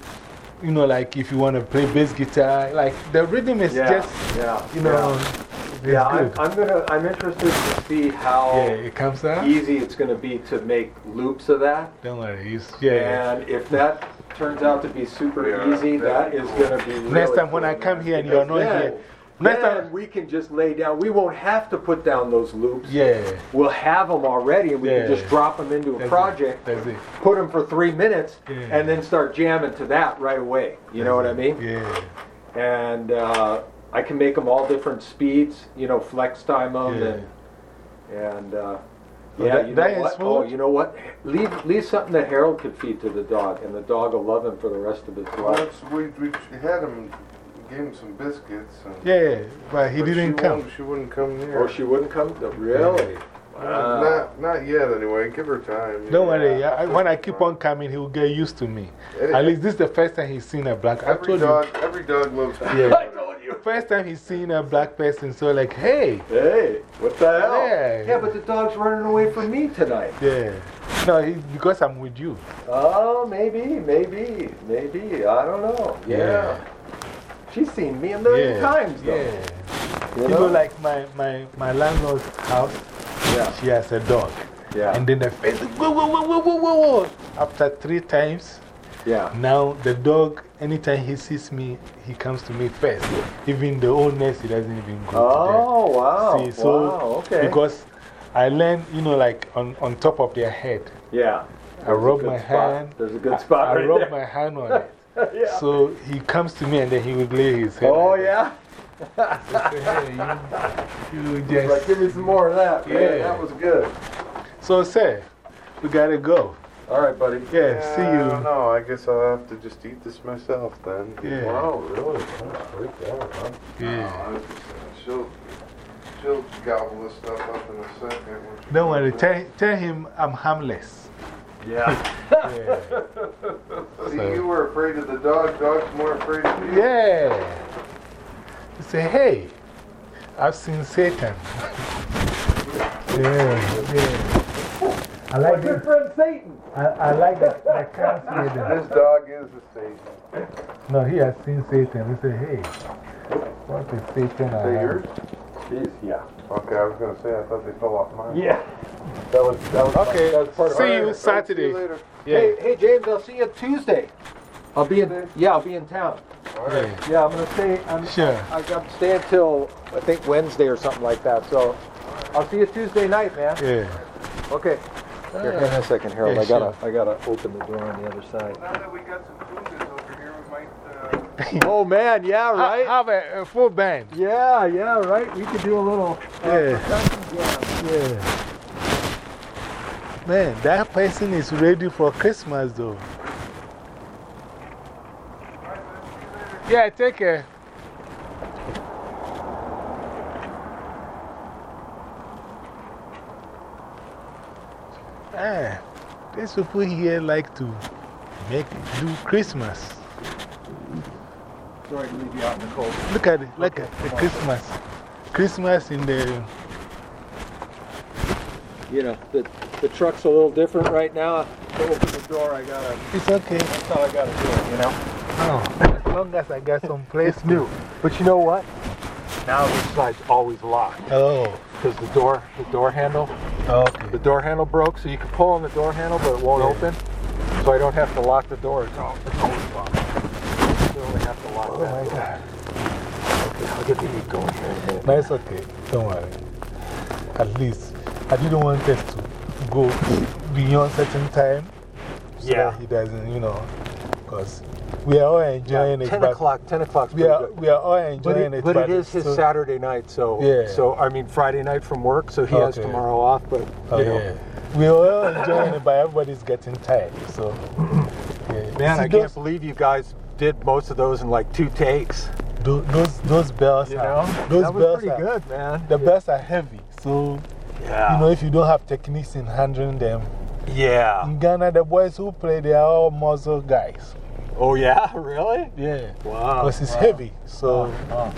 you know, like if you want to play bass guitar, like the rhythm is Yeah, just, yeah. you know, it's Yeah, I'm. I'm gonna, I'm interested to see yeah, how it comes out. easy it's gonna be to make loops of that. Don't worry, it's, yeah. And if that turns out to be super Yeah, easy, that that'd is be cool. gonna be really Next time when I come here and you're not then- here, next then time, we can just lay down, we won't have to put down those loops. yeah, We'll have them already and we Yeah. can just drop them into a that's project, It. That's it. put them for three minutes, Yeah. and then start jamming to that right away. You know what I mean? Yeah, And uh, I can make them all different speeds, you know, flex time them yeah. and, and uh, Oh, yeah, that- you know is what? Oh, you know what? Leave, leave something that Harold could feed to the dog, and the dog will love him for the rest of his life. that's- we, we had him, gave him some biscuits. And, Yeah, but he but didn't she come. won't- She wouldn't come near. Oh, she wouldn't come? No, Really? Wow. Not, not yet, anyway. Give her time. Don't worry, I, when I keep on coming, he will get used to me. It- At least this is the first time he's seen a black I Every told dog, every dog loves you. I Yeah. told you. First time he's seen a black person, so like, hey, Hey, what the hell? Yeah. Yeah, but the dog's running away from me tonight. yeah. No, he, because I'm with you. Oh, maybe, maybe, maybe. I don't know. Yeah. She's seen me a million yeah. times, though. Yeah. You You know? know, like my, my, my landlord's house, Yeah. she has a dog. Yeah. And then the face, whoa, whoa, whoa, whoa, whoa, whoa. After three times, yeah. now the dog, anytime he sees me, he comes to me first. Even the owners, he doesn't even go to Oh, wow. See, so, wow, okay. because I learned, you know, like on, on top of their head. yeah. I There's rub my spot. hand. There's a good spot I, I right rub there. my hand on it. yeah. So he comes to me and then he would lay his head. oh, yeah? say, hey, you, you He's like, give me some more of that, man. Yeah. That was good. So, sir, we gotta go. All right, buddy. Yeah, see I don't you. know. I guess I'll have to just eat this myself then. Yeah. Wow, really? That's great there, huh? Yeah. No, it's- she'll, she'll gobble this stuff up in a second. when she Don't worry, tell, tell him I'm harmless. Yeah. Yeah. back. See, you were afraid of the dog. Dog's more afraid of you. yeah. He say, hey, I've seen Satan. yeah, yeah. I My like good it. friend Satan. I, I like that. I can't see them. This dog is a Satan. No, he has seen Satan. He say, hey, what is Satan? I Is that yours? Jeez, yeah. Okay, I was going to say, I thought they fell off mine. Yeah. That was, that was, Okay, that was part of see you All right, Saturday. See you later. Yeah. Hey, hey, James, I'll see you Tuesday. I'll be in, yeah, I'll be in town. All right. yeah. Yeah, I'm gonna stay, I'm, Sure. I- I'm staying till, I think Wednesday or something like that, so I'll see you Tuesday night, man. Yeah. Okay. Here, hang on a second, Harold, Yeah, I gotta, I gotta open the door on the other side. Now that we got some tunas over here, we might. Uh, Oh, man, yeah, right? Have a, a full band. Yeah, yeah, right, we could do a little uh, Yeah. Yeah. Man, that person is ready for Christmas though. Yeah, take care. Ah, these people here like to make do Christmas. Sorry to leave you out in the cold. Look at it, look at the Christmas. Christmas in the. You know, the, the truck's a little different right now. To open the the door, I gotta, It's okay. that's how I gotta do it, you know? Oh, as long as I got some place new. But you know what? Now this side's always locked Oh, because the door, the door handle, oh, okay. the door handle broke. So you can pull on the door handle, but it won't Yeah. open. So I don't have to lock the door. It's, all, it's always locked. You only have to lock Oh my. God. Okay, I'll get the heat going here. No, it's okay. Don't worry. At least, I didn't want us to go beyond certain time. So Yeah. he doesn't, you know, because we are all enjoying it. 10 o'clock, 10 o'clock. We are, we are all But enjoying it, it. but it is his so- Saturday night, so, Yeah. so I mean Friday night from work, so he has tomorrow off, but oh, you Oh, know. yeah. We are all enjoying it, but everybody's getting tired. So, yeah. Man, See, I can't believe you guys did most of those in like two takes. tho- those, those bells You are, know? those that was bells pretty are, good, man. the bells are heavy. So, Yeah. you know, if you don't have techniques in handling them, yeah. in Ghana, the boys who play, they are all muscle guys. Oh, yeah? Really? Yeah. Wow. Because it's wow. heavy. So Wow.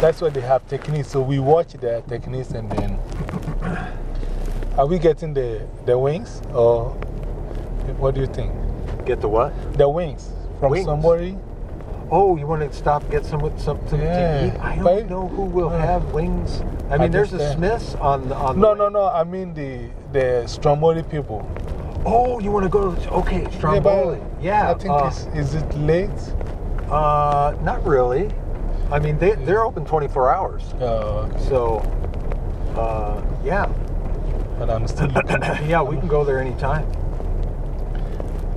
that's why they have techniques. So we watch their techniques and then. Are we getting the, the wings? Or what do you think? Get the what? The wings from Wings? somebody? Oh, you want to stop get some something Yeah. to eat? I don't But- know who will Uh, have wings. I I mean, there's a Smiths on the. On No, the no, no. I mean the, the Stromboli people. Oh, you want to go to. Okay, Stromboli. Yeah. I think uh, it's, is it late? Uh, not really. I mean, they, they're open 24 hours. Oh, okay. So, uh, yeah. But I'm still yeah, we can go there anytime.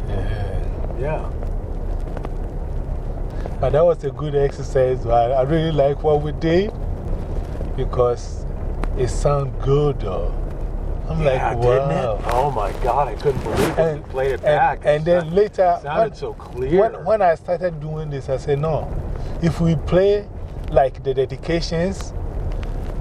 Yeah. Yeah. But that was a good exercise. I, I really like what we did because it sounded good though. I'm yeah, like, wow. Oh my God, I couldn't believe it. And- we played it back. and then later, sounded when- so clear. When, when I started doing this, I said, no, if we play like the dedications,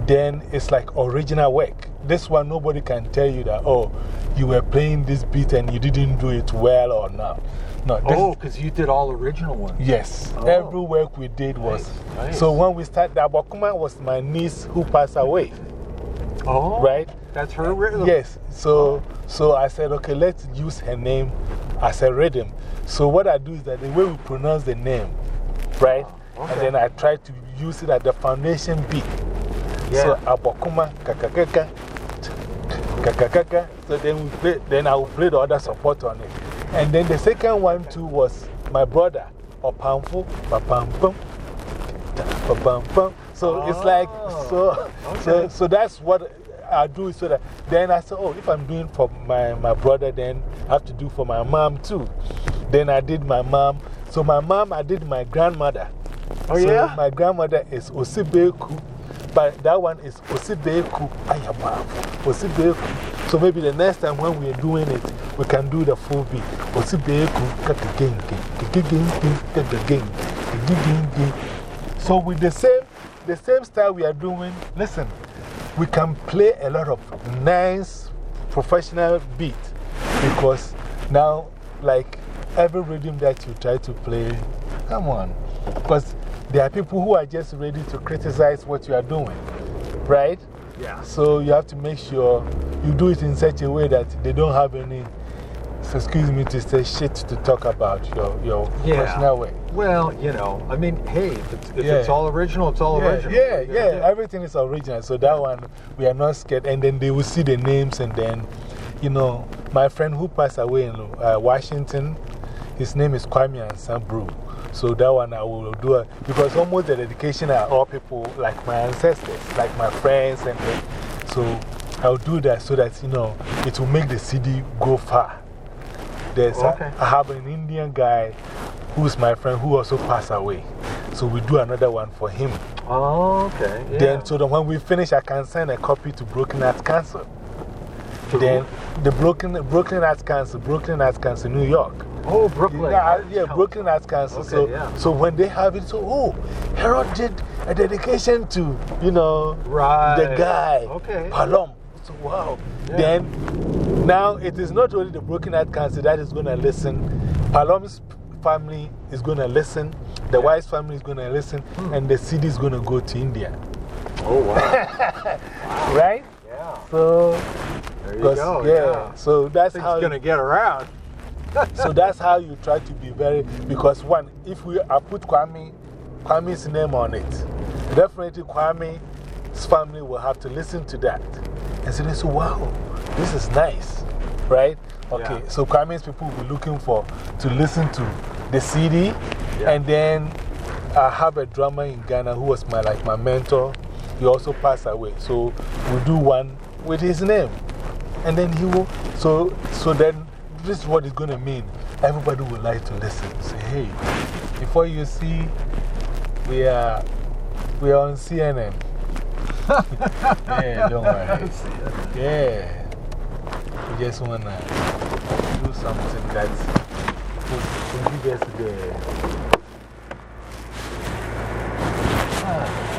then it's like original work. This one, nobody can tell you that, oh, you were playing this beat and you didn't do it well or not. No, oh, because you did all original ones. Yes, Oh. every work we did was. Nice, nice. So when we started, Abakuma was my niece who passed away, Oh, right? That's her rhythm. Yes. So, so I said, okay, let's use her name as a rhythm. So what I do is that the way we pronounce the name, right? Ah, okay. And then I try to use it as the foundation beat. So Yeah. Abakuma, kakakaka, kakakaka. So then we play, then I will play the other support on it. And then the second one too was my brother, Opamfo, Papampum. So it's like, so, so, so that's what I do so that then I said, oh, if I'm doing for my, my brother, then I have to do for my mom too. Then I did my mom. So my mom, I did my grandmother. Oh, so yeah? My grandmother is Osibeku, but that one is Osibeku Ayabafu. Osibeku. So maybe the next time when we're doing it, we can do the full beat. Osibeku, kakageng, kakageng, kakageng, kakageng. So with the same, the same style we are doing, listen, we can play a lot of nice professional beat because now, like every rhythm that you try to play, come on. Because there are people who are just ready to criticize what you are doing, right? Yeah. So you have to make sure you do it in such a way that they don't have any, so excuse me to say shit to talk about your, your Yeah. professional way. Well, you know, I mean, hey, if it's, if Yeah. it's all original, it's all Yeah, original. yeah, you yeah. Everything is original. So that one, we are not scared. And then they will see the names. And then, you know, my friend who passed away in uh, Washington, his name is Kwame Ansabru. So that one I will do it because almost the dedication are all people like my ancestors, like my friends. And so I'll do that so that, you know, it will make the CD go far. There's a- Okay. I have an Indian guy who's my friend who also passed away. So we do another one for him. Oh, okay. Yeah. Then, so that when we finish, I can send a copy to Broken Arts Council. Then, the Brooklyn, Broken Arts Council, Broken Arts Council, New York. Oh, Brooklyn. Yeah, yeah, Broken Arts Council. Okay, so, yeah. so when they have it, so, oh, Harold did a dedication to, you know, Right. the guy, Okay. Palom. So, wow. Yeah. Then, now it is not only the Brooklyn Arts Council that is going to listen, Palom's family is going to listen, the Wise family is going to listen, Hmm. and the CD is going to go to India. Oh, wow. Right? Yeah. So, There you go. yeah, Yeah. so that's how. going to get around. so that's how you try to be very. Because, one, if we, I put Kwame, Kwame's name on it, definitely Kwame's family will have to listen to that. And so they say, wow, this is nice, right? Okay, Yeah. so Kwame's people will be looking for to listen to the CD. And then I have a drummer in Ghana who was my, like my mentor. He also passed away. So we'll do one with his name. And then he will. So, so then this is what it's going to mean. Everybody would like to listen. Say, hey, before you see, we are, we are on CNN. yeah, don't worry. Yeah. We just want to do something that will give us the. Ah.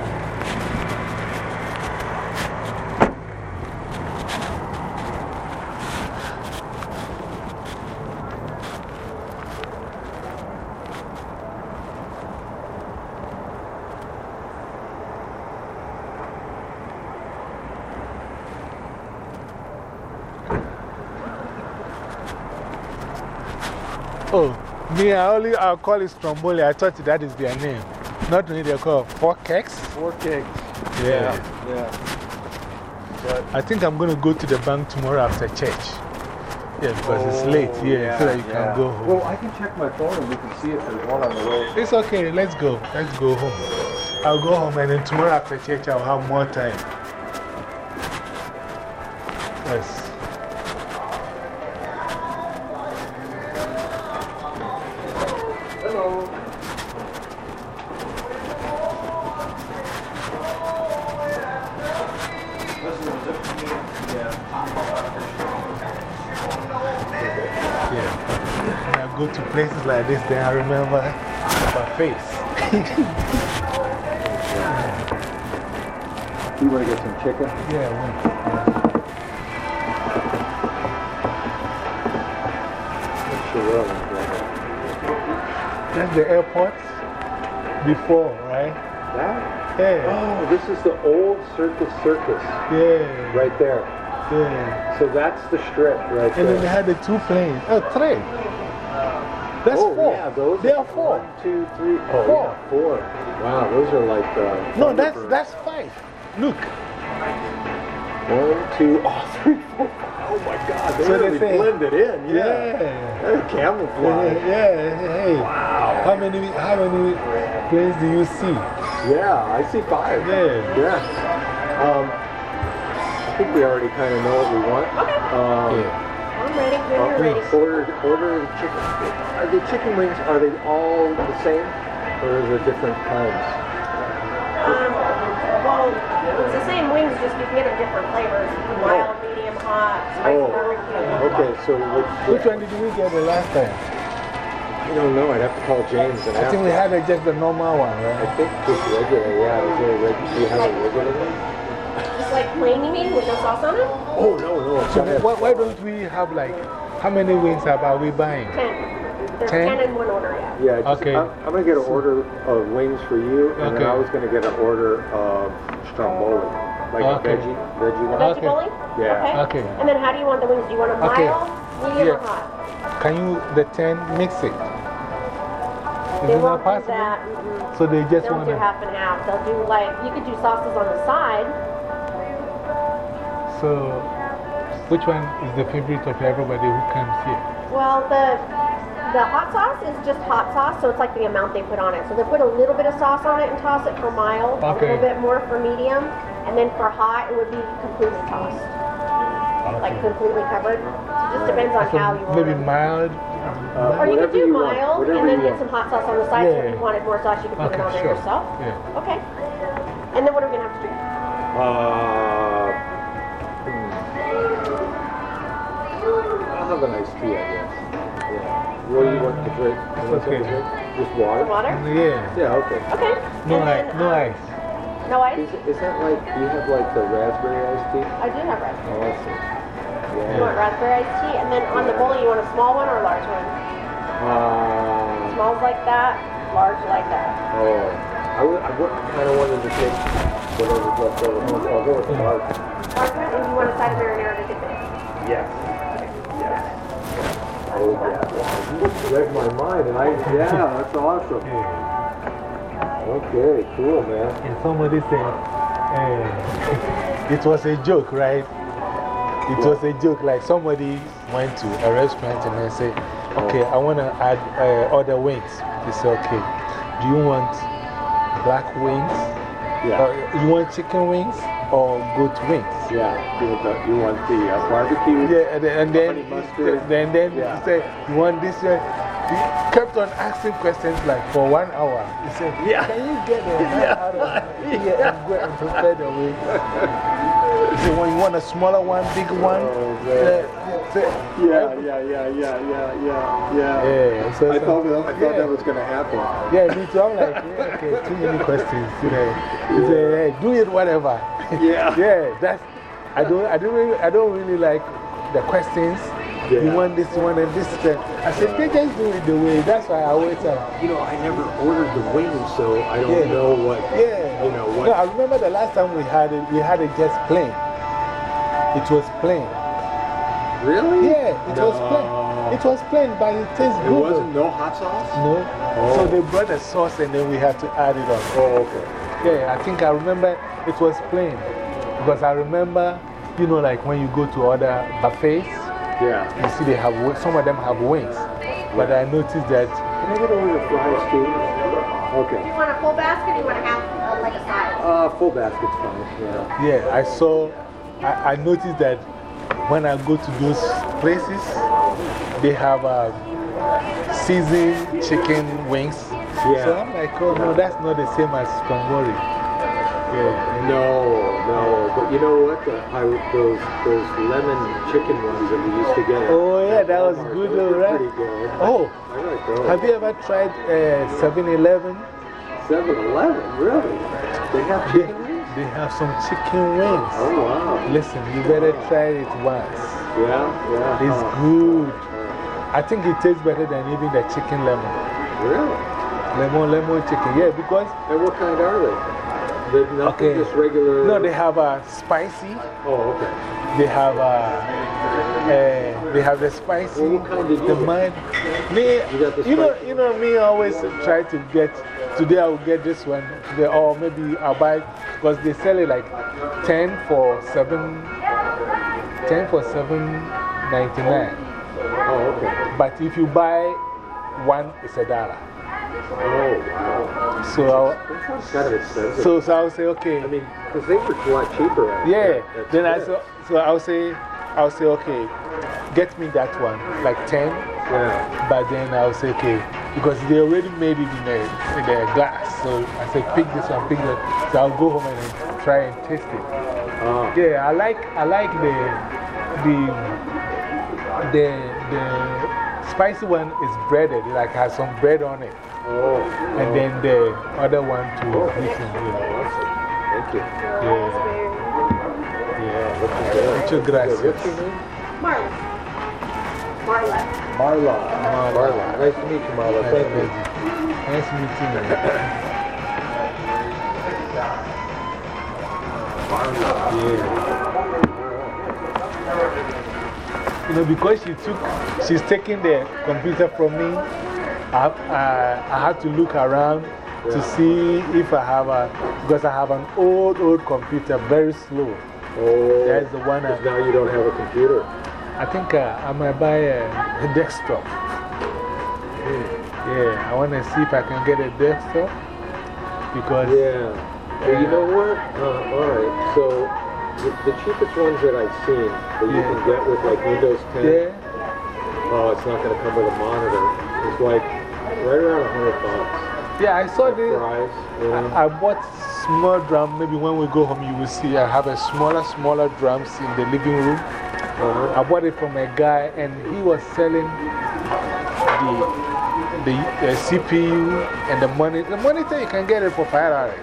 Oh, me, I only I'll call it Stromboli. I thought that is their name. Not only they call it Four Kegs. Four kicks. Yeah. Yeah. But I think I'm going to go to the bank tomorrow after church. Yeah, because it's Oh, late. Yeah, so that you yeah. can go home. Well, I can check my phone and we can see if there's one on the way. It's okay. Let's go. Let's go home. I'll go home and then tomorrow after church I'll have more time. Yes. To like this, then I remember my face. You want to get some chicken? Yeah, I Sure. That's the airport before, right? That? Yeah. Oh, this is the old Circus Circus Yeah. right there. Yeah. So that's the strip right And then they had the two planes. Oh, three. That's oh, four. yeah, those They are four. One, two, three. Oh, Four. yeah, four. Wow, those are like. Uh, No, that's, Thunderbirds. that's five. Look. One, two, oh, three, four, five. Oh my God, they So they really say- blended in. Yeah. Yeah. That's camouflage. Yeah, yeah, hey. Wow. How many, how many planes do you see? Yeah, I see five. Yeah. Yeah. Um, I think we already kind of know what we want. Okay. Um, Yeah. I'm ready. When you're we ready. ordered, ordered chicken. Are the chicken wings, are they all the same? Or are it different kinds? Um, well, it's the same wings, just you can get them different flavors. Mild, medium, hot, spicy Oh. barbecue. Okay, so which, Which one did we get the last time? I don't know. I'd have to call James and I ask. think we had a, just the normal one, I think just regular, yeah. Is there a reg- do you have a regular one? Just like plain, you mean, with no sauce on it? Oh, no, no. So why, why don't we have like, how many wings are we buying? Ten. There's Ten? ten, in one order, yeah. Yeah, just, Okay. I'm, I'm going to get an order of wings for you, and then I was going to get an order of stromboli, like Okay. a veggie, veggie The one. veggie Okay. bowling? Yeah. Okay. Okay. And then how do you want the wings? Do you want them Okay. mild, medium, or Yeah. hot? Can you, the 10, mix it? Is They it not won't do possible? that. mm-mm. So they just want to. They'll do half and half. They'll do like, you could do sauces on the side. So, which one is the favorite of everybody who comes here? Well, the the hot sauce is just hot sauce, so it's like the amount they put on it. So they put a little bit of sauce on it and toss it for mild, Okay. a little bit more for medium, and then for hot it would be completely tossed, like completely covered. So it just depends on So how you want maybe it. mild? Uh, Or you could do you mild and then you get some hot sauce on the side. So if you wanted more sauce, you could put Okay, it on there sure. yourself. Yeah. Okay. And then what are we gonna have to do? Uh, I'll have an iced tea, I guess. Yeah. What do you want to drink? You want Okay. to drink? Just water? water? Yeah. Yeah, okay. Okay. No, and ice, then, no um, ice. No ice? Is, is that like, do you have like the raspberry iced tea? I do have raspberry. Oh, I see. You want raspberry iced tea, and then on the bowling, you want a small one or a large one? Uh, Smalls like that, large like that. oh. I, would, I would, kind of wanted to take whatever's left over. I'll go with the large. Large one, and you want a side of marinara to dip it in. Yes. Yes. Oh, yeah. You read my mind, and I, yeah, that's awesome. Okay, cool, man. And somebody said, eh, it was a joke, right? It was a joke. Like somebody went to a restaurant and they said, Okay, I want to add uh, other wings. They said, Okay, do you want black wings? Yeah. Or you want chicken wings or goat wings? Yeah, you want the, you want the uh, barbecue? Yeah, and then, and then, then, then Yeah. he said, You want this? one?" He kept on asking questions like for one hour. He said, Yeah. Can you get the hell out of here and go and prepare the wings? He said, When you want a smaller one, big one? Oh, yeah, Yeah, yeah, yeah, yeah, yeah, yeah, yeah. Yeah, so, I so- thought, that, I thought yeah. that was going to happen. Yeah, me too. I'm like, yeah, okay, too many questions. You know. He said, hey, do it whatever. Yeah. yeah, that's, I don't, I don't really, I don't really like the questions. You want this one and this. Then. I said, they just do it the way. That's why I always say, You know, I never ordered the wings, so I don't Yeah. know what, yeah. you know, what. No, I remember the last time we had it, we had it just plain. It was plain. Really? Yeah, it was plain. It was plain, but it tastes good. It wasn't no hot sauce? No. Oh. So they brought the sauce and then we had to add it on. Oh, okay. Yeah, I think I remember it was plain. Because I remember, you know, like when you go to other buffets, Yeah. you see they have, wi- some of them have wings. But I noticed that, Can I get over the fries too? Okay. You want a full basket or you want to have uh, like a side? Uh, full basket's fine. Yeah. yeah, I saw, I, I noticed that when I go to those places, they have uh, seasoned chicken wings. Yeah. So I'm like, oh no, that's not the same as Spongori. Yeah. No, no. But you know what? The, I, those, those lemon chicken ones that we used to get. Oh, yeah, at that was good though, right? Pretty good. Oh, I like those. have you ever tried uh, 7 Eleven? 7 Eleven, really? They have They, chicken wings? they have some chicken wings. Oh, wow. Listen, you better try it once. Yeah, yeah. It's good. I think it tastes better than even the chicken lemon. Really? Lemon, lemon chicken. Yeah, because And what kind are they? They're not Okay. just regular. no, they have a spicy. Oh, okay. They have a, uh, they have the spicy. Well, what kind the mild. Me, You got the you know, you know, me always try to get. Today I will get this one. Today, or maybe I'll buy because they sell it like 10 for 7, 10 for 7.99. Oh, okay. But if you buy one, it's a dollar. Oh, wow. So I'll, sounds kind of so, so I'll say, okay. I mean, because they were a lot cheaper. Yeah. Then I so, so I'll say, I'll say, okay, get me that one, like 10. Yeah. But then I'll say, okay, because they already made it in the, in the glass. So I said, pick this one, pick that. So I'll go home and then try and taste it. Ah. Yeah, I like, I like the, the, the, the spicy one is breaded, like has some bread on it. Oh. And oh. then the other one too. Oh, This is, yeah. awesome. Thank you. Yeah. Yeah, looking good. Muchas Good. gracias. What's your name? Marla. Marla. Marla. Marla. Marla. Nice to meet you, Marla. Nice Thank you. meeting you. Nice meeting you. Yeah. You know, because she took, she's taking the computer from me, I, I, I had to look around to see if I have a, because I have an old, old computer, very slow. Oh. That's the one I- now you don't have a computer. I think uh, I might buy a, a desktop. Yeah, I want to see if I can get a desktop because Yeah. You know what? Uh, all right. So the, the cheapest ones that I've seen that you can get with like Windows 10. yeah, Oh, it's not going to come with a monitor. It's like right around hundred bucks. yeah, I saw this. You know? I, I bought small drum. Maybe when we go home, you will see I have a smaller, smaller drums in the living room. Uh-huh. I bought it from a guy, and he was selling the, the, the CPU and the monitor. The monitor, you can get it for $5.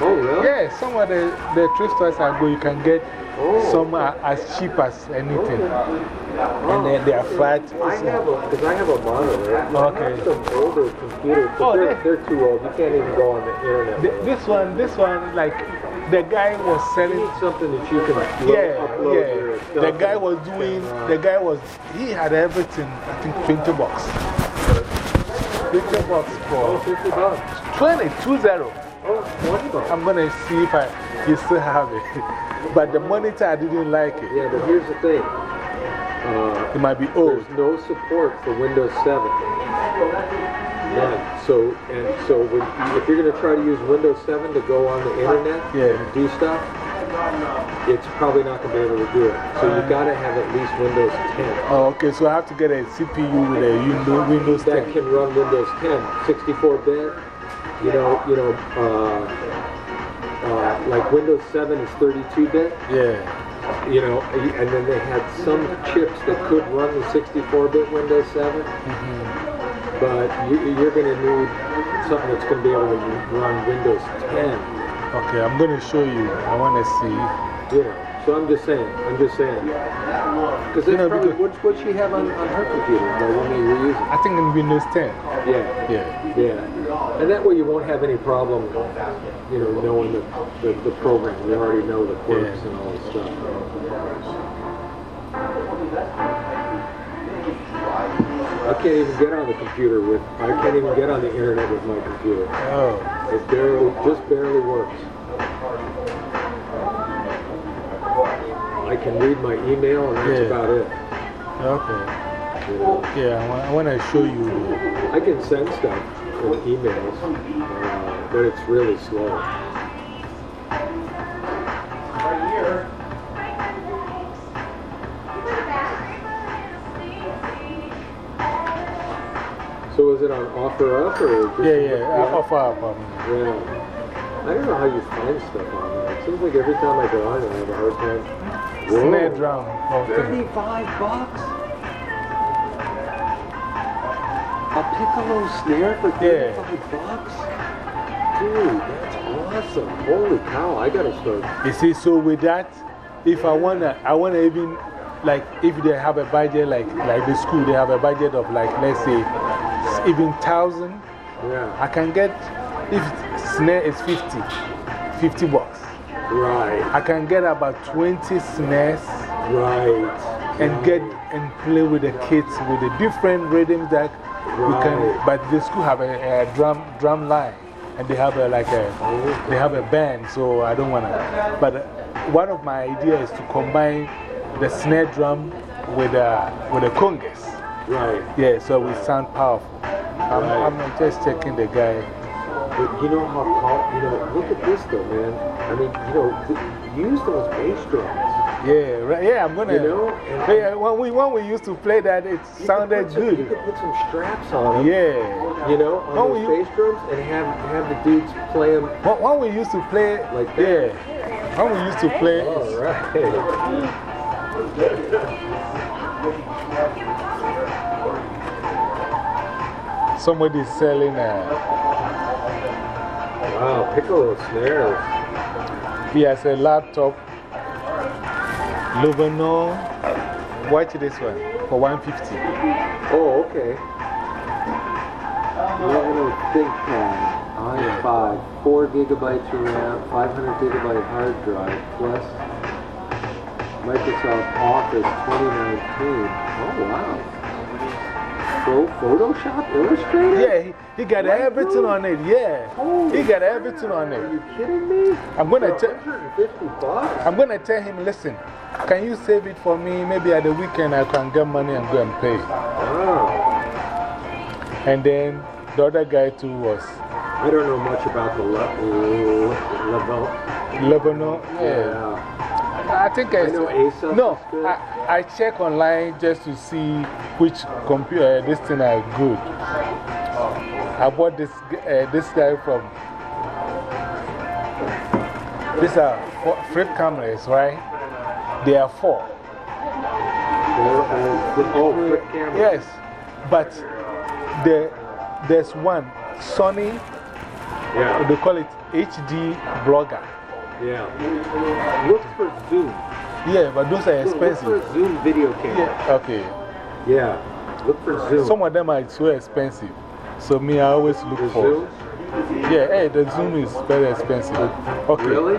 Oh, really? Yeah, some of the, the thrift stores I go, you can get Oh. some are as cheap as anything. And then they are flat. I have a, because I have a monitor. I Okay. have some older computers, but Oh, they're, they- they're too old. You can't even go on the internet. Th- with them. This one, this one, like, the guy was You selling. need something that you can load, Yeah, upload yeah. The guy was doing, uh, the guy was, he had everything, I think 20 bucks. 20 bucks Oh, for 50 bucks. 20, 20. Oh, 20. I'm going to see if I, he still have it. But the monitor, I didn't like it. Yeah, but here's the thing. Uh, It might be old. There's no support for Windows 7. None. So, and so when, if you're going to try to use Windows 7 to go on the internet Yeah. and do stuff, it's probably not going to be able to do it. So you got to have at least Windows 10 Oh, okay, so I have to get a CPU with a Windows, Windows that 10. can run Windows 10, 64-bit. You know, you know, uh, uh, like Windows 7 is 32-bit. Yeah. you know, and then they had some chips that could run the 64-bit Windows 7, but you, you're going to need something that's going to be able to run Windows 10. Okay, I'm going to show you. I want to see. Know, so I'm just saying, I'm just saying, because You know, probably because- what what she have on, on her computer, the one that you're using. I think in Windows 10. Yeah, Yeah. yeah, and that way you won't have any problem, you know, knowing the the, the program. You already know the quirks Yeah. and all the stuff. I can't even get on the computer with, I can't even get on the internet with my computer. Oh, It barely, just barely works. I can read my email and that's Yeah. about it. okay. You know. Yeah, I want, to show you. I can send stuff in emails, uh, but it's really slow. So is it on OfferUp or just Yeah, yeah, I OfferUp. Um, Yeah. I don't know how you find stuff on there. It seems like every time I go on I have a hard time. Snare drum. Okay. 35 bucks? A piccolo snare for Yeah. 35 bucks? Dude, that's awesome. Holy cow, I gotta start. You see, so with that, if I want to, I want to even, like, if they have a budget, like, like the school, they have a budget of, like, let's say, even thousand, Yeah, I can get, if snare is 50, 50 bucks. Right, I can get about 20 snares right. and get and play with the kids with the different rhythms that we can. But the school have a, a drum, drum line and they have a, like a, they have a band, so I don't want to. But one of my ideas is to combine the snare drum with, uh, with the congas. Right. Yeah, so we sound powerful. I'm, Right. I'm just checking the guy. But you know how, pow- you know, look at this though, man. I mean, you know, use those bass drums. Yeah, right, yeah, I'm gonna. You know, and- yeah, uh, when, we, when we used to play that, it sounded some- good. You could put some straps on them. Yeah. You know, on Oh, those bass drums and have, have the dudes play them. When, when we used to play, Like that. yeah, when we used to play, All right. somebody's selling a, Wow, piccolo snares. He has a laptop, Loveno, watch this one, for 150 Oh, okay. Lenovo ThinkPad i5, 4 gigabytes of RAM, 500 gigabyte hard drive, plus Microsoft Office 2019. Oh, wow. Pro Photoshop Illustrator? Yeah, he, he got everything on it, yeah. He got everything on it. Are you kidding me? I'm gonna tell. I'm gonna tell him, listen, can you save it for me? Maybe at the weekend I can get money and go and pay. Wow. And then the other guy too was I don't know much about the le level. Lebanon. Yeah. Yeah. I think I, know Asus No. I, I check online just to see which computer uh, this thing are good. I bought this, uh, this guy from. These are four, flip cameras, right? They are four. Flip- oh, flip. Yes, but the, there's one, Sony, Yeah. they call it HD Bloggie. Yeah. Look for Zoom. Yeah, but those are expensive. Look for Zoom video camera. Yeah. Okay. Yeah. Look for Zoom. Some of them are so expensive. So, me, I always look for. Zoom? Yeah, hey, the Zoom is very expensive. Okay. Really?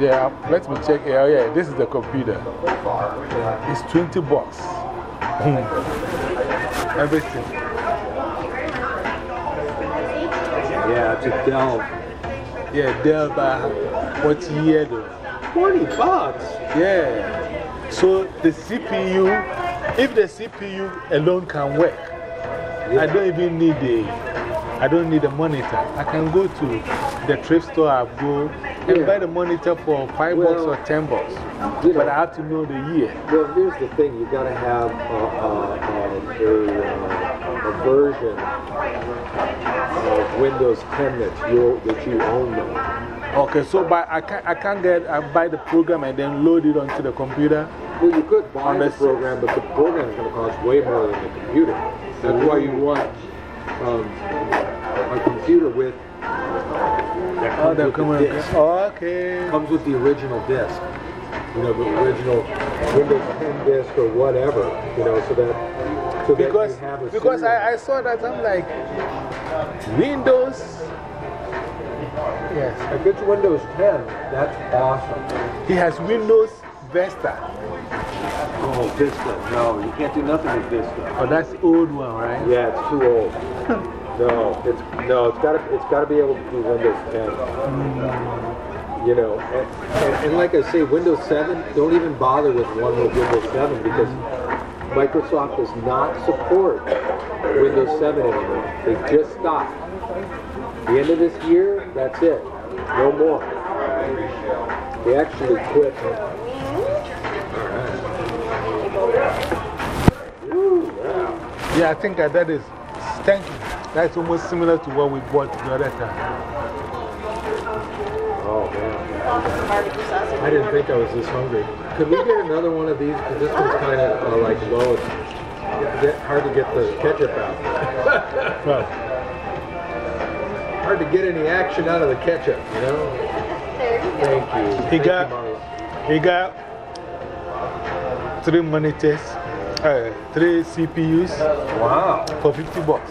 Yeah, let me check. Oh, yeah, this is the computer. It's 20 bucks. Everything. Yeah, to Dell. Yeah, Dell, by. 40 years though? 20 bucks? Yeah. So the CPU, if the CPU alone can work. I don't even need the, I don't need a monitor. I can go to the thrift store, I go and buy the monitor for 5 well, bucks or 10 bucks. You know, but I have to know the year. Well, here's the thing you've got to have a, a version of Windows 10 that you, that you own. Though. Okay, so but I can't, I can't get, I buy the program and then load it onto the computer. Well, you could buy On the program, but the program is going to cost way more than the computer. That's why you want um, a computer with that Oh, comes the with the command. disk. Okay. comes with the original disk. You know, the original Windows 10 disk or whatever. You know, so that so Because, that you have a because. I, I saw that, I'm like, Windows. Yes. If it's Windows 10, that's awesome. He has Windows Vista. Oh, Vista. No, you can't do nothing with Vista. Oh, that's old one, right? Yeah, it's too old. no, it's no, it's got to it's got to be able to do Windows 10. Mm. You know, and, and, and like I say, Windows 7, don't even bother with one with Windows 7 because Microsoft does not support Windows 7 anymore. They just stopped. The end of this year, that's it. No more. They actually quit. Yeah, I think that, that is, thank you. That's almost similar to what we bought the other time. Oh man. I didn't think I was this hungry. Could we get another one of these? Because this one's kind of uh, like low. It's hard to get the ketchup out. Well, hard to get any action out of the ketchup, you know? Thank you. He Thank got- you, he got three monitors, uh, three CPUs Wow. for 50 bucks.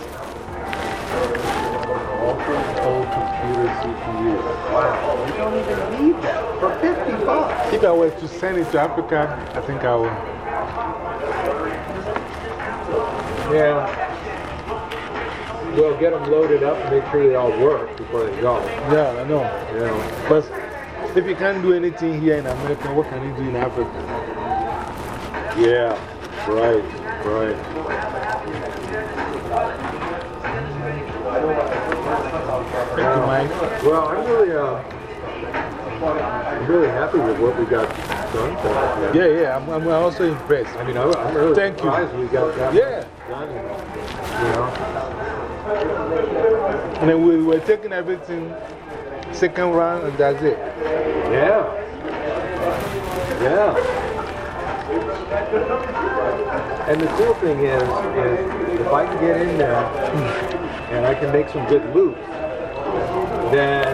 All computer CPU. Wow. You don't even need that for 50 bucks. If I were to send it to Africa, I think I will. Yeah. Well, get them loaded up and make sure they all work before they go. Yeah, I know. Know? But if you can't do anything here in America, what can you do in Africa? Yeah. Right. Right. Thank you, Mike. Well, I'm really, uh, I'm really happy with what we got done tonight. Yeah, yeah, I'm, I'm also impressed. I mean, I'm, I'm really Thank you. we got that Yeah. done. You know? And then we were taking everything second round, and that's it. Yeah. Yeah. And the cool thing is, is if I can get in there and I can make some good loops, then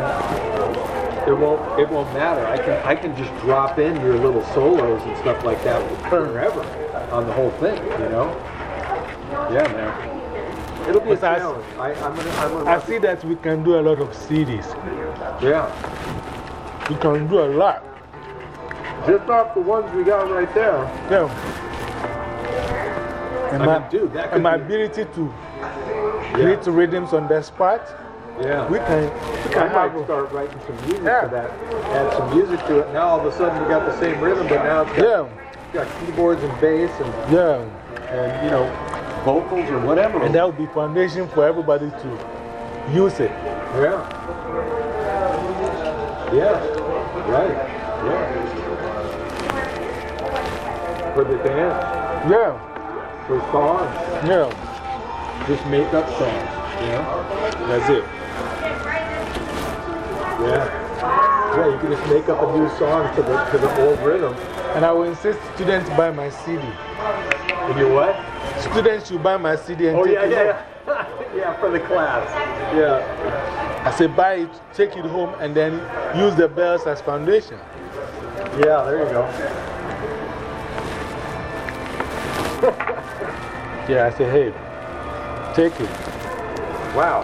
it won't it won't matter. I can I can just drop in your little solos and stuff like that wherever on the whole thing, you know? Yeah, man. It'll be a But I- I, I'm gonna I'm gonna I see that we can do a lot of CDs. yeah. We can do a lot. Just off the ones we got right there. Yeah. And I my, that and my be- ability to create rhythms on the spot, Yeah. we can, we I might start writing some music Yeah. to that. Add some music to it. Now all of a sudden we got the same rhythm, but now it's got, Yeah, got keyboards and bass and, yeah. and you know vocals or whatever. And that will be foundation for everybody to use it. yeah. Yeah. Right. Yeah. For the dance, Yeah, for songs, yeah. just make up songs. You know. That's it. Yeah. Yeah. You can just make up a new song to the to the old rhythm. And I will insist students buy my CD. You what? Students should buy my CD and Oh take yeah, it yeah, home. yeah. yeah, for the class. Yeah. I say buy it, take it home, and then use the bells as foundation. Yeah, there you go. Yeah, I say, hey, take it. Wow.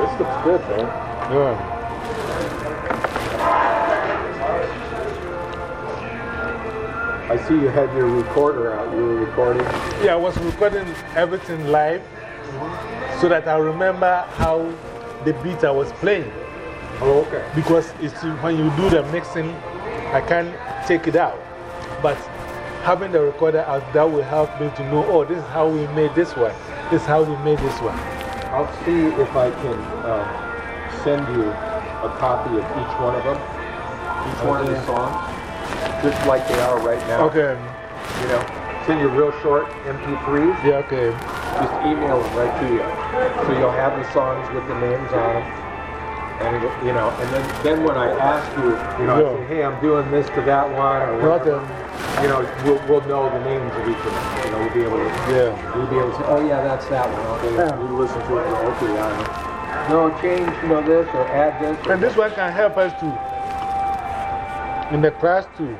This looks good, man. Yeah. I see you had your recorder out. You were recording. Yeah, I was recording everything live so that I remember how the beat I was playing. Oh, okay. Because it's, when you do the mixing, I can't take it out. But having the recorder out, that will help me to know, oh, this is how we made this one. This is how we made this one. I'll see if I can um, send you a copy of each one of them, each one of the songs, just like they are right now. Okay. You know, send you real short MP3s. Yeah, okay. Just email them right to you. So you'll have the songs with the names on them. And, it'll- you know, and then, then when I ask you, you know, I Yeah. say, hey, I'm doing this to that one, or whatever, you know, we'll, we'll know the names of each of them. You know, we'll be able to, Yeah. we'll be able to say, oh yeah, that's that one. Okay, Yeah. we listen to it. Okay, yeah. No, change, you know, this or add this. or- And this one can help us too. In the class too.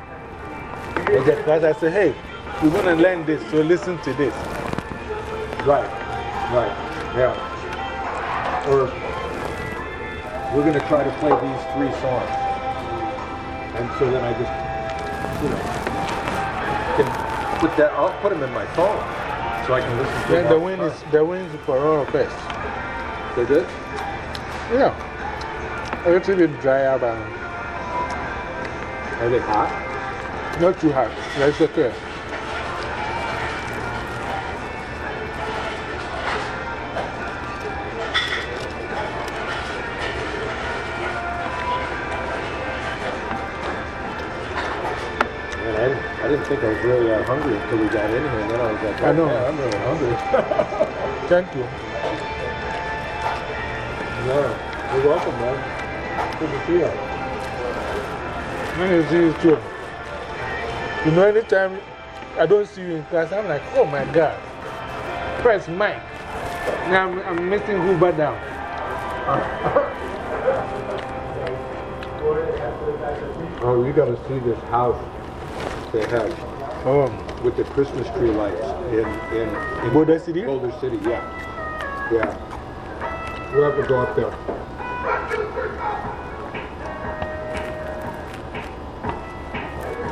The class, I say, hey, we're going to learn this, so listen to this. Right, right, yeah. Or we're going to try to play these three songs. And so then I just, you know, can put that, I'll put them in my phone so I can listen to them. the wind, is, the wind is for all of us. They're good? Yeah. A little bit dry out, but Are they hot? Not too hot. That's okay. I didn't, think I was really that hungry until we got in here. And then I was like, I oh, know. man, I'm really hungry. Thank you. yeah, you're welcome, man. Good to see you. When you see you too. You know, anytime I don't see you in class, I'm like, oh my God. First Mike. Now I'm, I'm missing Hoover down. Oh, you got to see this house they have Oh, with the Christmas tree lights in, in, in Boulder City? Boulder City, yeah. Yeah. We'll have to go up there.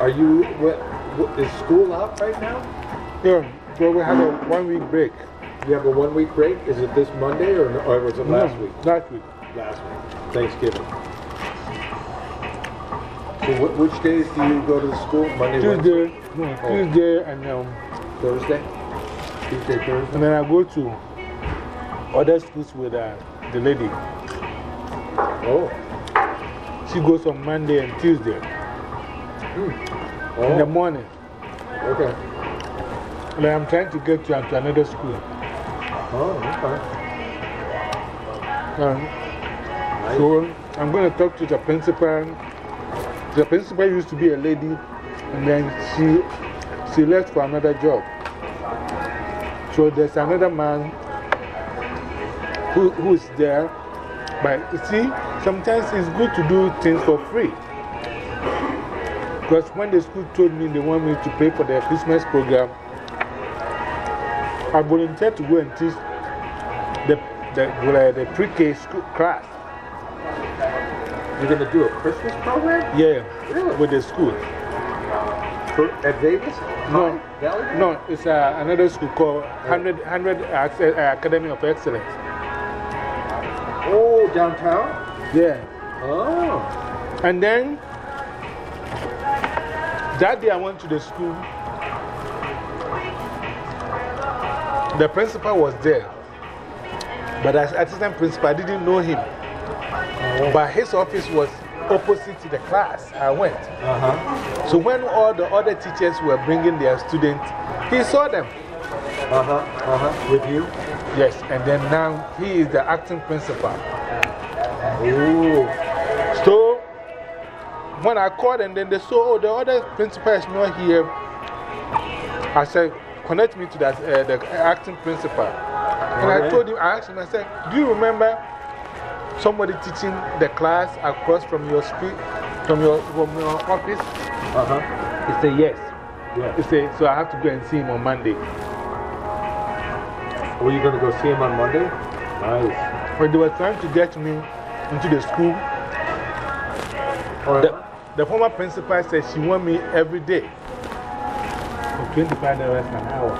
Are you, what, what, is school out right now? yeah. So we have a one week break. You have a one week break? Is it this Monday or, or was it last No, week? Last week. Last week. Thanksgiving. So wh- which days do you go to the school? Monday, Tuesday, no, Tuesday, and, um, Thursday? Tuesday, Thursday? and then I go to other schools with uh, the lady. Oh. She goes on Monday and Tuesday in the Oh, morning. okay. And I'm trying to get to, to another school. Oh, okay. Um, Nice. So I'm going to talk to the principal. The principal used to be a lady, and then she, she left for another job. So there's another man who, who's there. But you see, sometimes it's good to do things for free. Because when the school told me they want me to pay for their Christmas program, I volunteered to go and teach the, the, uh, the pre K school class. You're going to do a Christmas program? Yeah, Really? with the school. For, at Vegas? No, Valley? no, it's uh, another school called 100, 100 uh, Academy of Excellence. Oh, downtown? Yeah. Oh. And then that day I went to the school. The principal was there. But as assistant principal, I didn't know him. But his office was opposite to the class I went. Uh huh. So when all the other teachers were bringing their students, he saw them. Uh huh. Uh huh. With you? Yes, and then now he is the acting principal. Ooh. So when I called and then they saw, oh, the other principal is not here, I said, connect me to that, uh, the acting principal. And I told him, I asked him, I said, do you remember somebody teaching the class across from your street, from your, from your office? Uh huh. He said, yes. Yeah. He said, so I have to go and see him on Monday. Were you going to go see him on Monday? Nice. When they were trying to get me into the school, the, the former principal said she want me every day. $25 an hour.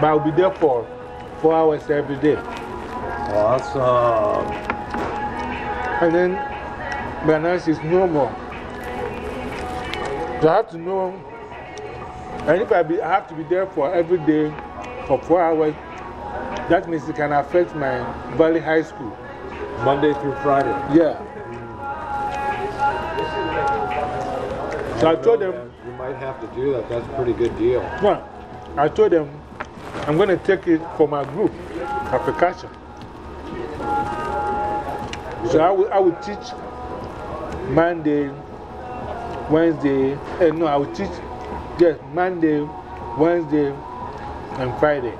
But I'll be there for four hours every day. Awesome. And then by now she's no more. So I have to know, and if I, be, I have to be there for every day for four hours, that means it can affect my Valley High School. Monday through Friday. Yeah. So I told them, You might have to do that. That's a pretty good deal. no, I told them I'm going to take it for my group, application. So I will, I will teach Monday, Wednesday, eh, no, I will teach, yes, Monday, Wednesday, and Friday.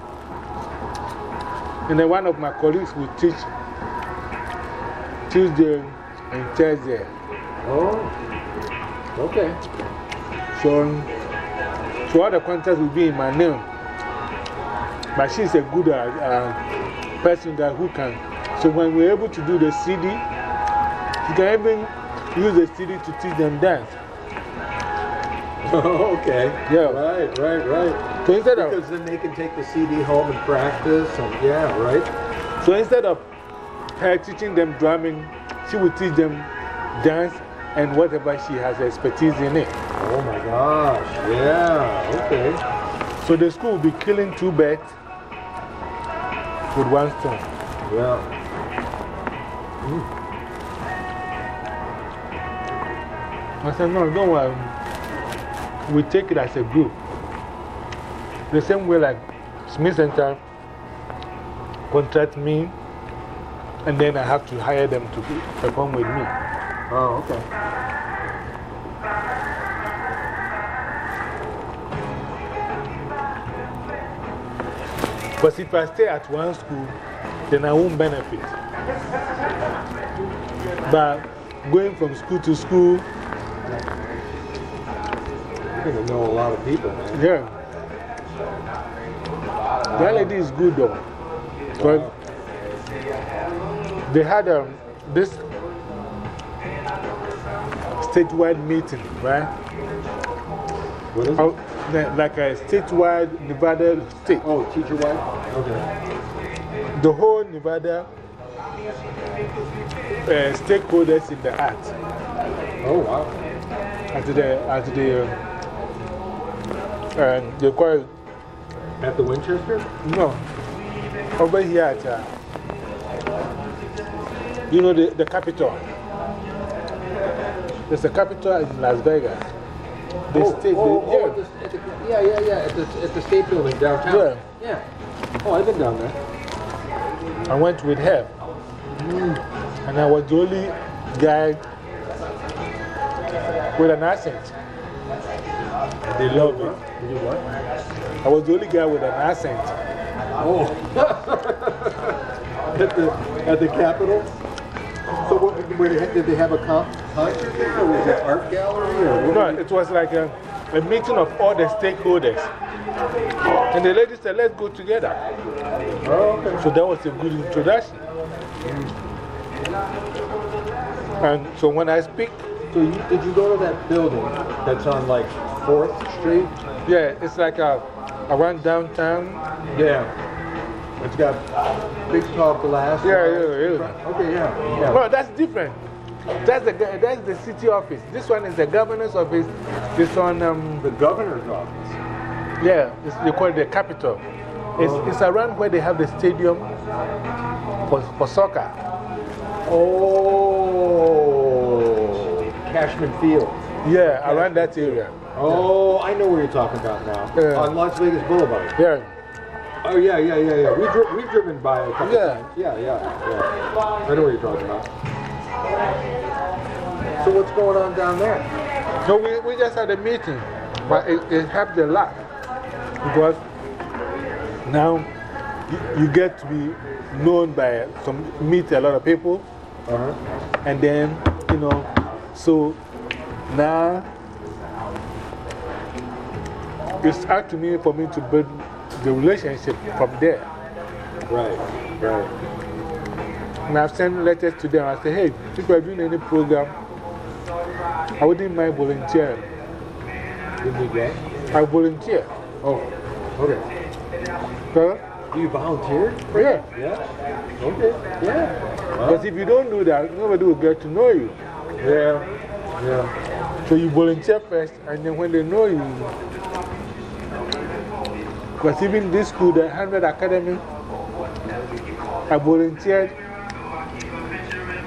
And then one of my colleagues will teach Tuesday and Thursday. Oh, okay. So, so all the contacts will be in my name. But she's a good uh, uh, person that who can. So when we're able to do the CD, she can even use the CD to teach them dance. okay. Yeah. Right, right, right. So instead of, Because then they can take the CD home and practice. And yeah, right? so instead of her teaching them drumming, she will teach them dance and whatever she has expertise in it. Oh my gosh. Yeah, okay. So the school will be killing two birds with one stone. Yeah. I said, no, don't worry. We take it as a group. The same way like Smith Center contract me, and then I have to hire them to perform with me. Oh, okay. Because if I stay at one school, then I won't benefit. But going from school to school, You're going to know a lot of people, man. yeah. That lady is good though. Because they had um, this statewide meeting, right? What is? Oh, like a statewide Nevada state. Oh, teacher wife? Okay. The whole Nevada uh, stakeholders in the art. Oh, wow. At the, at the, um, they call it, At the Winchester? no, over here at, uh, you know, the, the Capitol. There's a capital in Las Vegas. The oh, state, oh, the, oh, oh yeah. the, at the, yeah, yeah, yeah. At the, at the state building downtown. Yeah. Yeah. Oh, I've been down there. I went with her. And I was the only guy with an accent. They love it. You what? I was the only guy with an accent. Oh. at, the, at the Capitol? So, what, where, did they have a con concert there, or was it art gallery? Or what No, it was like a, a meeting of all the stakeholders. And the lady said, let's go together. Oh, okay. So that was a good introduction. And so when I speak, So, you, did you go to that building that's on like 4th Street? yeah, it's like a, around downtown. Yeah. It's got big tall glass. Yeah, yeah, yeah. Okay, yeah. yeah. No, that's different. That's the, that's the city office. This one is the governor's office. It's on, um, The governor's office. yeah, it's, they call it the capital. It's, it's around where they have the stadium for, for soccer. Oh, Cashman Field. Yeah, around that area. Oh, I know where you're talking about now. Yeah. On Las Vegas Boulevard. Yeah. Oh, yeah, yeah, yeah, yeah. We've, dri we've driven by a couple Yeah. times. Yeah, yeah, yeah. I know what you're talking about. So, what's going on down there? So we, we just had a meeting, but it, it helped a lot because now you, you get to be known by some, meet a lot of people, Uh huh. and then, you know, so now it's up to me for me to build the relationship from there. Right, right. And I've sent letters to them. I say, hey, if you're doing any program, I wouldn't mind volunteering. I volunteer. Oh, okay. Huh? You volunteered? Yeah. Yeah. Okay. Yeah. Because if you don't do that, nobody will get to know you. Yeah. Yeah. So you volunteer first, and then when they know you. Because even this school, the 100 Academy, I volunteered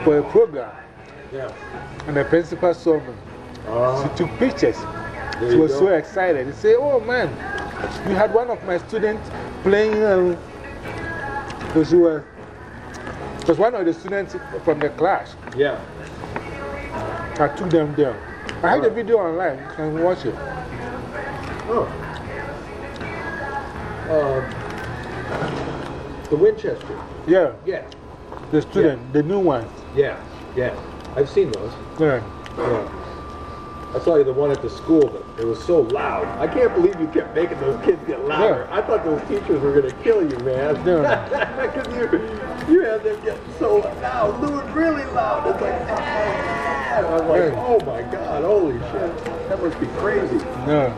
for a program, Yeah. and the principal saw me. Uh, She took pictures. There She was go. so excited. She said, Oh man, you had one of my students playing. Uh, so she was, was one of the students from the class. yeah. I took them there. I have the video online. You can watch it. Oh. Um, the Winchester. Yeah, Yeah. the student, the new ones. Yeah. Yeah. I've seen those. Yeah. Yeah. I saw you the one at the school, but it was so loud. I can't believe you kept making those kids get louder. I thought those teachers were going to kill you, man. Yeah. Because you, you had them getting so loud, doing really loud. It's like, oh. I'm like, oh my God, holy shit. That must be crazy. Yeah.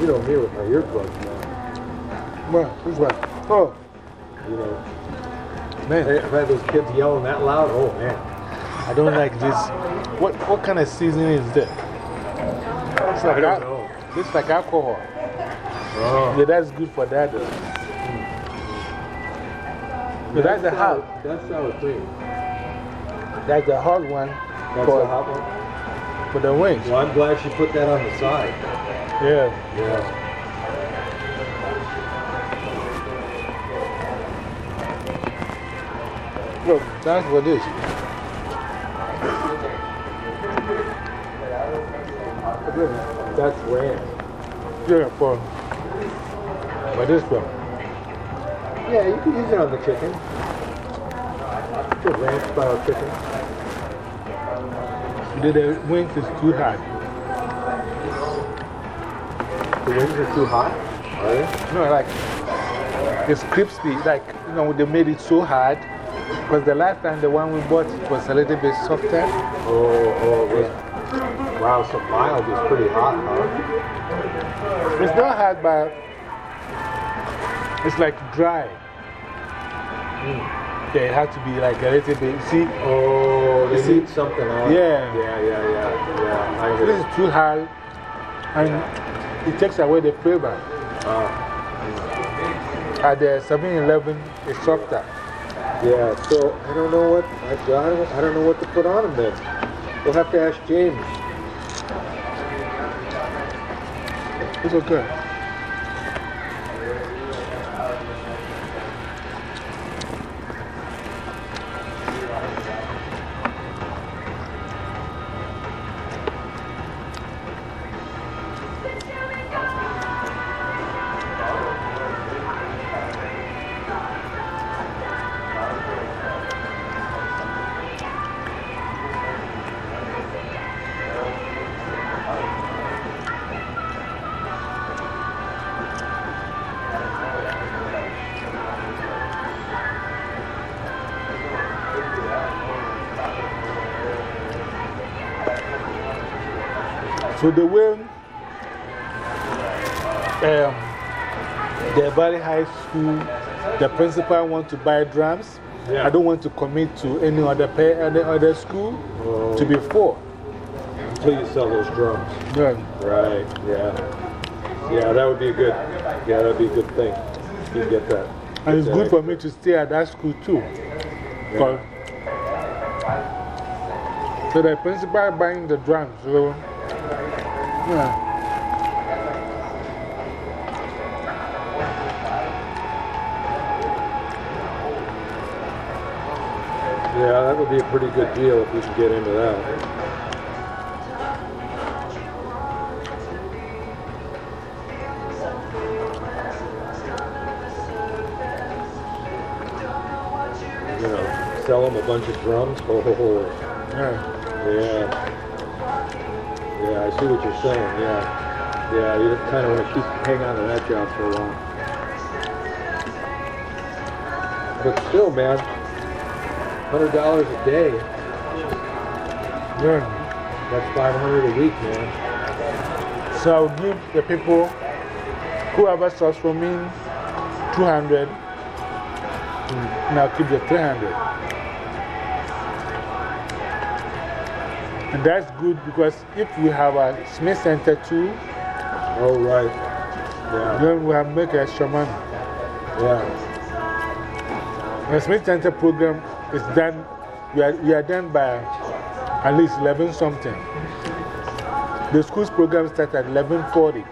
You know me with my earplugs, man. Well, which one? Oh, You know, man. I've had those kids yelling that loud. Oh, man. I don't like this. What, what kind of seasoning is this? It's like I know. This like alcohol. Oh. Yeah, that's good for that. Though. Mm. Yeah, that's the hot. That's sour cream. That's the hot one That's for, the hot one. for the wings. Well, I'm glad she put that on the side. Yeah. Yeah. Look, that's what it is. That's ranch. Yeah, for, for this one. Yeah, you can use it on the chicken. The ranch style chicken. The, the wings is too hot. The wings are too hot. No, like, it's crispy. Like, you know, they made it so hard. Because the last time the one we bought it was a little bit softer. Oh, oh, was. Wow, so mild is pretty hot, huh? It's not hot, but it's like dry. Hmm. Yeah, it had to be like a little bit. See, Oh, they You see- need something it. Yeah. Yeah, yeah, yeah. Yeah, I this is too hard, and it takes away the flavor. Ah, At the 7 Eleven, it's softer. yeah, so I don't know what, I, I, don't, I don't know what to put on them then. We'll have to ask James. It's okay. School, the principal wants to buy drums. Yeah. I don't want to commit to any other, pay, any other school Oh. to be oh. four. Until you sell those drums. Yeah. Right, yeah. Yeah, that would be a good, yeah, that'd be a good thing. You get that. And it's get good that. for me to stay at that school too. So the principal buying the drums. So, yeah. Would be a pretty good deal if we could get into that. You know, sell them a bunch of drums. Oh, yeah. yeah. Yeah, I see what you're saying. Yeah. Yeah, you kind of want to keep hang on to that job for a while. But still, man, hundred dollars a day. Yeah. That's 500 a week, man. So I'll give the people, whoever source for me, 200, and I'll keep the 300. And that's good because if we have a Smith Center too, all right. Yeah, then we have make extra money. yeah. The Smith Center program is done, we are, we are done by at least 11 something. The school's program starts at 1140.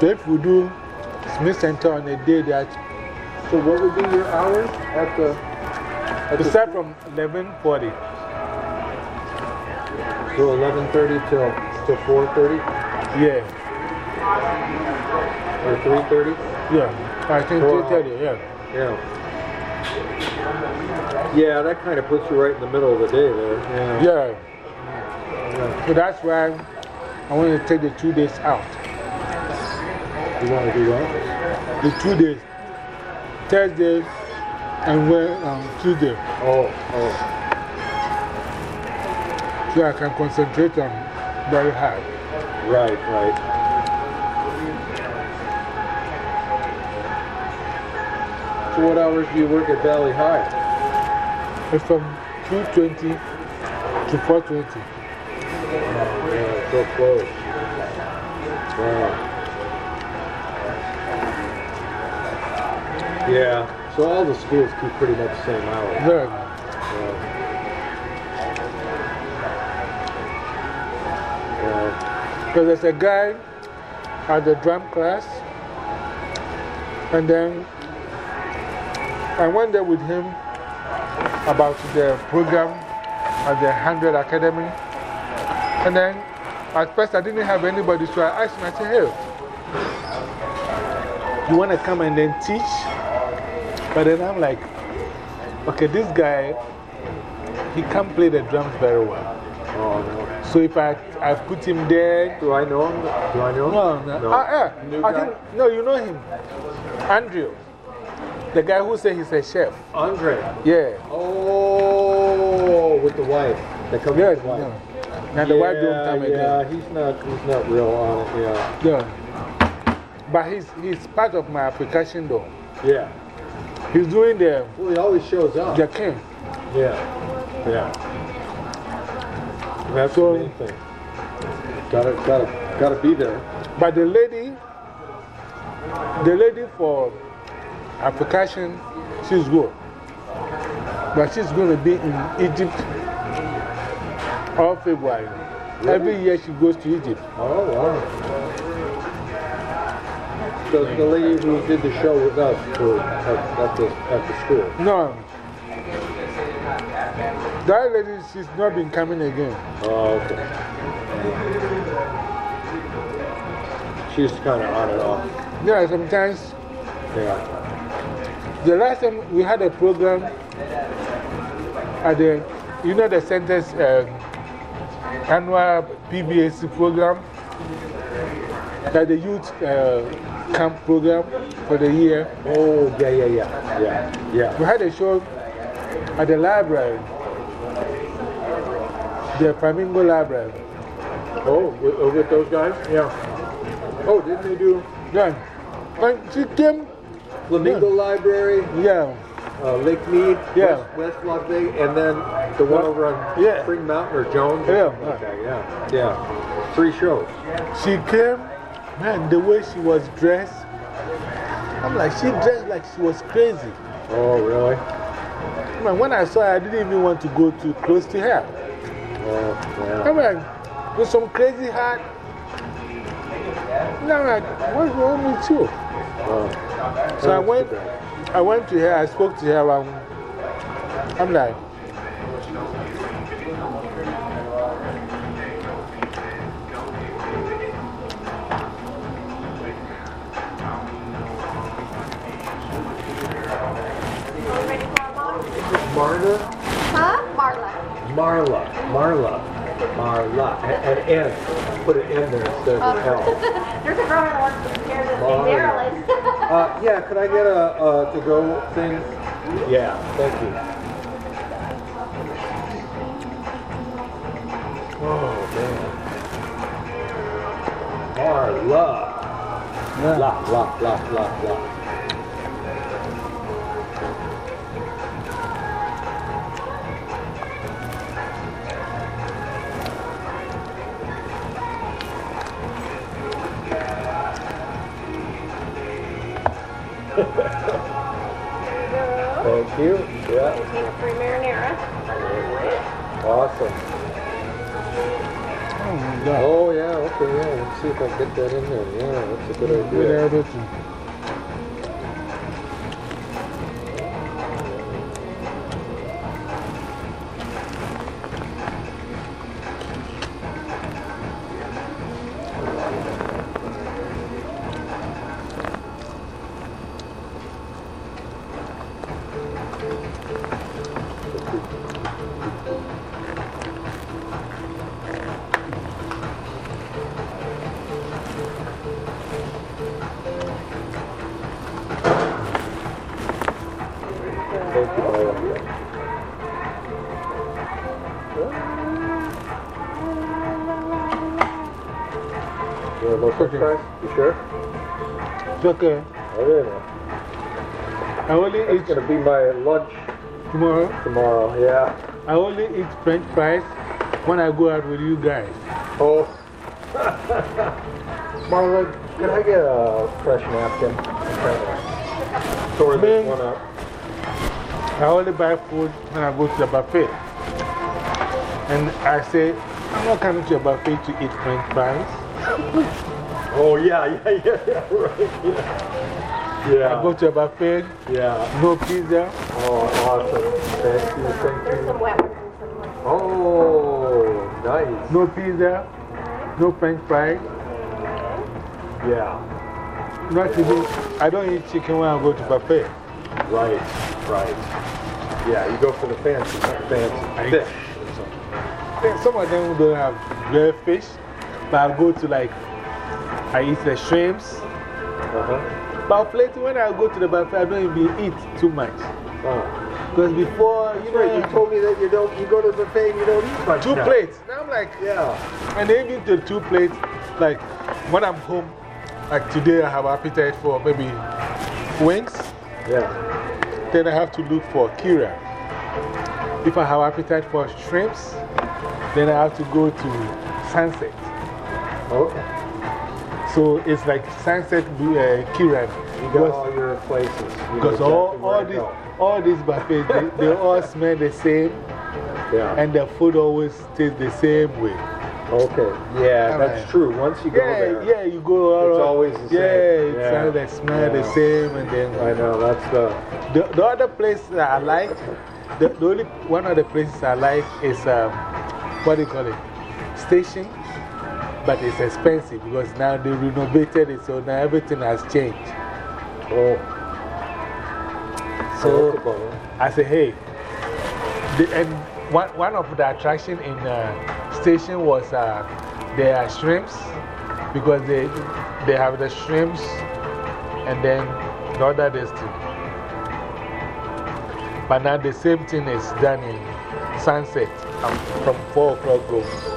So if we do Smith Center on a day that So what would be your hours at the, at we the start from 1140. so 11:30 till, till 4:30 Yeah, or 3:30? yeah. I think Four 330, yeah. Yeah. Yeah, that kind of puts you right in the middle of the day there. Yeah. Yeah. So that's why I want to take the two days out. You want to do that? The two days, Thursday and Wed- um, Tuesday. Oh, oh. So I can concentrate on very hard. Right, right. So what hours do you work at Valley High? It's from 220 to 420. Yeah, so close. Wow. Yeah, so all the schools keep pretty much the same hours. Yeah. Yeah. Because there's a guy at the drum class, and then I went there with him about the program at the 100 Academy. And then at first I didn't have anybody, so I asked him, I said, hey, you want to come and then teach? But then I'm like, okay, this guy, he can't play the drums very well. Oh, no. So if I, I put him there, Do I know him? Do I know him? no, no. No. Ah, yeah. I think, no, you know him. Andrew. The guy who said he's a chef. Andre. Yeah. Oh, with the wife. That comes Yeah. with the wife. yeah. Now the wife don't Yeah, come yeah, again. he's not, he's not real on it, yeah. Yeah. But he's, he's part of my application though. Yeah. He's doing the, Well, he always shows up. the king. Yeah, yeah. That's So- the main thing. Gotta, gotta, gotta be there. But the lady, the lady for application, she's good. But she's going to be in Egypt all February. Every year she goes to Egypt. Oh, wow. So the lady who did the show with us for, at, at, the, at the school. No. That lady, she's not been coming again. Oh, okay. She's kind of on and off. Yeah, sometimes. Yeah. The last time we had a program at the, you know, the center's annual PBAC program, that the youth uh, camp program for the year. Oh, yeah, yeah, yeah. Yeah, yeah. We had a show at the library, the Flamingo Library. Oh, with, uh, with those guys? Yeah. Oh, didn't they do Yeah. And she came, Flamingo Library, yeah, uh, Lake Mead, Yeah. West, West Las Vegas, and then the one over on Yeah. Spring Mountain or Jones? Yeah, Okay, yeah. Yeah. Three shows. she came, man, the way she was dressed. I'm like, she dressed like she was crazy. Oh, really? Man, when I saw her, I didn't even want to go too close to her. Oh, yeah. I'm like, with some crazy hat. And I'm like, what's wrong with you? Oh. So I went. I went to her, I spoke to her. Um, I'm like, Ready for our mom? Marta? Huh? Marla. Marla. Marla. Marla, and N, put an N there instead of an L. There's a girl that wants to hear this Marilyn. uh, yeah, could I get a to go thing? Yeah, thank you. Oh, man. Marla. La, la, la, la, la. Yeah, marinara. awesome. Oh my oh, God. Oh, yeah, okay, yeah. Let's see if I can get that in there. Yeah, that's a good Good idea. everything. It's okay. Oh, yeah. I only It's eat going to be my lunch tomorrow. tomorrow, yeah. I only eat french fries when I go out with you guys. Oh. Marla, can I get a fresh napkin? I'm trying to store this one up. I only buy food when I go to the buffet. And I say, I'm not coming to a buffet to eat french fries. Oh, yeah, yeah, yeah, yeah, right. Yeah. I go to a buffet, Yeah. no pizza. Oh, awesome. Thank you, thank There's some you. wet and some like. Oh, nice. No pizza, no french fries. Yeah. Not even, I don't eat chicken when I go to buffet. Right, right. Yeah, you go for the fancy, fancy fish. Some of them don't have real fish, but I go to like, I eat the shrimps. Uh-huh. But lately, when I go to the buffet, I don't even eat too much. Oh. Because before, you That's right, you told me that you don't, you go to the buffet and you don't eat much two now. plates. Now I'm like, Yeah. and even the two plates, like when I'm home, like today I have appetite for maybe wings, Yeah. then I have to look for Kira. If I have appetite for shrimps, then I have to go to Sunset. Okay. So it's like Sunset uh, Kira. You got all your places. You Because all, all, to these, all these buffets, they, they all smell the same, Yeah. and the food always tastes the same way. Okay. Yeah, All that's right. true. Once you go Yeah, there. yeah, you go all It's always the same. Yeah, it's Yeah. all the smell the same, and then I know, that's the. the, the other place that I like, the, the only one of the places I like is um, what do you call it? Station. But it's expensive because now they renovated it, so now everything has changed. Oh. So that's a bummer. I say, hey, the, and one, one of the attraction in uh, station was uh, their shrimps because they, they have the shrimps and then the other this. But now the same thing is done in sunset from 4 o'clock.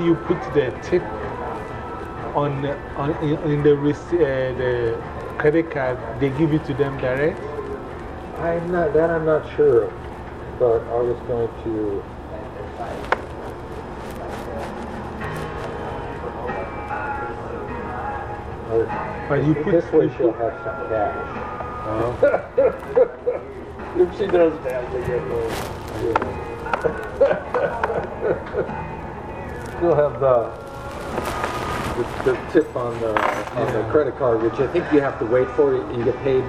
When you put the tip on, the- on in, in the, uh, the credit card, they give it to them direct? I'm not, that I'm not sure of, but I was going to. I- But you put, This way you she'll put, have some cash. uh, If she does that, they get no. She'll have the, the, the tip on the on the credit card, which I think you have to wait for. You get paid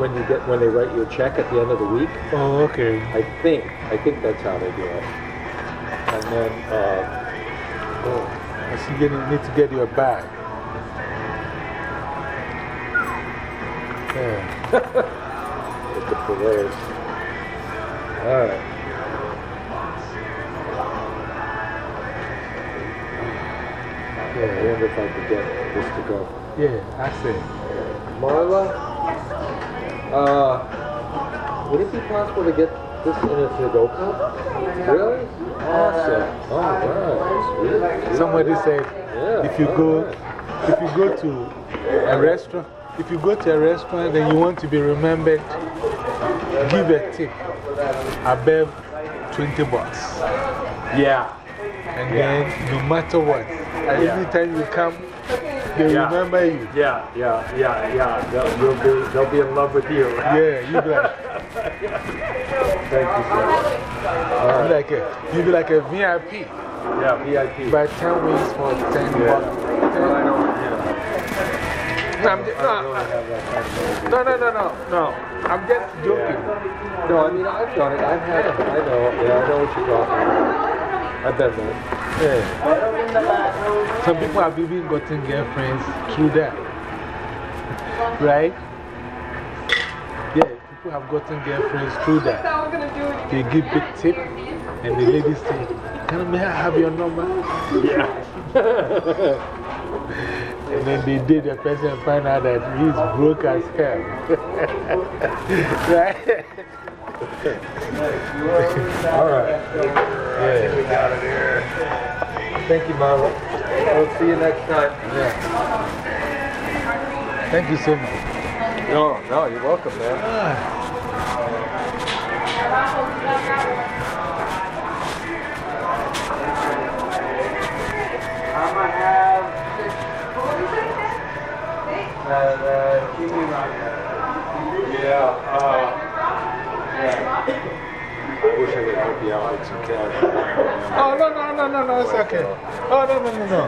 when you get when they write you a check at the end of the week. Oh, okay. I think I think that's how they do it. And then uh, oh, I see you need to get your bag. Yeah. it's the Polaris. All right. I Yeah. wonder if I could get this to go. Yeah, I see. Marla, uh, would it be possible to get this in a to-go cup? Really? Awesome. All right. Sweet. Somebody said Yeah, if you go, right. if you go to a restaurant, if you go to a restaurant and you want to be remembered, give a tip above 20 bucks. Yeah. And then no matter what, every time you come, they Yeah. remember you. Yeah, yeah, yeah, yeah. They'll, you'll be, they'll be in love with you. Yeah, you be like, Thank you, sir. you be like, a, you be like a VIP. Yeah, VIP. Buy 10 weeks for 10 Yeah. bucks. I don't, yeah. No, I'm just, I don't really no, have that kind of money. no, no, no, no, no. I'm just joking. No, I mean, I've done it. I've had it. I know. Yeah, I know what you're talking about. I've been there. Yeah. Some people have even gotten girlfriends through that. Right? Yeah, people have gotten girlfriends through that. They give big tip, and the ladies say, Can I have your number? Yeah. And then they date the person find out that he's broke as hell. right? All right. Yeah. We got it here. Thank you, Marla. We'll see you next time. yeah. Thank you so much. No, no, you're welcome, man. I'm gonna have uh, the kiwi Yeah, uh, yeah. I wish I could help you out with some cash. Oh, no, no, no, no, no, it's okay. Oh, no, no, no, no.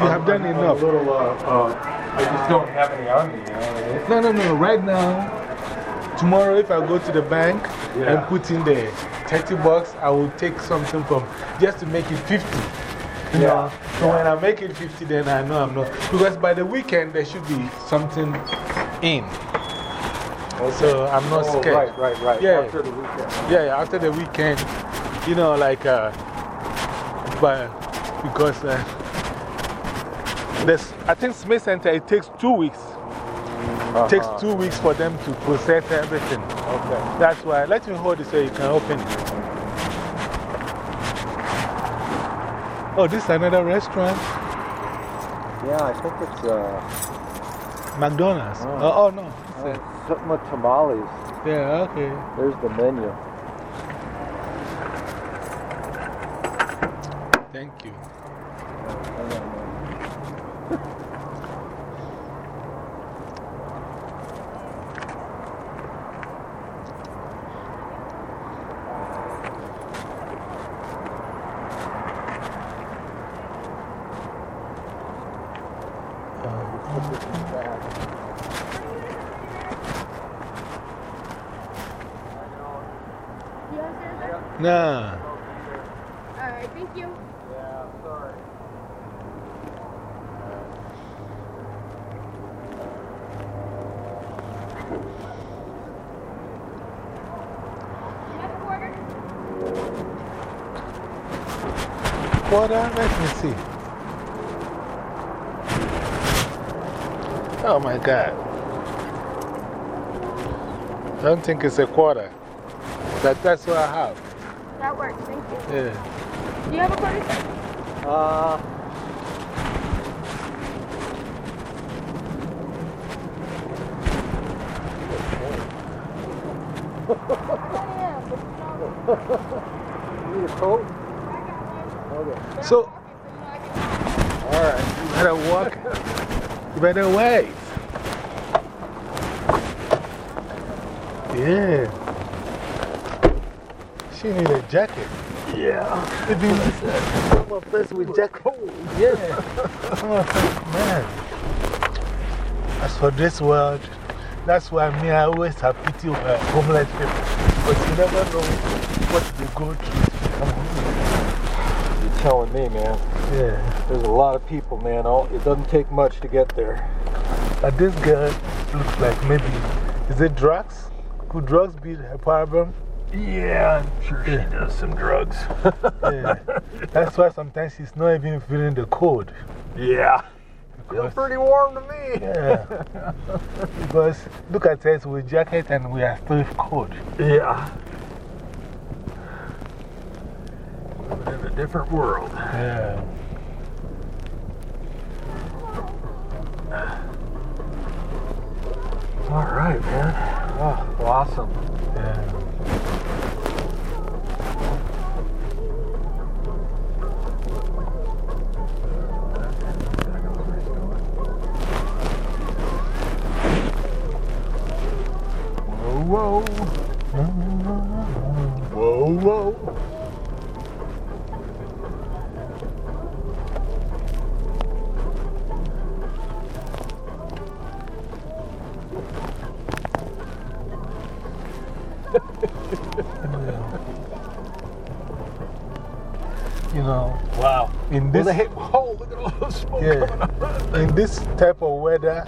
You have done A enough. little, uh, uh, I just don't have any on me, you know what I mean? No, no, no. Right now, tomorrow, if I go to the bank Yeah. and put in the 30 bucks, I will take something from just to make it 50. You Yeah. know? So when I make it 50, then I know I'm not. Because by the weekend, there should be something in. So I'm not Oh, scared. right, right, right. Yeah. After the weekend. Yeah, yeah, after the weekend, you know, like, uh, but because uh, this, I think Smith Center, it takes two weeks. It takes Uh-huh. two weeks for them to process everything. Okay. That's why. Let me hold it so you can open it. Oh, this is another restaurant? Yeah, I think it's uh, McDonald's. Oh. Oh, oh no. Something with tamales. Yeah, okay. There's the menu. Thank you. You guys hear that? Nah. Alright, thank you. Yeah, sorry. You have a quarter? Quarter? Let me see. Oh my God. I don't think it's a quarter. But that's what I have. That works, thank you. Yeah. Do you have a quarter? Uh, Yeah, but it's not- you need a coat? Okay. So, All right. you better walk. You better wait. Yeah. She need a jacket. Yeah. Even some of us with jack. Yeah. Some of us, man. As for this world, that's why me, I always have pity over homeless people. Because you never know what they go through to become homeless. You're telling me, man. Yeah. There's a lot of people, man. All, it doesn't take much to get there. But this girl looks like maybe, is it drugs? Could drugs be a problem? Yeah, I'm sure she does some drugs. Yeah. That's why sometimes she's not even feeling the cold. yeah. Feels pretty warm to me. Yeah. because look at us with jacket and we are still cold. Yeah. Living in a different world. Yeah. All right, man. Oh, awesome. Yeah. Whoa, whoa. Whoa. You know, Wow. in Well, this, they, oh, look at all the smoke yeah, in this type of weather,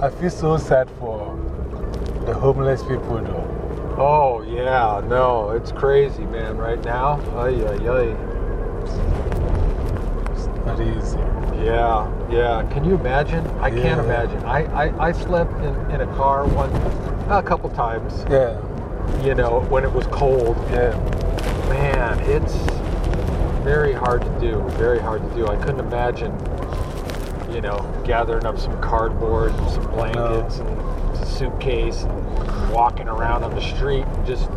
I feel so sad for the homeless people though. Oh, yeah, no, it's crazy, man, right now. Ay, ay, ay. It's not easy. Yeah, yeah. Can you imagine? I can't imagine. I, I, I slept in, in a car one, a couple times, Yeah, you know, when it was cold. yeah. Man, it's very hard to do. Very hard to do. I couldn't imagine, you know, gathering up some cardboard and some blankets and a suitcase and walking around on the street just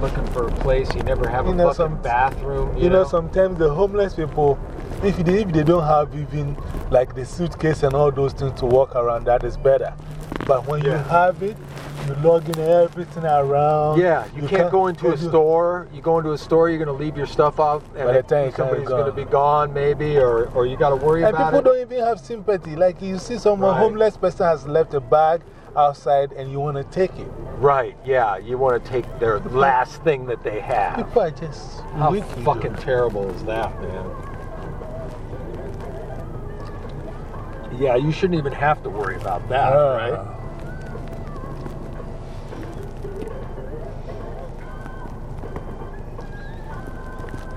looking for a place. You never have a know, fucking some- bathroom. You, You know, sometimes the homeless people, if they, if they don't have even like the suitcase and all those things to walk around, that is better. But when you have it, you log in everything around. Yeah, you, can't, go into a you- store. You go into a store, you're going to leave your stuff out, and By the time somebody's going to be gone, maybe, or, or you got to worry about. And about people don't even have sympathy. Like you see someone, Right. homeless person has left a bag outside and you want to take it. Right, yeah, you want to take their last thing that they have. People are just How fucking terrible is that, man? Yeah, you shouldn't even have to worry about that, Uh, right?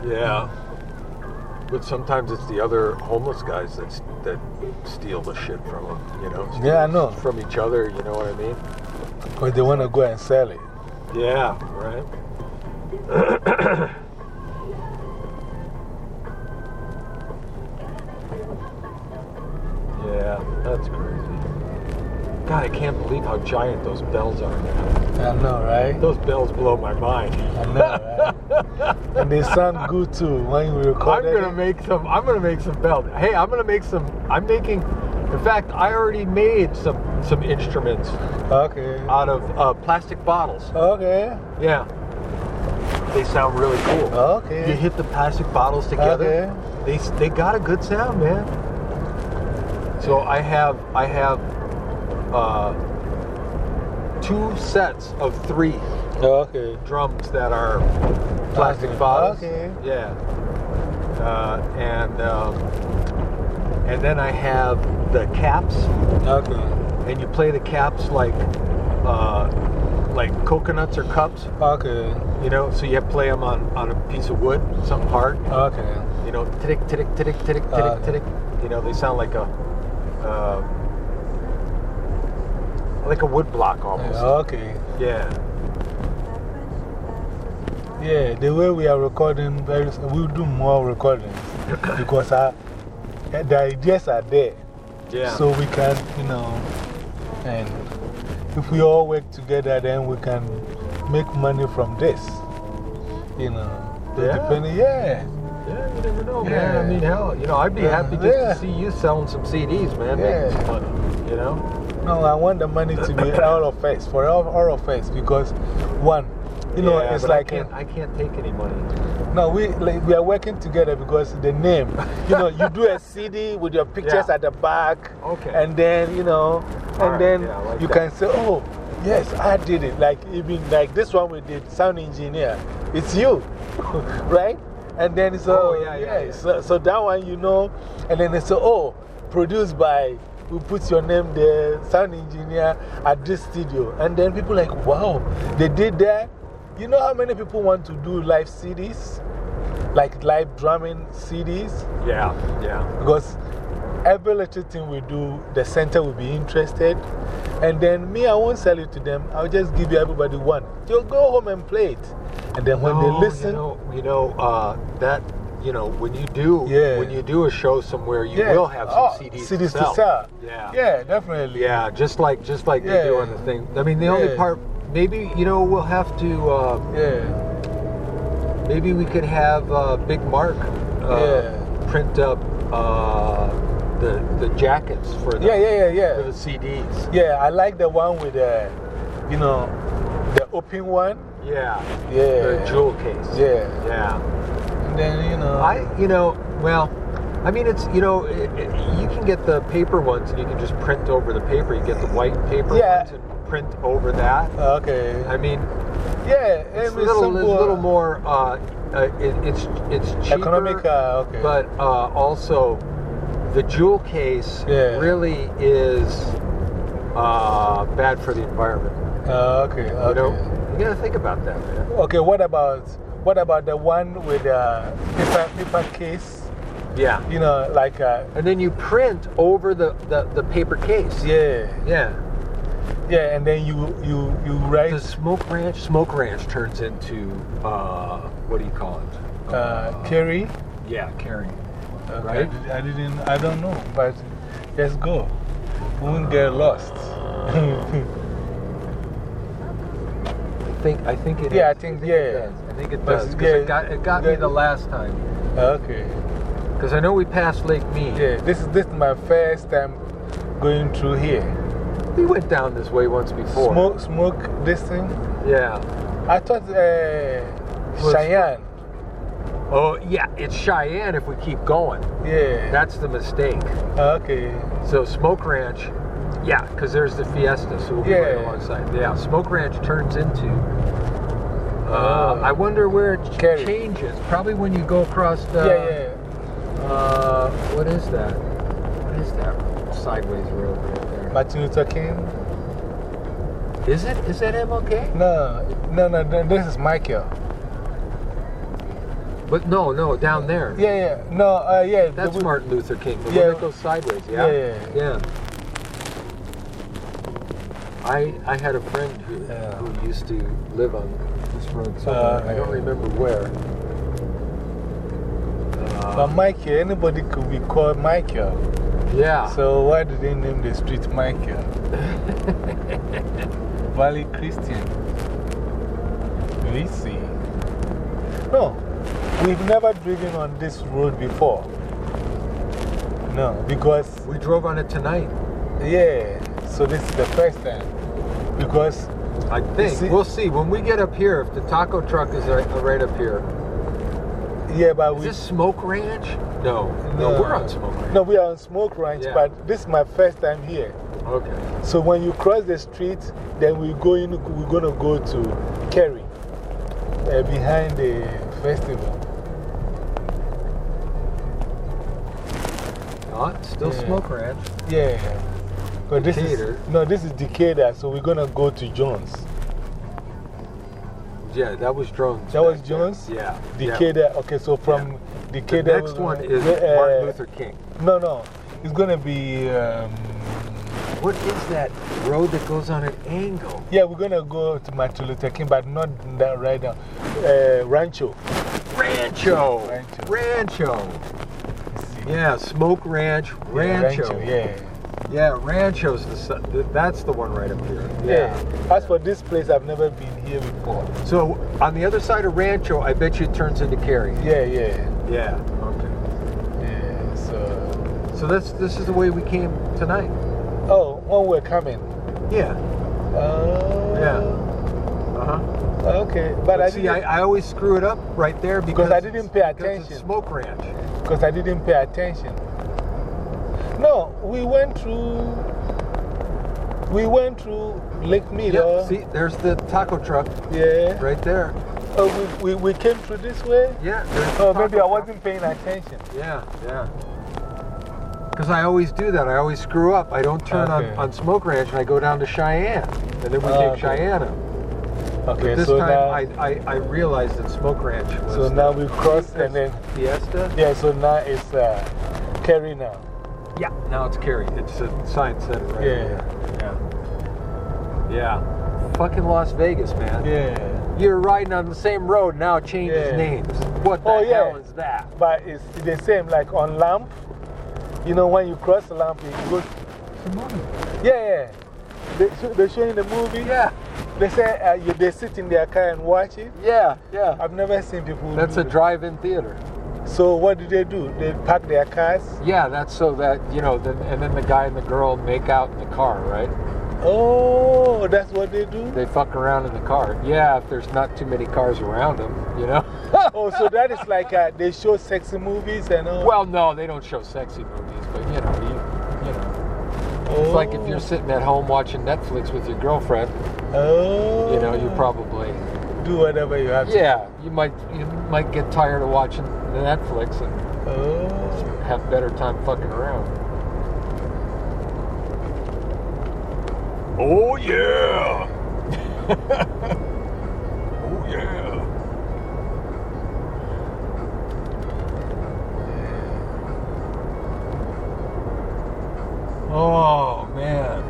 Yeah. But sometimes it's the other homeless guys that, that steal the shit from them, you know? steal Yeah, I know. From each other, you know what I mean? Because they want to go and sell it. Yeah, right. yeah, that's crazy. God, I can't believe how giant those bells are now. I know, right? Those bells blow my mind. I know, right? and they sound good too when you I'm gonna make some. I'm gonna make some bells. Hey, I'm gonna make some. I'm making. In fact, I already made some some instruments Okay. out of uh, plastic bottles. Okay. Yeah, they sound really cool. Okay. You hit the plastic bottles together. Okay. They they got a good sound, man. So I have I have uh, two sets of three Okay. drums that are plastic Okay. bottles. Okay. Yeah. Uh, and um, and then I have the caps, Okay. and you play the caps like uh, like coconuts or cups. Okay. You know, so you have to play them on, on a piece of wood, something hard. Okay. You know, tick, tick, tick, tick, tick, okay. tick. You know, they sound like a uh, like a wood block almost. Oh, okay. Yeah. Yeah, the way we are recording, very, we'll do more recordings because our, the ideas are there. Yeah. So we can, you know, and if we all work together, then we can make money from this. You know, So Yeah. depending, yeah. yeah, you never know, man. I Yeah. mean, hell, you know, I'd be happy just yeah. to see you selling some CDs, man. Yeah. Making some money. You know? No, I want the money to be all of us, for all, all of us, because one, You know, Yeah, it's but I like, can't, I can't take any money. no, we, like, we are working together because the name, you know, you do a CD with your pictures Yeah. at the back. Okay. And then, you know, and right, then yeah, like you that. can say, oh, yes, I did it. Like, even like this one we did, sound engineer. It's you, right? And then so, Oh, oh yeah, yeah, yeah. So, so that one, you know, and then they say, oh, produced by, we put your name there, sound engineer at this studio. And then people like, wow, they did that. You know how many people want to do live CDs? Like live drumming CDs? Yeah, yeah. Because every little thing we do, the center will be interested. And then me, I won't sell it to them. I'll just give you everybody one. You'll go home and play it. And then when No, they listen, You know, you know uh, that, you know, when you do, Yeah. when you do a show somewhere, you yeah. will have some oh, CDs, CDs to sell. Yeah. Yeah, definitely. Yeah, just like, just like they do Yeah. on the thing. I mean, the only part, maybe, you know, we'll have to, uh, Yeah. maybe we could have uh, Big Mark uh, Yeah. print up uh, the, the jackets for the, Yeah, yeah, yeah, for the. CDs. Yeah, I like the one with the, you know, the open one. Yeah. Yeah. The jewel case. Yeah. Yeah. And then, you know. I, you know, well, I mean, it's, you know, it, it- you can get the paper ones and you can just print over the paper. You get the white paper Yeah. ones and print over that. Okay. I mean, yeah, it's a little, some it's a little more, uh, uh, it, it's, it's cheaper. Economic, uh, okay. But uh, also, the jewel case Yeah. really is uh, bad for the environment. Uh, okay, okay. You know, you gotta think about that, man. Okay, what about, what about the one with the paper, paper case? Yeah. You know, like, uh, And then you print over the, the, the paper case. yeah, Yeah. yeah, and then you, you, you write The smoke ranch, smoke ranch turns into, uh, what do you call it? uh, carry. Yeah, carrying. Okay, Right? I, did- I didn't, I don't know, but let's go. We won't get lost. I think, I think it Yeah, I is. think- it yeah. Think it does. 'cause yeah, it got, it got me the last time. okay. Because I know we passed Lake Mead. Yeah, this is, this is my first time going through here. We went down this way once before. Smoke, smoke this thing. Yeah. I thought uh, Was- Cheyenne. Oh, yeah, it's Cheyenne if we keep going. Yeah. That's the mistake. okay. So, Smoke Ranch, yeah, because there's the Fiesta, so we'll be right alongside. Yeah, Smoke Ranch turns into. Uh. I wonder where it ch- changes. Probably when you go across the. yeah, yeah. Uh, what is that? What is that sideways road right there? Martin Luther King? Is it? Is that MLK? No, no, no, no, this is Michael. But no, no, down there. Yeah, yeah. No, uh, yeah. That's the- Martin Luther King. The Yeah. one that goes sideways, yeah? Yeah, Yeah. I, I had a friend who, Yeah. who used to live on this road somewhere. Uh, I don't remember where. Uh, But Michael, anybody could be called Michael. yeah. So why did they name the street Michael? Valley Christian. See. No, we've never driven on this road before. No, because, we drove on it tonight. yeah, so this is the first time. Because, I think. see- we'll see. When we get up here, if the taco truck is right, right up here. yeah, but Is we. this Smoke Ranch? No. No, we're on Smoke Ranch. No, we are on Smoke Ranch, Yeah. but this is my first time here. Okay. So when you cross the street, then we go in, we're going to go to Carey, uh, behind the festival. It's still Yeah. Smoke Ranch. Yeah. But this Decatur. is, no, this is Decatur, so we're going to go to Jones. Yeah, that was Drones. That was. Jones? Yeah. yeah. Decatur, okay, so from The Decatur. next one is uh, Martin Luther King. No, no, it's going to be, um, What is that road that goes on an angle? yeah, we're going to go to Martin Luther King, but not that right now. Uh, Rancho. Rancho. Rancho. Rancho. Yeah, Smoke Ranch, Yeah, Rancho. yeah. Yeah, Rancho's the, that's the one right up here. Yeah. As for this place, I've never been here before. So on the other side of Rancho, I bet you it turns into Carey. Yeah, yeah, Yeah. Okay. yeah. So, So this this is the way we came tonight. oh, when we're coming. Yeah. Uh, Yeah. Uh huh. Okay, but I see, I, I always screw it up right there because, Because I didn't pay attention. Smoke ranch. because I didn't pay attention. No, we went through. We went through Lake Meadow. Yeah, see, there's the taco truck Yeah. right there. Oh, we, we, we came through this way? Yeah. Oh, maybe I wasn't paying attention. Yeah, yeah. Because I always do that. I always screw up. I don't turn Okay. on, on Smoke Ranch and I go down to Cheyenne. And then we Oh, take okay. Cheyenne up. Okay, But this so time now, I, I, I realized that Smoke Ranch was. so now we've crossed and then, Fiesta? yeah, so now it's uh, Carey now. Yeah, now it's Carey. It's a science center right Yeah. Yeah. Yeah. Fucking Las Vegas, man. Yeah. You're riding on the same road, now it changes Yeah. names. What the Oh, yeah. hell is that? But it's the same, like on Lamp. You know, when you cross the Lamp, you go. Yeah, yeah. They, show- they show in the movie. Yeah, They say uh, you, they sit in their car and watch it. yeah, yeah. I've never seen people. That's a drive in theater. So, what do they do? They park their cars? Yeah, that's so that, you know, then, and then the guy and the girl make out in the car, right? Oh, that's what they do? They fuck around in the car. Yeah, if there's not too many cars around them, you know? oh, so that is like uh, they show sexy movies and all? well, no, they don't show sexy movies, but you know, you, you know. It's like if you're sitting at home watching Netflix with your girlfriend, Oh. you know, you probably, do whatever you have to yeah, you might, you might get tired of watching Netflix and Oh. have better time fucking around. Oh yeah! oh yeah! Oh man!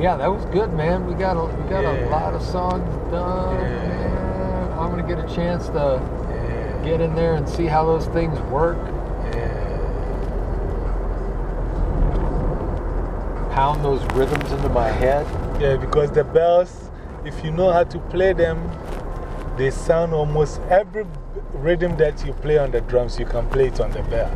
Yeah, that was good, man. We got a we got a lot of songs done. Yeah. I'm gonna get a chance to Yeah. get in there and see how those things work. Yeah. Pound those rhythms into my head. Yeah, because the bells, if you know how to play them, they sound almost every rhythm that you play on the drums, you can play it on the bell.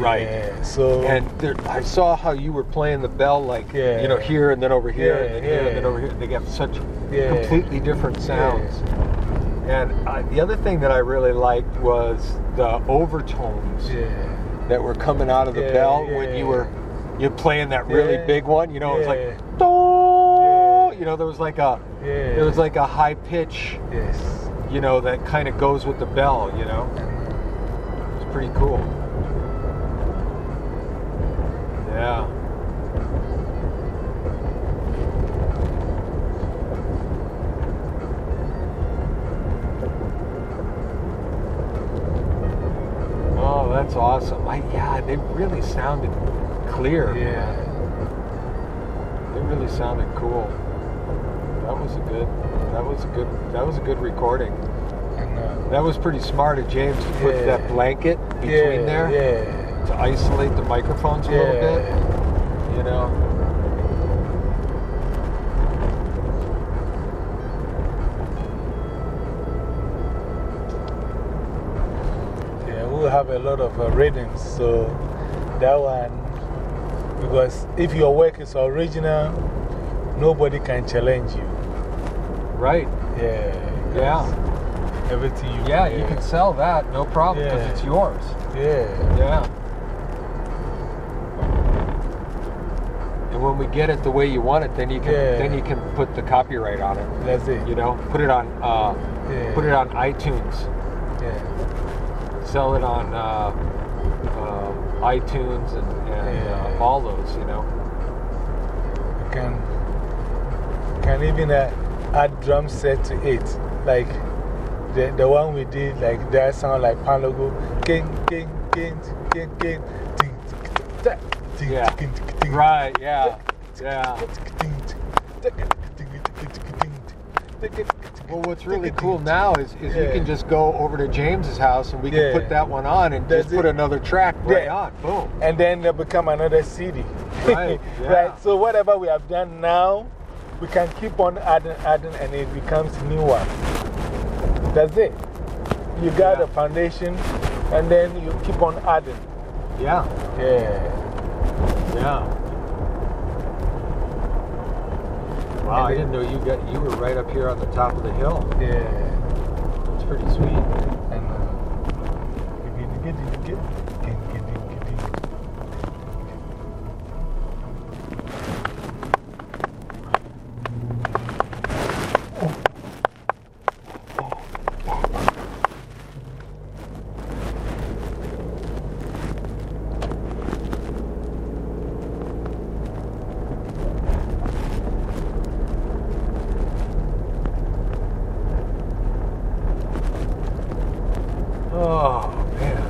Yeah, so. And there, I saw how you were playing the bell, like, Yeah. you know, here and then over here, Yeah, and then here and then over here. They have such completely different sounds. And uh, the other thing that I really liked was the overtones that were coming out of the bell when you were you're playing that really big one. You know, it was like, "Doo!" you know, there was like a, Yeah. there was like a high pitch, Yes. you know, that kind of goes with the bell. You know, it's pretty cool. That's awesome. I, yeah, they really sounded clear. Yeah. They really sounded cool. That was a good, that was a good, that was a good recording. I know. That was pretty smart of James to put Yeah. that blanket between yeah, there Yeah. to isolate the microphones a little bit. You know. A lot of uh, rhythms. So that one, because if your work is original, nobody can challenge you. Right. Yeah. Yeah. Everything you Yeah, you can sell that, no problem, because Yeah. it's yours. Yeah. Yeah. And when we get it the way you want it, then you can Yeah. then you can put the copyright on it. That's it. You know, put it on uh, put it on iTunes. Sell it on uh, uh, iTunes and, and Yeah. uh, all those. You know. You can, can even uh, add drum set to it. Like the, the one we did, like that sound like Panlogo. King, king, king, king, king, ting, ting, ting, Yeah. ting, ting, ting, Right. Yeah. Yeah. Well, what's really cool now is, is you can just go over to James's house and we can Yeah. put that one on and That's just put it. another track right Yeah. on. Boom. And then they become another CD. Right, yeah. right. So, whatever we have done now, we can keep on adding, adding, and it becomes new one. That's it. You got Yeah. a foundation, and then you keep on adding. Yeah. Yeah. Yeah. Wow, I didn't know you got you were right up here on the top of the hill. Yeah. It's pretty sweet. And uh, if you get it, get get get it, get it. Oh man.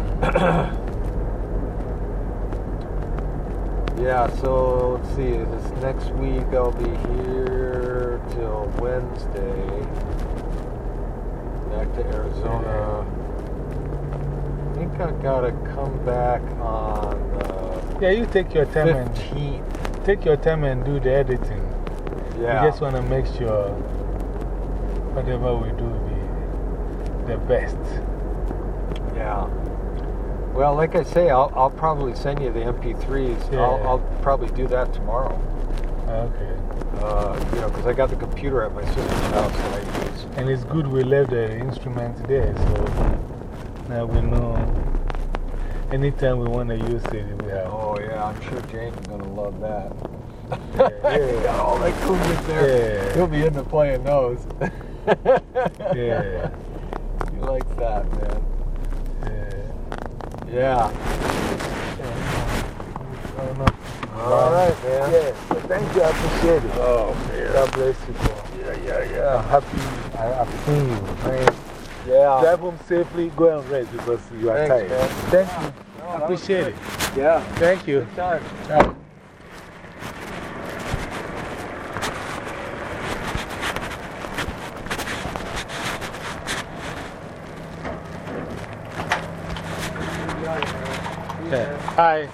yeah, so let's see. This next week I'll be here till Wednesday. Back to Arizona. I think I gotta come back on uh, Yeah, you take your time and 15th. take your time and do the editing. Yeah. We just want to make sure whatever we do be the best. Yeah. Well, like I say, I'll, I'll probably send you the MP3s. I'll, Yeah. I'll probably do that tomorrow. Okay. Uh, you know, because I got the computer at my sister's house that I use. And it's good we left the instrument there, so now we know anytime we want to use it, we have. Oh, yeah, I'm sure James is going to love that. Yeah, yeah. got all that congas there. Yeah. He'll be into playing those. Yeah. He likes that, man. Yeah. Yeah. No. All right, man. Yeah, so thank you, I appreciate it. Oh, man. God bless you, bro. Yeah, yeah, I'm yeah. happy I, I've seen you. Man. Yeah. Drive home safely, go and rest because you are Thanks, tired. man. Thank you. No, I appreciate it. Yeah. Thank you. Good. Hi.